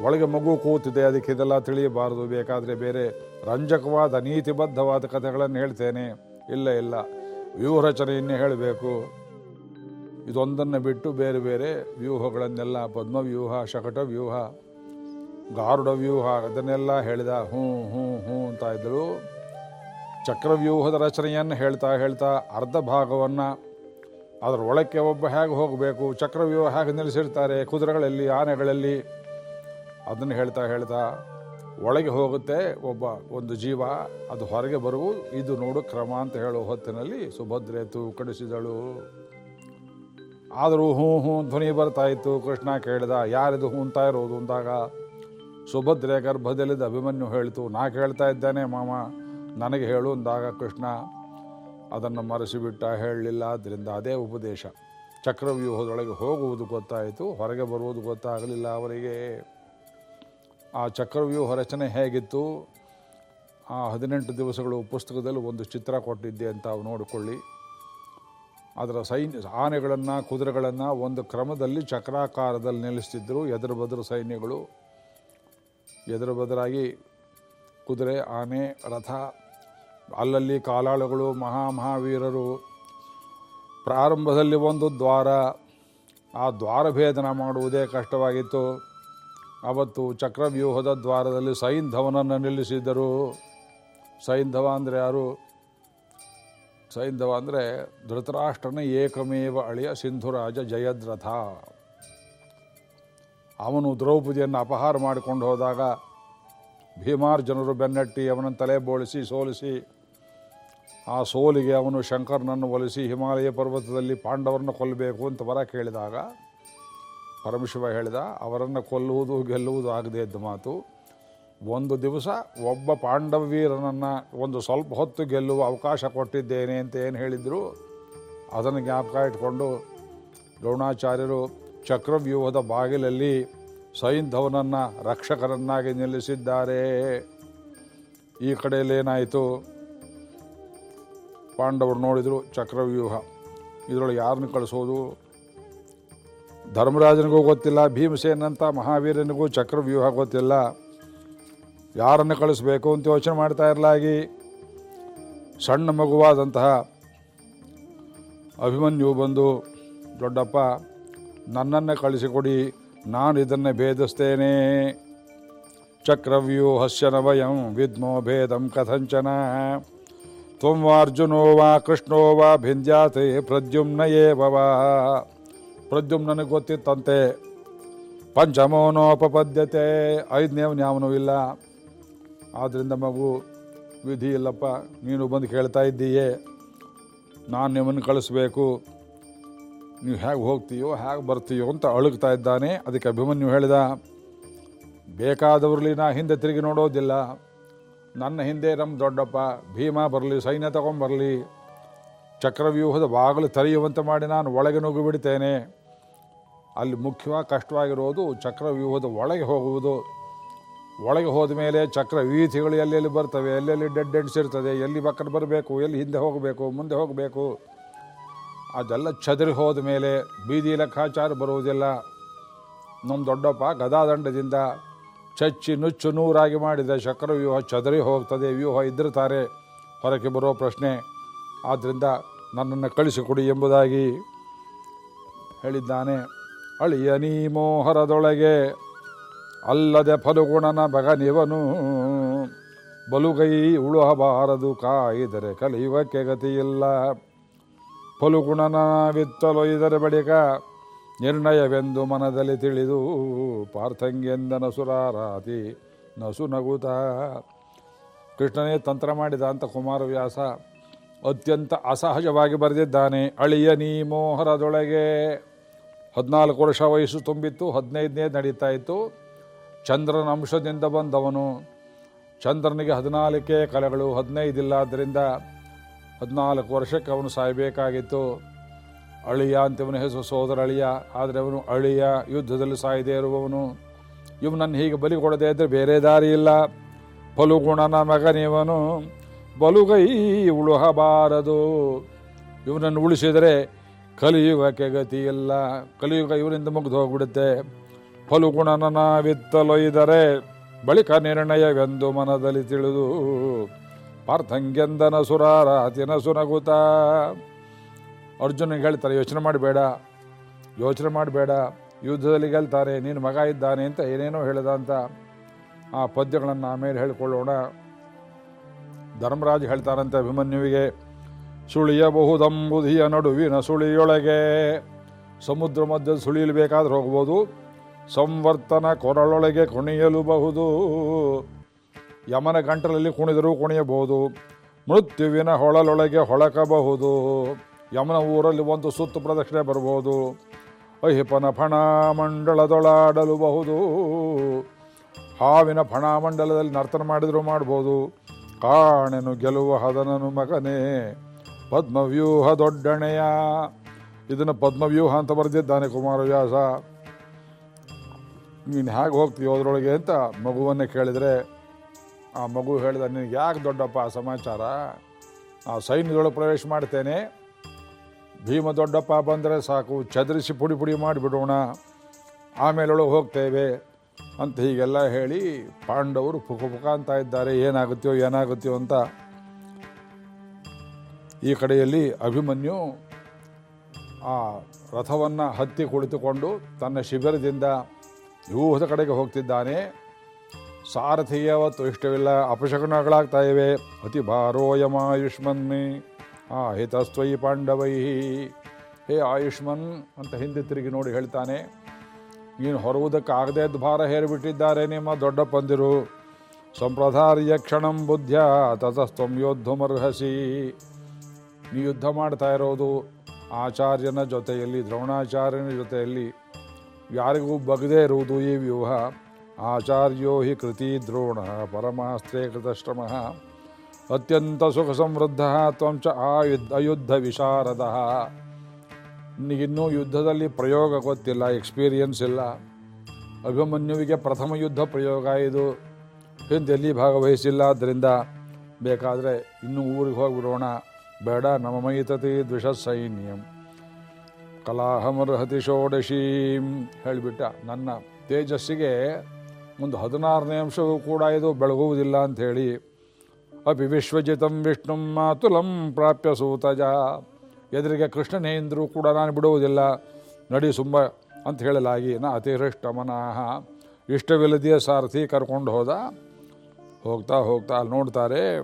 ಒಳಗೆ ಮಗು ಕೂತಿದೆ, ಅದಕ್ಕೆ ಇದೆಲ್ಲ ತಿಳಿಯಬಾರದು. ಬೇಕಾದರೆ ಬೇರೆ ರಂಜಕವಾದ, ನೀತಿಬದ್ಧವಾದ ಕಥೆಗಳನ್ನು ಹೇಳ್ತೇನೆ. ಇಲ್ಲ ಇಲ್ಲ. ವ್ಯೂಹ ರಚನೆಯನ್ನೇ ಹೇಳಬೇಕು. ಇದೊಂದನ್ನು ಬಿಟ್ಟು ಬೇರೆ ಬೇರೆ ವ್ಯೂಹಗಳನ್ನೆಲ್ಲ, ಪದ್ಮವ್ಯೂಹ ಶಕಟ ವ್ಯೂಹ ಗಾರುಡ ವ್ಯೂಹ ಅದನ್ನೆಲ್ಲ ಹೇಳಿದ, ಹ್ಞೂ ಹ್ಞೂ ಹ್ಞೂ ಅಂತ ಇದ್ದರು ಚಕ್ರವ್ಯೂಹದ ರಚನೆಯನ್ನು ಹೇಳ್ತಾ ಹೇಳ್ತಾ ಅರ್ಧ ಭಾಗವನ್ನು ಅದರ ಒಳಕ್ಕೆ ಒಬ್ಬ ಹೇಗೆ ಹೋಗಬೇಕು? ಚಕ್ರವ್ಯೂಹ ಹೇಗೆ ನಿಲ್ಲಿಸಿರ್ತಾರೆ? ಕುದುರೆಗಳಲ್ಲಿ, ಆನೆಗಳಲ್ಲಿ? ಅದನ್ನು ಹೇಳ್ತಾ ಹೇಳ್ತಾ ಒಳಗೆ ಹೋಗುತ್ತೆ ಒಬ್ಬ ಒಂದು ಜೀವ. ಅದು ಹೊರಗೆ ಬರುವುದು. ಇದು ನೋಡು ಕ್ರಮ ಅಂತ ಹೇಳೋ ಹೊತ್ತಿನಲ್ಲಿ ಸುಭದ್ರೆ ತೂಕಡಿಸಿದಳು. ಆದರೂ ಹ್ಞೂ ಹ್ಞೂ ಧ್ವನಿ ಬರ್ತಾ ಇತ್ತು. ಕೃಷ್ಣ ಕೇಳಿದ, ಯಾರಿದು ಹೂಂತಾ ಇರೋದು ಅಂದಾಗ, ಸುಭದ್ರೆ ಗರ್ಭದಲ್ಲಿದ್ದ ಅಭಿಮನ್ಯು ಹೇಳಿತು, ನಾ ಕೇಳ್ತಾ ಇದ್ದೇನೆ ಮಾಮ, ನನಗೆ ಹೇಳು ಅಂದಾಗ ಕೃಷ್ಣ ಅದನ್ನು ಮರೆಸಿಬಿಟ್ಟ ಹೇಳಲಿಲ್ಲ. ಆದ್ದರಿಂದ ಅದೇ ಉಪದೇಶ. ಚಕ್ರವ್ಯೂಹದೊಳಗೆ ಹೋಗುವುದು ಗೊತ್ತಾಯಿತು. ಹೊರಗೆ ಬರುವುದು ಗೊತ್ತಾಗಲಿಲ್ಲ ಅವರಿಗೆ. ಆ ಚಕ್ರವ್ಯೂಹ ರಚನೆ ಹೇಗಿತ್ತು? ಆ ಹದಿನೆಂಟು ದಿವಸಗಳು ಪುಸ್ತಕದಲ್ಲಿ ಒಂದು ಚಿತ್ರ ಕೊಟ್ಟಿದ್ದೆ ಅಂತ ನೋಡಿಕೊಳ್ಳಿ. ಅದರ ಸೈನ್ಯ ಆನೆಗಳನ್ನು, ಕುದುರೆಗಳನ್ನು ಒಂದು ಕ್ರಮದಲ್ಲಿ ಚಕ್ರಾಕಾರದಲ್ಲಿ ನಿಲ್ಲಿಸ್ತಿದ್ದರು ಎದುರು ಬದುರು ಸೈನ್ಯಗಳು. ಎದುರು ಬದರಾಗಿ ಕುದುರೆ, ಆನೆ, ರಥ ಅಲ್ಲಲ್ಲಿ ಕಾಲಾಳುಗಳು ಮಹಾ ಮಹಾವೀರರು. ಪ್ರಾರಂಭದಲ್ಲಿ ಒಂದು ದ್ವಾರ, ಆ ದ್ವಾರ ಭೇದನ ಮಾಡುವುದೇ ಕಷ್ಟವಾಗಿತ್ತು. ಅವತ್ತು ಚಕ್ರವ್ಯೂಹದ ದ್ವಾರದಲ್ಲಿ ಸೈಂಧವನನ್ನು ನಿಲ್ಲಿಸಿದ್ದರು. ಸೈಂಧವ ಅಂದರೆ ಯಾರು? ಸೈಂಧವ ಅಂದರೆ ಧೃತರಾಷ್ಟ್ರನ ಏಕಮೇವ ಅಳಿಯ ಸಿಂಧುರಾಜ ಜಯದ್ರಥ. ಅವನು ದ್ರೌಪದಿಯನ್ನು ಅಪಹಾರ ಮಾಡಿಕೊಂಡು ಹೋದಾಗ ಭೀಮಾರ್ಜುನರು ಬೆನ್ನಟ್ಟಿ ಅವನನ್ನು ತಲೆ ಬೋಳಿಸಿ ಸೋಲಿಸಿ ಆ ಸೋಲಿಗೆ ಅವನು ಶಂಕರನನ್ನು ಒಲಿಸಿ ಹಿಮಾಲಯ ಪರ್ವತದಲ್ಲಿ ಪಾಂಡವರನ್ನು ಕೊಲ್ಲಬೇಕು ಅಂತ ವರ ಕೇಳಿದಾಗ, ಪರಮಶಿವ ಹೇಳಿದ, ಅವರನ್ನು ಕೊಲ್ಲುವುದು, ಗೆಲ್ಲುವುದು ಆಗದೇ ಇದ್ದ ಮಾತು, ಒಂದು ದಿವಸ ಒಬ್ಬ ಪಾಂಡವ ವೀರನನ್ನು ಒಂದು ಸ್ವಲ್ಪ ಹೊತ್ತು ಗೆಲ್ಲುವ ಅವಕಾಶ ಕೊಟ್ಟಿದ್ದೇನೆ ಅಂತ ಏನು ಹೇಳಿದರು, ಅದನ್ನು ಜ್ಞಾಪಕ ಇಟ್ಕೊಂಡು ದ್ರೋಣಾಚಾರ್ಯರು ಚಕ್ರವ್ಯೂಹದ ಬಾಗಿಲಲ್ಲಿ ಸೈಂಧವನನ್ನು ರಕ್ಷಕರನ್ನಾಗಿ ನಿಲ್ಲಿಸಿದ್ದಾರೆ. ಈ ಕಡೆಯಲ್ಲಿ ಏನಾಯಿತು ಪಾಂಡವರು ನೋಡಿದರು ಚಕ್ರವ್ಯೂಹ. ಇದರೊಳಗೆ ಯಾರನ್ನು ಕಳಿಸೋದು? ಧರ್ಮರಾಜನಿಗೂ ಗೊತ್ತಿಲ್ಲ ಭೀಮಸೇನಂಥ ಮಹಾವೀರನಿಗೂ ಚಕ್ರವ್ಯೂಹ ಗೊತ್ತಿಲ್ಲ. ಯಾರನ್ನು ಕಳಿಸ್ಬೇಕು ಅಂತ ಯೋಚನೆ ಮಾಡ್ತಾ ಇರಲಾಗಿ. ಸಣ್ಣ ಮಗುವಾದಂತಹ ಅಭಿಮನ್ಯು ಬಂದು, ದೊಡ್ಡಪ್ಪ, ನನ್ನನ್ನು ಕಳಿಸಿಕೊಡಿ, ನಾನು ಇದನ್ನು ಭೇದಿಸ್ತೇನೆ. ಚಕ್ರವ್ಯೂಹಸ್ಯ ನವಯಂ ವಿದ್ಮೋ ಭೇದಂ ಕಥಂಚನ. ತ್ವಂ ಕೃಷ್ಣೋವಾ ವಾ ಕೃಷ್ಣೋ ವಾ ಭಿಂದ್ಯಾತೆ ಪ್ರದ್ಯುಮ್ನ ಏವ ಪ್ರದ್ಯುಮ್ನನಿಗೆ ಗೊತ್ತಿತ್ತಂತೆ। ಪಂಚಮೋನೋಪಪದ್ಯತೆ ಐದನೇವನು ಯಾವನೂ ಇಲ್ಲ। ಆದ್ದರಿಂದ ಮಗು, ವಿಧಿ ಇಲ್ಲಪ್ಪ, ನೀನು ಬಂದು ಕೇಳ್ತಾ ಇದ್ದೀಯೇ। ನಾನು ನಿಮ್ಮನ್ನು ಕಳಿಸ್ಬೇಕು। ನೀವು ಹೇಗೆ ಹೋಗ್ತೀಯೋ, ಹೇಗೆ ಬರ್ತೀಯೋ ಅಂತ ಅಳುಗ್ತಾ ಇದ್ದಾನೆ, ಅದಕ್ಕೆ ಅಭಿಮನ್ಯು ಹೇಳಿದ, ಬೇಕಾದವ್ರಲ್ಲಿ ನಾ ಹಿಂದೆ ತಿರುಗಿ ನೋಡೋದಿಲ್ಲ। ನನ್ನ ಹಿಂದೆ ನಮ್ಮ ದೊಡ್ಡಪ್ಪ ಭೀಮ ಬರಲಿ, ಸೈನ್ಯ ತಗೊಂಬರಲಿ ಚಕ್ರವ್ಯೂಹದ ಬಾಗಿಲು ತೆರೆಯುವಂತೆ ಮಾಡಿ ನಾನು ಒಳಗೆ ನುಗ್ಗಿ ಬಿಡ್ತೇನೆ. ಅಲ್ಲಿ ಮುಖ್ಯವಾಗಿ ಕಷ್ಟವಾಗಿರೋದು ಚಕ್ರವ್ಯೂಹದ ಒಳಗೆ ಹೋಗುವುದು. ಒಳಗೆ ಹೋದ ಮೇಲೆ ಚಕ್ರ ವೀಥಿಗಳು ಎಲ್ಲೆಲ್ಲಿ ಬರ್ತವೆ, ಎಲ್ಲೆಲ್ಲಿ ಡೆಡ್ ಎಂಡ್ಸ್ ಇರ್ತದೆ, ಎಲ್ಲಿ ಪಕ್ಕದ ಬರಬೇಕು, ಎಲ್ಲಿ ಹಿಂದೆ ಹೋಗಬೇಕು, ಮುಂದೆ ಹೋಗಬೇಕು. ಅದೆಲ್ಲ ಚದರಿ ಹೋದ ಮೇಲೆ ಬೀದಿ ಲೆಕ್ಕಾಚಾರ ಬರುವುದಿಲ್ಲ. ನಮ್ಮ ದೊಡ್ಡಪ್ಪ ಗದಾದಂಡದಿಂದ ಚಚ್ಚಿ ನುಚ್ಚು ನೂರಾಗಿ ಮಾಡಿದ ಚಕ್ರವ್ಯೂಹ ಚದರಿ ಹೋಗ್ತದೆ, ವ್ಯೂಹ ಇದ್ದಿರ್ತಾರೆ. ಹೊರಕ್ಕೆ ಬರೋ ಪ್ರಶ್ನೆ ಆದ್ದರಿಂದ ನನ್ನನ್ನು ಕಳಿಸಿಕೊಡಿ ಎಂಬುದಾಗಿ ಹೇಳಿದ್ದಾನೆ. ಅಳಿಯ ನೀ ಮೋಹರದೊಳಗೆ ಅಲ್ಲದೆ ಫಲುಗುಣನ ಬಗನಿವನು. ಬಲುಗೈ ಉಳುಹಬಾರದು, ಕಾಯಿದರೆ ಕಲಿಯುವಕ್ಕೆ ಗತಿಯಿಲ್ಲ. ಫಲುಗುಣನ ವಿತ್ತಲೊಯ್ದರ ಬಳಿಕ ನಿರ್ಣಯವೆಂದು ಮನದಲ್ಲಿ ತಿಳಿದು ಪಾರ್ಥಂಗೆಂದ ನಸುರಾರಾತಿ ನಸು ನಗುತ. ಕೃಷ್ಣನೇ ತಂತ್ರ ಮಾಡಿದ ಅಂತ ಕುಮಾರವ್ಯಾಸ ಅತ್ಯಂತ ಅಸಹಜವಾಗಿ ಬರೆದಿದ್ದಾನೆ, ಅಳಿಯ ನೀ ಮೋಹರದೊಳಗೆ. ಹದಿನಾಲ್ಕು ವರ್ಷ ವಯಸ್ಸು ತುಂಬಿತ್ತು, ಹದಿನೈದನೇ ನಡೀತಾ ಇತ್ತು. ಚಂದ್ರನ ಅಂಶದಿಂದ ಬಂದವನು. ಚಂದ್ರನಿಗೆ ಹದಿನಾಲ್ಕೇ ಕಲೆಗಳು, ಹದಿನೈದಿಲ್ಲ, ಆದ್ದರಿಂದ ಹದಿನಾಲ್ಕು ವರ್ಷಕ್ಕೆ ಅವನು ಸಾಯಬೇಕಾಗಿತ್ತು. ಅಳಿಯ ಅಂತವನ ಹೆಸರು ಸೋದರ ಅಳಿಯ, ಆದರೆ ಅವನು ಅಳಿಯ ಯುದ್ಧದಲ್ಲಿ ಸಾಯದೇ ಇರುವವನು. ಇವನನ್ನು ಹೀಗೆ ಬಲಿ ಕೊಡದೇ ಇದ್ದರೆ ಬೇರೆ ದಾರಿ ಇಲ್ಲ. ಫಲುಗುಣನ ಮಗನಿವನು, ಬಲುಗೈ ಉಳುಹಬಾರದು. ಇವನನ್ನು ಉಳಿಸಿದರೆ ಕಲಿಯುಗಕ್ಕೆ ಗತಿ ಇಲ್ಲ. ಕಲಿಯುಗ ಇವರಿಂದ ಮುಗಿದು ಹೋಗ್ಬಿಡುತ್ತೆ. ಫಲುಗುಣನ ವಿತ್ತಲೊಯ್ದರೆ ಬಳಿಕ ನಿರ್ಣಯವೆಂದು ಮನದಲ್ಲಿ ತಿಳಿದು ಪಾರ್ಥಂಗೆಂದನ ಸುರಾರ ತಿನಸು ನಗುತ್ತ ಅರ್ಜುನಿಗೆ ಹೇಳ್ತಾರೆ, ಯೋಚನೆ ಮಾಡಬೇಡ ಯೋಚನೆ ಮಾಡಬೇಡ, ಯುದ್ಧದಲ್ಲಿ ಗೆಲ್ತಾರೆ, ನೀನು ಮಗ ಇದ್ದಾನೆ ಅಂತ ಏನೇನೋ ಹೇಳಿದ ಅಂತ ಆ ಪದ್ಯಗಳನ್ನು ಆಮೇಲೆ ಹೇಳಿಕೊಳ್ಳೋಣ. ಧರ್ಮರಾಜ್ ಹೇಳ್ತಾರಂತೆ ಅಭಿಮನ್ಯುವಿಗೆ, ಸುಳಿಯಬಹುದಂಬುದಿಯ ನಡುವಿನ ಸುಳಿಯೊಳಗೆ, ಸಮುದ್ರ ಮಧ್ಯ ಸುಳಿಯಲು ಬೇಕಾದ್ರೆ ಹೋಗ್ಬೋದು, ಸಂವರ್ತನ ಕೊರಳೊಳಗೆ ಕುಣಿಯಲುಬಹುದು, ಯಮನ ಗಂಟಲಲ್ಲಿ ಕುಣಿದರೂ ಕುಣಿಯಬಹುದು, ಮೃತ್ಯುವಿನ ಹೊಳಲೊಳಗೆ ಹೊಳಕಬಹುದು. ಯಮನ ಊರಲ್ಲಿ ಒಂದು ಸುತ್ತು ಪ್ರದಕ್ಷಿಣೆ ಬರ್ಬೋದು ಅಹಿಪನ ಫಣಾಮಂಡಲದೊಳಾಡಲುಬಹುದು ಹಾವಿನ ಫಣಾಮಂಡಲದಲ್ಲಿ ನರ್ತನ ಮಾಡಿದರೂ ಮಾಡ್ಬೋದು. ಕಾಣೆನು ಗೆಲುವ ಹದನನು ಮಗನೇ. ಪದ್ಮವ್ಯೂಹ ದೊಡ್ಡಣೆಯ. ಇದನ್ನು ಪದ್ಮವ್ಯೂಹ ಅಂತ ಬರೆದಿದ್ದಾನೆ ಕುಮಾರವ್ಯಾಸ. ನೀನು ಹೇಗೆ ಹೋಗ್ತೀಯೋ ಅದರೊಳಗೆ ಅಂತ ಮಗುವನ್ನೇ ಕೇಳಿದರೆ, ಆ ಮಗು ಹೇಳಿದ, ನಿನಗೆ ಯಾಕೆ ದೊಡ್ಡಪ್ಪ ಆ ಸಮಾಚಾರ? ಆ ಸೈನ್ಯದೊಳಗೆ ಪ್ರವೇಶ ಮಾಡ್ತೇನೆ. ಭೀಮ ದೊಡ್ಡಪ್ಪ ಬಂದರೆ ಸಾಕು, ಚದರಿಸಿ ಪುಡಿ ಪುಡಿ ಮಾಡಿಬಿಡೋಣ. ಆಮೇಲೆ ಒಳಗೆ ಹೋಗ್ತೇವೆ ಅಂತ ಹೀಗೆಲ್ಲ ಹೇಳಿ ಪಾಂಡವರು ಪುಕ ಅಂತ ಇದ್ದಾರೆ, ಏನಾಗುತ್ತೋ ಏನಾಗುತ್ತೋ ಅಂತ. ಈ ಕಡೆಯಲ್ಲಿ ಅಭಿಮನ್ಯು ಆ ರಥವನ್ನು ಹತ್ತಿ ಕುಳಿತುಕೊಂಡು ತನ್ನ ಶಿಬಿರದಿಂದ ವ್ಯೂಹದ ಕಡೆಗೆ ಹೋಗ್ತಿದ್ದಾನೆ. ಸಾರಥಿಯವತ್ತು ಇಷ್ಟವಿಲ್ಲ, ಅಪಶಕನಗಳಾಗ್ತಾ ಇವೆ. ಅತಿ ಭಾರೋಯಮಾಯುಷ್ಮನ್ಮಿ. ಆ ಹಿತಸ್ತ್ವಯಿ ಪಾಂಡವೈ, ಹೇ ಆಯುಷ್ಮನ್ ಅಂತ ಹಿಂದೆ ತಿರುಗಿ ನೋಡಿ ಹೇಳ್ತಾನೆ. ನೀನು ಹೊರುವುದಕ್ಕಾಗದೇ ಭಾರ ಹೇರಿಬಿಟ್ಟಿದ್ದಾರೆ ನಿಮ್ಮ ದೊಡ್ಡ ಪಂದಿರು. ಸಂಪ್ರದಾರ್ಯ ಕ್ಷಣಂ ಬುದ್ಧ ತತಸ್ತ್ವಂ ಯೋದ್ಧಮರ್ಹಸಿ. ನೀ ಯುದ್ಧ ಮಾಡ್ತಾ ಇರೋದು ಆಚಾರ್ಯನ ಜೊತೆಯಲ್ಲಿ, ದ್ರೋಣಾಚಾರ್ಯನ ಜೊತೆಯಲ್ಲಿ. ಯಾರಿಗೂ ಬಗದೇ ಇರುವುದು ಈ ವ್ಯೂಹ. ಆಚಾರ್ಯೋ ಹಿ ಕೃತಿ ದ್ರೋಣ ಪರಮಾಸ್ತ್ರೇ ಕೃತಶ್ರಮ ಅತ್ಯಂತ ಸುಖ ಸಮೃದ್ಧ ಚ ಆಯುದ್ಧ ಅಯುದ್ಧ ವಿಶಾರದ. ನಿನಗಿನ್ನೂ ಯುದ್ಧದಲ್ಲಿ ಪ್ರಯೋಗ ಗೊತ್ತಿಲ್ಲ ಎಕ್ಸ್ಪೀರಿಯನ್ಸ್ ಇಲ್ಲ. ಅಭಿಮನ್ಯುವಿಗೆ ಪ್ರಥಮ ಯುದ್ಧ ಪ್ರಯೋಗ ಇದು. ಹಿಂದೆಲ್ಲಿ ಭಾಗವಹಿಸಿಲ್ಲ ಆದ್ದರಿಂದ ಬೇಕಾದರೆ ಇನ್ನೂ ಊರಿಗೆ ಹೋಗಿಬಿಡೋಣ. ಬೇಡ, ನಮ್ಮ ಮೈತತಿ ದ್ವಿಷ ಸೈನ್ಯಂ. ಕಲಾಹಮರ್ಹತಿ ಷೋಡಶೀಂ ಹೇಳಿಬಿಟ್ಟ ನನ್ನ ತೇಜಸ್ಸಿಗೆ ಒಂದು ಹದಿನಾರನೇ ಅಂಶವೂ ಕೂಡ ಇದು ಬೆಳಗುವುದಿಲ್ಲ ಅಂಥೇಳಿ ಅಪಿ ವಿಶ್ವಜಿತಂ ವಿಷ್ಣು ಮಾತುಲಂ ಪ್ರಾಪ್ಯ ಸೂತಜ. ಎದುರಿಗೆ ಕೃಷ್ಣನೇ ಎಂದರೂ ಕೂಡ ನಾನು ಬಿಡುವುದಿಲ್ಲ. ನಡಿ ಸುಂಬ ಅಂತ ಹೇಳಲಾಗಿ ನಾ ಅತಿಹೃಷ್ಟ ಮನಃ ಇಷ್ಟವಿಲ್ಲದೆಯ ಸಾರಥಿ ಕರ್ಕೊಂಡು ಹೋದ. ಹೋಗ್ತಾ ಹೋಗ್ತಾ ಅಲ್ಲಿ ನೋಡ್ತಾರೆ.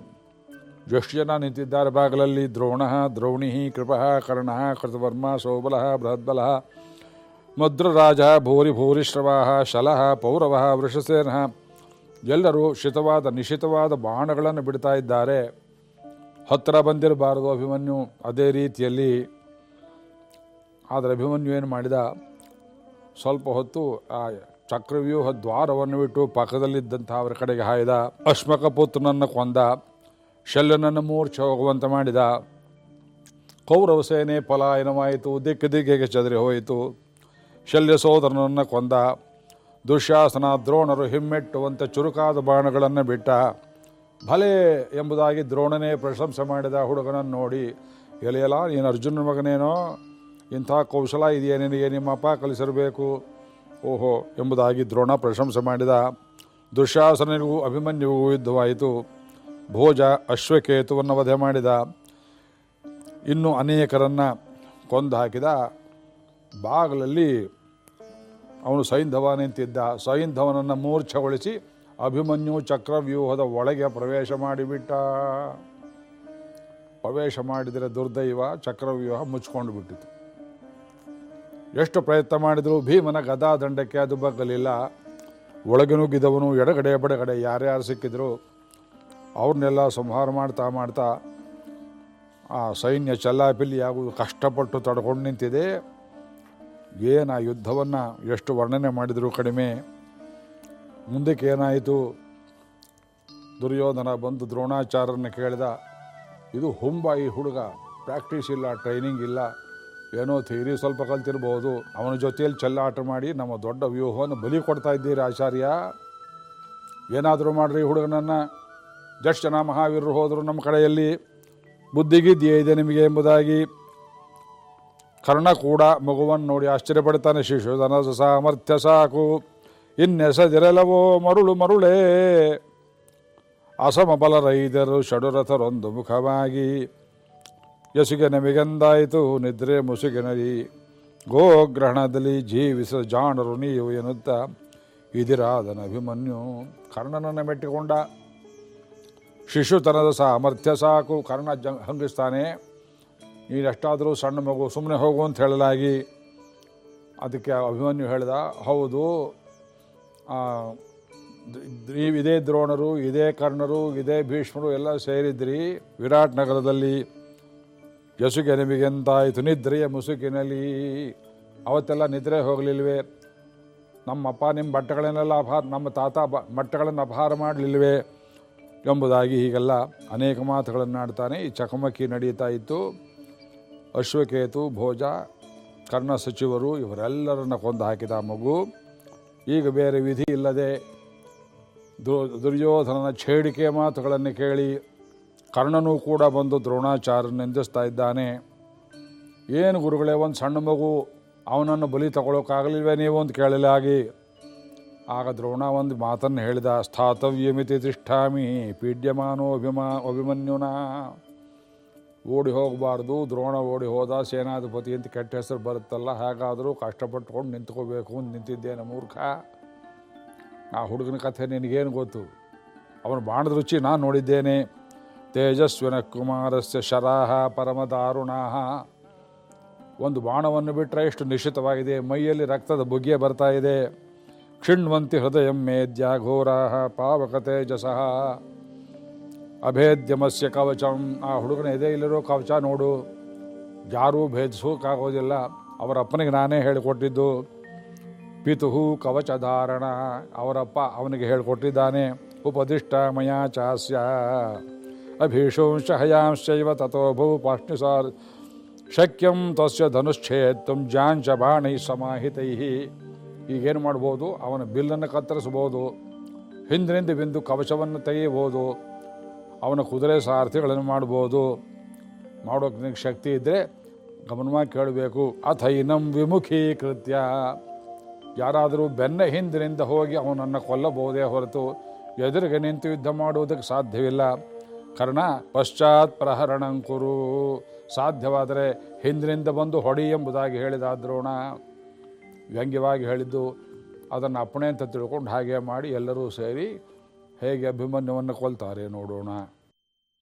ಎಷ್ಟು ಜನ ನಿಂತಿದ್ದಾರೆ ಬಾಗಿಲಲ್ಲಿ. ದ್ರೋಣ, ದ್ರೋಣಿ, ಕೃಪ, ಕರ್ಣ, ಕೃತವರ್ಮ, ಸೋಬಲ, ಬೃಹದ್ಬಲ. ಮದ್ರರಾಜ ಭೂರಿ ಭೂರಿಶ್ರವ ಶಲಃ ಪೌರವ, ವೃಷಸೇನ. ಎಲ್ಲರೂ ಶಿತವಾದ, ನಿಶಿತವಾದ ಬಾಣಗಳನ್ನು ಬಿಡ್ತಾ ಇದ್ದಾರೆ. ಹತ್ತಿರ ಬಂದಿರಬಾರದು ಅಭಿಮನ್ಯು ಅದೇ ರೀತಿಯಲ್ಲಿ. ಆದರೆ ಅಭಿಮನ್ಯು ಏನು ಮಾಡಿದ? ಸ್ವಲ್ಪ ಹೊತ್ತು ಆ ಚಕ್ರವ್ಯೂಹ ದ್ವಾರವನ್ನು ಬಿಟ್ಟು ಪಕ್ಕದಲ್ಲಿದ್ದಂಥ ಅವರ ಕಡೆಗೆ ಹಾಯ್ದ. ಅಶ್ಮಕ ಪುತ್ರನನ್ನು ಕೊಂದ. ಶಲ್ಯನನ್ನು ಮೂರ್ಛೆ ಹೋಗುವಂತೆ ಮಾಡಿದ. ಕೌರವ ಸೇನೆ ಪಲಾಯನವಾಯಿತು, ದಿಕ್ಕು ದಿಕ್ಕಿಗೆ ಚದರಿ ಹೋಯಿತು. ಶಲ್ಯ ಸೋದರನನ್ನು ಕೊಂದ. ದುಶ್ಯಾಸನ ದ್ರೋಣರು ಹಿಮ್ಮೆಟ್ಟುವಂತೆ ಚುರುಕಾದ ಬಾಣಗಳನ್ನು ಬಿಟ್ಟ ಭಲೆ ಎಂಬುದಾಗಿ ದ್ರೋಣನೇ ಪ್ರಶಂಸೆ ಮಾಡಿದ ಹುಡುಗನನ್ನು ನೋಡಿ ಎಲೆಯಲ್ಲ ನೀನು ಅರ್ಜುನನ ಮಗನೇನೋ? ಇಂಥ ಕೌಶಲ ಇದೆಯೇ ನಿನಗೆ? ನಿಮ್ಮ ಅಪ್ಪ ಕಲಿಸಿರಬೇಕು ಓಹೋ ಎಂಬುದಾಗಿ ದ್ರೋಣ ಪ್ರಶಂಸೆ ಮಾಡಿದ ದುಶಾಸನಿಗೂ ಅಭಿಮನ್ಯುವಿಗೂ ಯುದ್ಧವಾಯಿತು. ಭೋಜ ಅಶ್ವಕೇತುವನ್ನು ವಧೆ ಮಾಡಿದ. ಇನ್ನು ಅನೇಕರನ್ನು ಕೊಂದು ಹಾಕಿದ ಬಾಗಿಲಲ್ಲಿ ಅವನು ಸೈಂಧವ ನಿಂತಿದ್ದ ಸೈಂಧವನನ್ನು ಮೂರ್ಛಗೊಳಿಸಿ ಅಭಿಮನ್ಯು ಚಕ್ರವ್ಯೂಹದ ಒಳಗೆ ಪ್ರವೇಶ ಮಾಡಿಬಿಟ್ಟ. ಪ್ರವೇಶ ಮಾಡಿದರೆ ದುರ್ದೈವ ಚಕ್ರವ್ಯೂಹ ಮುಚ್ಕೊಂಡು ಬಿಟ್ಟಿತು. ಎಷ್ಟು ಪ್ರಯತ್ನ ಮಾಡಿದರೂ ಭೀಮನ ಗದಾ ದಂಡಕ್ಕೆ ಅದು ಬಗ್ಗಲಿಲ್ಲ. ಒಳಗೆ ನುಗ್ಗಿದವನು ಎಡಗಡೆ ಬಡಗಡೆ ಯಾರ್ಯಾರು ಸಿಕ್ಕಿದ್ರು ಅವ್ರನ್ನೆಲ್ಲ ಸಂಹಾರ ಮಾಡ್ತಾ ಮಾಡ್ತಾ ಆ ಸೈನ್ಯ ಚಲ್ಲಾಪಿಲ್ಲಿಯಾಗುವುದು ಕಷ್ಟಪಟ್ಟು ತಡ್ಕೊಂಡು ನಿಂತಿದೆ. ಏನು ಆ ಯುದ್ಧವನ್ನು ಎಷ್ಟು ವರ್ಣನೆ ಮಾಡಿದರೂ ಕಡಿಮೆ? ಮುಂದಕ್ಕೆ ಏನಾಯಿತು? ದುರ್ಯೋಧನ ಬಂದು ದ್ರೋಣಾಚಾರ್ಯನ ಕೇಳಿದ, ಇದು ಹುಂಬ ಈ ಹುಡುಗ ಪ್ರಾಕ್ಟೀಸ್ ಇಲ್ಲ ಟ್ರೈನಿಂಗ್ ಇಲ್ಲ. ಏನೋ ಥಿಯರಿ ಸ್ವಲ್ಪ ಕಲ್ತಿರ್ಬೋದು. ಅವನ ಜೊತೆಯಲ್ಲಿ ಚೆಲ್ಲಾಟ ಮಾಡಿ ನಮ್ಮ ದೊಡ್ಡ ವ್ಯೂಹವನ್ನು ಬಲಿ ಕೊಡ್ತಾ ಇದ್ದೀರಿ ಆಚಾರ್ಯ. ಏನಾದರೂ ಮಾಡಿರಿ ಹುಡುಗನನ್ನು. ಜಸ್ಟ್ ಜನ ಮಹಾವೀರರು ಹೋದರು ನಮ್ಮ ಕಡೆಯಲ್ಲಿ. ಬುದ್ಧಿಗಿದ್ದೇ ಇದೆ ನಿಮಗೆ ಎಂಬುದಾಗಿ. ಕರ್ಣ ಕೂಡ ಮಗುವನ್ನು ನೋಡಿ ಆಶ್ಚರ್ಯಪಡ್ತಾನೆ ಶಿಶುತನದ ಸಾಮರ್ಥ್ಯ ಸಾಕು. ಇನ್ನೆಸದಿರಲವೋ ಮರುಳು ಮರುಳೇ. ಅಸಮಬಲ ರೈದರು ಷಡುರಥರೊಂದು ಮುಖವಾಗಿ. ಎಸುಗೆ ನಮಗೆಂದಾಯಿತು, ನಿದ್ರೆ ಮುಸುಗಿನರಿ ಗೋಗ್ರಹಣದಲ್ಲಿ ಜೀವಿಸ ಜಾಣರು ನೀವು ಎನ್ನುತ್ತಾ ಇದಿರಾದನ ಅಭಿಮನ್ಯು ಕರ್ಣನನ್ನು ಮೆಟ್ಟಿಕೊಂಡ. ಶಿಶುತನದ ಸಾಮರ್ಥ್ಯ ಸಾಕು. ಕರ್ಣ ಜ ಹಂಗಿಸ್ತಾನೆ. ನೀನೆಷ್ಟಾದರೂ ಸಣ್ಣ ಮಗು ಸುಮ್ಮನೆ ಹೋಗು ಅಂತ ಹೇಳಲಾಗಿ ಅದಕ್ಕೆ ಅಭಿಮನ್ಯು ಹೇಳ್ದ, ಹೌದು ಇದೇ ದ್ರೋಣರು, ಇದೇ ಕರ್ಣರು, ಇದೇ ಭೀಷ್ಮರು ಎಲ್ಲ ಸೇರಿದ್ರಿ ವಿರಾಟ್ ನಗರದಲ್ಲಿ. ಯಸುಗೆ ನಿಮಗೆಂತಾಯಿತು ನಿದ್ರೆಯ ಮುಸುಕಿನಲ್ಲಿ. ಅವತ್ತೆಲ್ಲ ನಿದ್ರೆ ಹೋಗಲಿಲ್ವೇ? ನಮ್ಮಪ್ಪ ನಿಮ್ಮ ಬಟ್ಟೆಗಳನ್ನೆಲ್ಲ ಅಪಹಾರ, ನಮ್ಮ ತಾತ ಬ, ಬಟ್ಟೆಗಳನ್ನು ಅಪಹಾರ ಮಾಡಲಿಲ್ವೇ? ಎಂಬುದಾಗಿ ಹೀಗೆಲ್ಲ ಅನೇಕ ಮಾತುಗಳನ್ನು ಆಡ್ತಾನೆ. ಈ ಚಕಮಕಿ ನಡೀತಾ ಇತ್ತು. ಅಶ್ವಕೇತು, ಭೋಜ, ಕರ್ಣ ಸಚಿವರು ಇವರೆಲ್ಲರನ್ನ ಕೊಂದು ಹಾಕಿದ ಮಗು. ಈಗ ಬೇರೆ ವಿಧಿ ಇಲ್ಲದೆ ದುರ್ಯೋಧನನ ಛೇಡಿಕೆ ಮಾತುಗಳನ್ನು ಕೇಳಿ ಕರ್ಣನೂ ಕೂಡ ಬಂದು ದ್ರೋಣಾಚಾರ್ಯ ನಿಂದಿಸ್ತಾ ಇದ್ದಾನೆ. ಏನು ಗುರುಗಳೇ, ಒಂದು ಸಣ್ಣ ಮಗು, ಅವನನ್ನು ಬಲಿ ತಗೊಳ್ಳೋಕ್ಕಾಗಲಿಲ್ವೇ ನೀವು ಅಂತ ಕೇಳಲಾಗಿ ಆಗ ದ್ರೋಣ ಒಂದು ಮಾತನ್ನು ಹೇಳಿದ, ಸ್ಥಾತವ್ಯಮಿತಿ ತಿಷ್ಠಾಮಿ, ಪೀಡ್ಯಮಾನೋ ಅಭಿಮಾ, ಅಭಿಮನ್ಯುನ. ಓಡಿ ಹೋಗಬಾರ್ದು, ದ್ರೋಣ ಓಡಿ ಹೋದ, ಸೇನಾಧಿಪತಿ ಅಂತ ಕೆಟ್ಟ ಹೆಸರು ಬರುತ್ತಲ್ಲ, ಹೇಗಾದರೂ ಕಷ್ಟಪಟ್ಟುಕೊಂಡು ನಿಂತ್ಕೋಬೇಕು ಅಂತ ನಿಂತಿದ್ದೇನೆ ಮೂರ್ಖ. ಆ ಹುಡುಗನ ಕಥೆ ನಿನಗೇನು ಗೊತ್ತು? ಅವನ ಬಾಣದ ರುಚಿ ನಾನು ನೋಡಿದ್ದೇನೆ. ತೇಜಸ್ವಿನ ಕುಮಾರಸ್ಯ ಶರಾಹ ಪರಮ ದಾರುಣಾಹ. ಒಂದು ಬಾಣವನ್ನು ಬಿಟ್ಟರೆ ಎಷ್ಟು ನಿಶ್ಚಿತವಾಗಿದೆ? ಮೈಯಲ್ಲಿ ರಕ್ತದ ಬುಗ್ಗೆ ಬರ್ತಾ ಇದೆ. ಕ್ಷಿಣ್ವಂತಿ ಹೃದಯ ಮೇದ್ಯ ಘೋರಾಹ ಪಾವಕ ತೇಜಸಃ. ಅಭೇದ್ಯಮಸ್ಯ ಕವಚಂ. ಆ ಹುಡುಗನ ಎದೆಯಲ್ಲಿರೋ ಕವಚ ನೋಡು. ಯಾರೂ ಭೇದಿಸೋಕ್ಕಾಗೋದಿಲ್ಲ ಅವರ ಅಪ್ಪನಿಗೆ ನಾನೇ ಹೇಳಿಕೊಟ್ಟಿದ್ದು. ಪಿತುಹು ಕವಚಧಾರಣ ಅವರಪ್ಪ ಅವನಿಗೆ ಹೇಳಿಕೊಟ್ಟಿದ್ದಾನೆ. ಉಪದಿಷ್ಟ ಮಯಾ ಚಾಸ್ಯ. ಅಭೀಷಂಶ ಹಯಾಂಶ್ಚೈವ ತಥೋ ಭೂ ಪಾಷ್ಣಿಸಾರ್ ಶಕ್ಯಂ ತಸ್ಯ ಧನುಶ್ಛೇತ್ತಂ ಜಾಂಚ ಬಾಣೈ ಸಮಾಹಿತೈ. ಈಗೇನು ಮಾಡ್ಬೋದು? ಅವನ ಬಿಲ್ಲನ್ನು ಕತ್ತರಿಸ್ಬೋದು. ಹಿಂದಿನಿಂದ ಬಿಂದು ಕವಚವನ್ನು ತೆಗೆಯಬಹುದು ಅವನ ಕುದುರೆ ಸಾರಥಿಗಳನ್ನು ಮಾಡ್ಬೋದು ಮಾಡೋಕೆ ನಿನಗೆ ಶಕ್ತಿ ಇದ್ದರೆ ಗಮನವಾಗಿ ಕೇಳಬೇಕು. ಅಥೈನಂ ವಿಮುಖೀಕೃತ್ಯ. ಯಾರಾದರೂ ಬೆನ್ನ ಹಿಂದಿನಿಂದ ಹೋಗಿ ಅವನನ್ನು ಕೊಲ್ಲಬಹುದೇ ಹೊರತು ಎದುರಿಗೆ ನಿಂತು ಯುದ್ಧ ಮಾಡುವುದಕ್ಕೆ ಸಾಧ್ಯವಿಲ್ಲ. ಕರ್ಣ, ಪಶ್ಚಾತ್ ಪ್ರಹರಣಂಕುರು ಸಾಧ್ಯವಾದರೆ ಹಿಂದಿನಿಂದ ಬಂದು ಹೊಡಿ ಎಂಬುದಾಗಿ ಹೇಳಿದ ದ್ರೋಣ. ವ್ಯಂಗ್ಯವಾಗಿ ಹೇಳಿದ್ದು, ಅದನ್ನು ಅಪ್ಪಣೆ ಅಂತ ತಿಳ್ಕೊಂಡು ಹಾಗೆ ಮಾಡಿ ಎಲ್ಲರೂ ಸೇರಿ ಹೇಗೆ ಅಭಿಮನ್ಯುವನ್ನು ಕೊಲ್ತಾರೆ ನೋಡೋಣ.